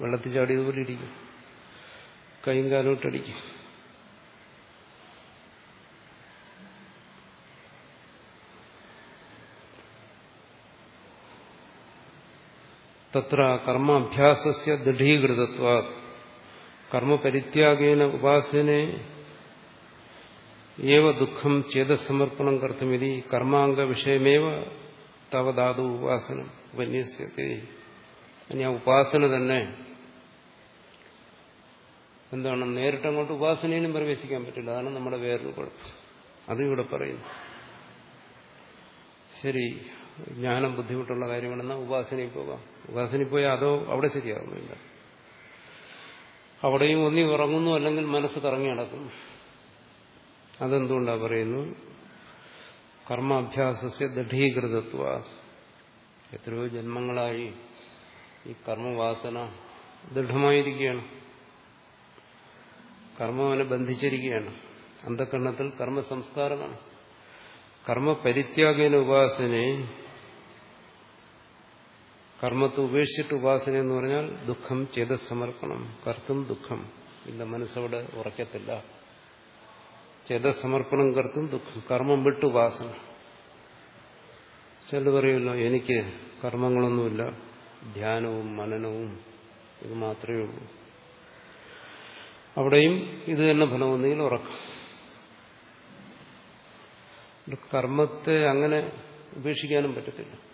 വെള്ളത്തിൽ ചാടിയതുപോലെ ഇരിക്കും. കൈയും കാലോട്ടടിക്കും തത്ര കർമാഭ്യാസസ്യ ദൃഢീകൃതത്വ കർമ്മപരിത്യാഗേന ഉപാസനെ ഏവ ദുഃഖം ചേതസമർപ്പണം കർത്തുമിതി കർമാംഗ വിഷയമേവ തവധാതു ഉപാസനം ഉപന്യസ്യത്തെ ഇനി ആ ഉപാസന തന്നെ। എന്താണ്? നേരിട്ട് അങ്ങോട്ട് ഉപാസനയിലും പ്രവേശിക്കാൻ പറ്റില്ല. അതാണ് നമ്മുടെ വേറൊരു കുഴപ്പം. അതും ഇവിടെ പറയുന്നു. ശരി. ജ്ഞാനം ബുദ്ധിമുട്ടുള്ള കാര്യമാണെന്നാൽ ഉപാസനയിൽ പോകാം. ഉപാസനയിൽ പോയാൽ അതോ അവിടെ ശരിയാകുന്നില്ല അവിടെയും ഒന്നി ഉറങ്ങുന്നു അല്ലെങ്കിൽ മനസ്സ് കറങ്ങി നടക്കുന്നു. അതെന്തുകൊണ്ടാ പറയുന്നു? കർമാഭ്യാസസ്യ ദൃഢീകൃതത്വ. എത്രയോ ജന്മങ്ങളായി ഈ കർമ്മവാസന ദൃഢമായിരിക്കുകയാണ്. കർമ്മം അവനെ ബന്ധിച്ചിരിക്കുകയാണ്. അന്ധകരണത്തിൽ കർമ്മ സംസ്കാരമാണ് കർമ്മപരിത്യാഗേന ഉപാസനെ കർമ്മത്തെ ഉപേക്ഷിച്ചിട്ട് ഉപാസന എന്ന് പറഞ്ഞാൽ ദുഃഖം ചെയ്ത ചേതസമർപ്പണം കർത്തും ദുഃഖം. ഇല്ല മനസ്സവിടെ ഉറക്കത്തില്ല. ചെയ്ത ചേതസമർപ്പണം കർത്തും ദുഃഖം. കർമ്മം വിട്ട് ഉപാസന. ചില പറയുമല്ലോ എനിക്ക് കർമ്മങ്ങളൊന്നുമില്ല. ധ്യാനവും മനനവും ഇത് മാത്രമേ ഉള്ളൂ. അവിടെയും ഇത് തന്നെ ഫലമൊന്നെങ്കിൽ ഉറക്കം. കർമ്മത്തെ അങ്ങനെ ഉപേക്ഷിക്കാനും പറ്റത്തില്ല.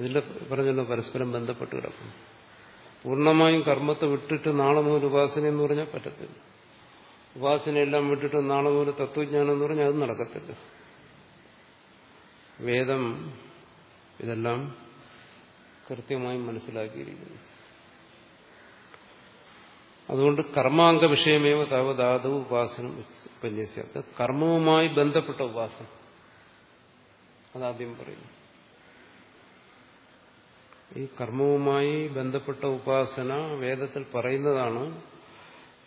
ഇതിന്റെ പറഞ്ഞല്ലോ പരസ്പരം ബന്ധപ്പെട്ട് കിടക്കും. പൂർണമായും കർമ്മത്തെ വിട്ടിട്ട് നാളെ മുതൽ ഉപാസന എന്ന് പറഞ്ഞാൽ പറ്റത്തില്ല. ഉപാസനയെല്ലാം വിട്ടിട്ട് നാളെ മുതൽ തത്വജ്ഞാനം എന്ന് പറഞ്ഞാൽ അത് നടക്കത്തില്ല. വേദം ഇതെല്ലാം കൃത്യമായി മനസ്സിലാക്കിയിരിക്കുന്നു. അതുകൊണ്ട് കർമാംഗ വിഷയമേവ താവതാതു ഉപാസനം പന്യസ്യാത്ത കർമ്മവുമായി ബന്ധപ്പെട്ട ഉപാസനം. അതാദ്യം പറയുന്നു. ഈ കർമ്മവുമായി ബന്ധപ്പെട്ട ഉപാസന വേദത്തിൽ പറയുന്നതാണ്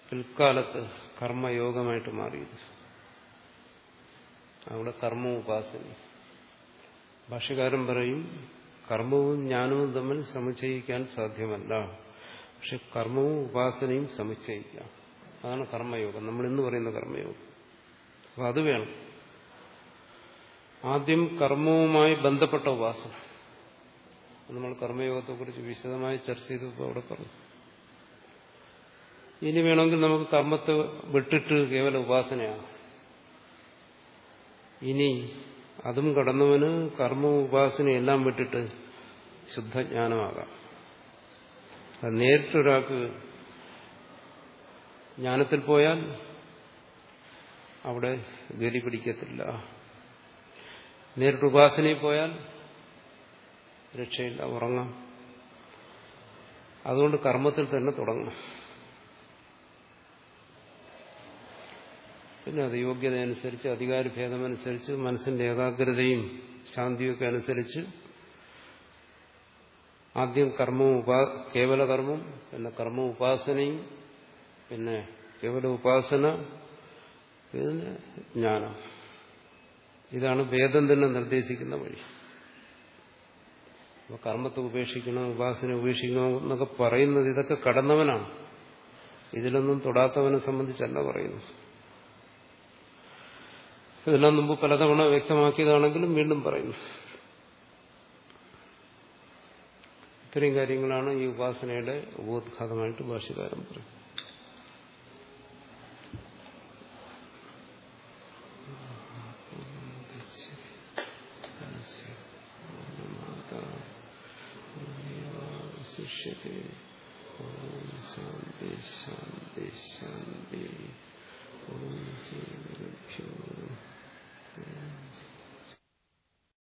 പിൽക്കാലത്ത് കർമ്മയോഗമായിട്ട് മാറിയത്. അവിടെ കർമ്മ ഉപാസന ഭാഷകാരൻ പറയും കർമ്മവും ജ്ഞാനവും തമ്മിൽ സമുച്ചയിക്കാൻ സാധ്യമല്ല. പക്ഷെ കർമ്മവും ഉപാസനയും സമുച്ചയിക്കാം അതാണ് കർമ്മയോഗം. നമ്മൾ ഇന്ന് പറയുന്ന കർമ്മയോഗം. അപ്പൊ അത് വേണം. ആദ്യം കർമ്മവുമായി ബന്ധപ്പെട്ട ഉപാസന. നമ്മൾ കർമ്മയോഗത്തെക്കുറിച്ച് വിശദമായി ചർച്ച ചെയ്തപ്പോൾ അവിടെ പറഞ്ഞു. ഇനി വേണമെങ്കിൽ നമുക്ക് കർമ്മത്തെ വിട്ടിട്ട് കേവല ഉപാസനയാണ്. ഇനി അതും കടന്നവന് കർമ്മവും ഉപാസനയും എല്ലാം വിട്ടിട്ട് ശുദ്ധജ്ഞാനമാകാം. അത് നേരിട്ടൊരാൾക്ക് ജ്ഞാനത്തിൽ പോയാൽ അവിടെ ഗതി പിടിക്കത്തില്ല. നേരിട്ട് ഉപാസനയിൽ പോയാൽ രക്ഷയില്ല ഉറങ്ങാം. അതുകൊണ്ട് കർമ്മത്തിൽ തന്നെ തുടങ്ങണം. പിന്നെ അത് യോഗ്യത അനുസരിച്ച് അധികാര അധികാരഭേദമനുസരിച്ച് മനസ്സിന്റെ ഏകാഗ്രതയും ശാന്തിയൊക്കെ അനുസരിച്ച് ആദ്യം കർമ്മവും ഉപാ കേവല കർമ്മം പിന്നെ കർമ്മ ഉപാസനയും പിന്നെ കേവല ഉപാസന പിന്നെ ജ്ഞാനം. ഇതാണ് വേദം തന്നെ നിർദ്ദേശിക്കുന്ന വഴി. അപ്പൊ കർമ്മത്തെ ഉപേക്ഷിക്കണം ഉപാസന ഉപേക്ഷിക്കണം എന്നൊക്കെ പറയുന്നത് ഇതൊക്കെ കടന്നവനാണ്. ഇതിലൊന്നും തൊടാത്തവനെ സംബന്ധിച്ചല്ല പറയുന്നു ഇതെല്ലാം മുമ്പ് പലതവണ വ്യക്തമാക്കിയതാണെങ്കിലും വീണ്ടും പറയുന്നു. ഇത്രയും കാര്യങ്ങളാണ് ഈ ഉപാസനയുടെ ഉപോദ്ഘാതമായിട്ട് ഭാഷകാരം പറയും ശാന്തി ശാന്തി ഓം ശ്രീ ഗുരുഭ്യോ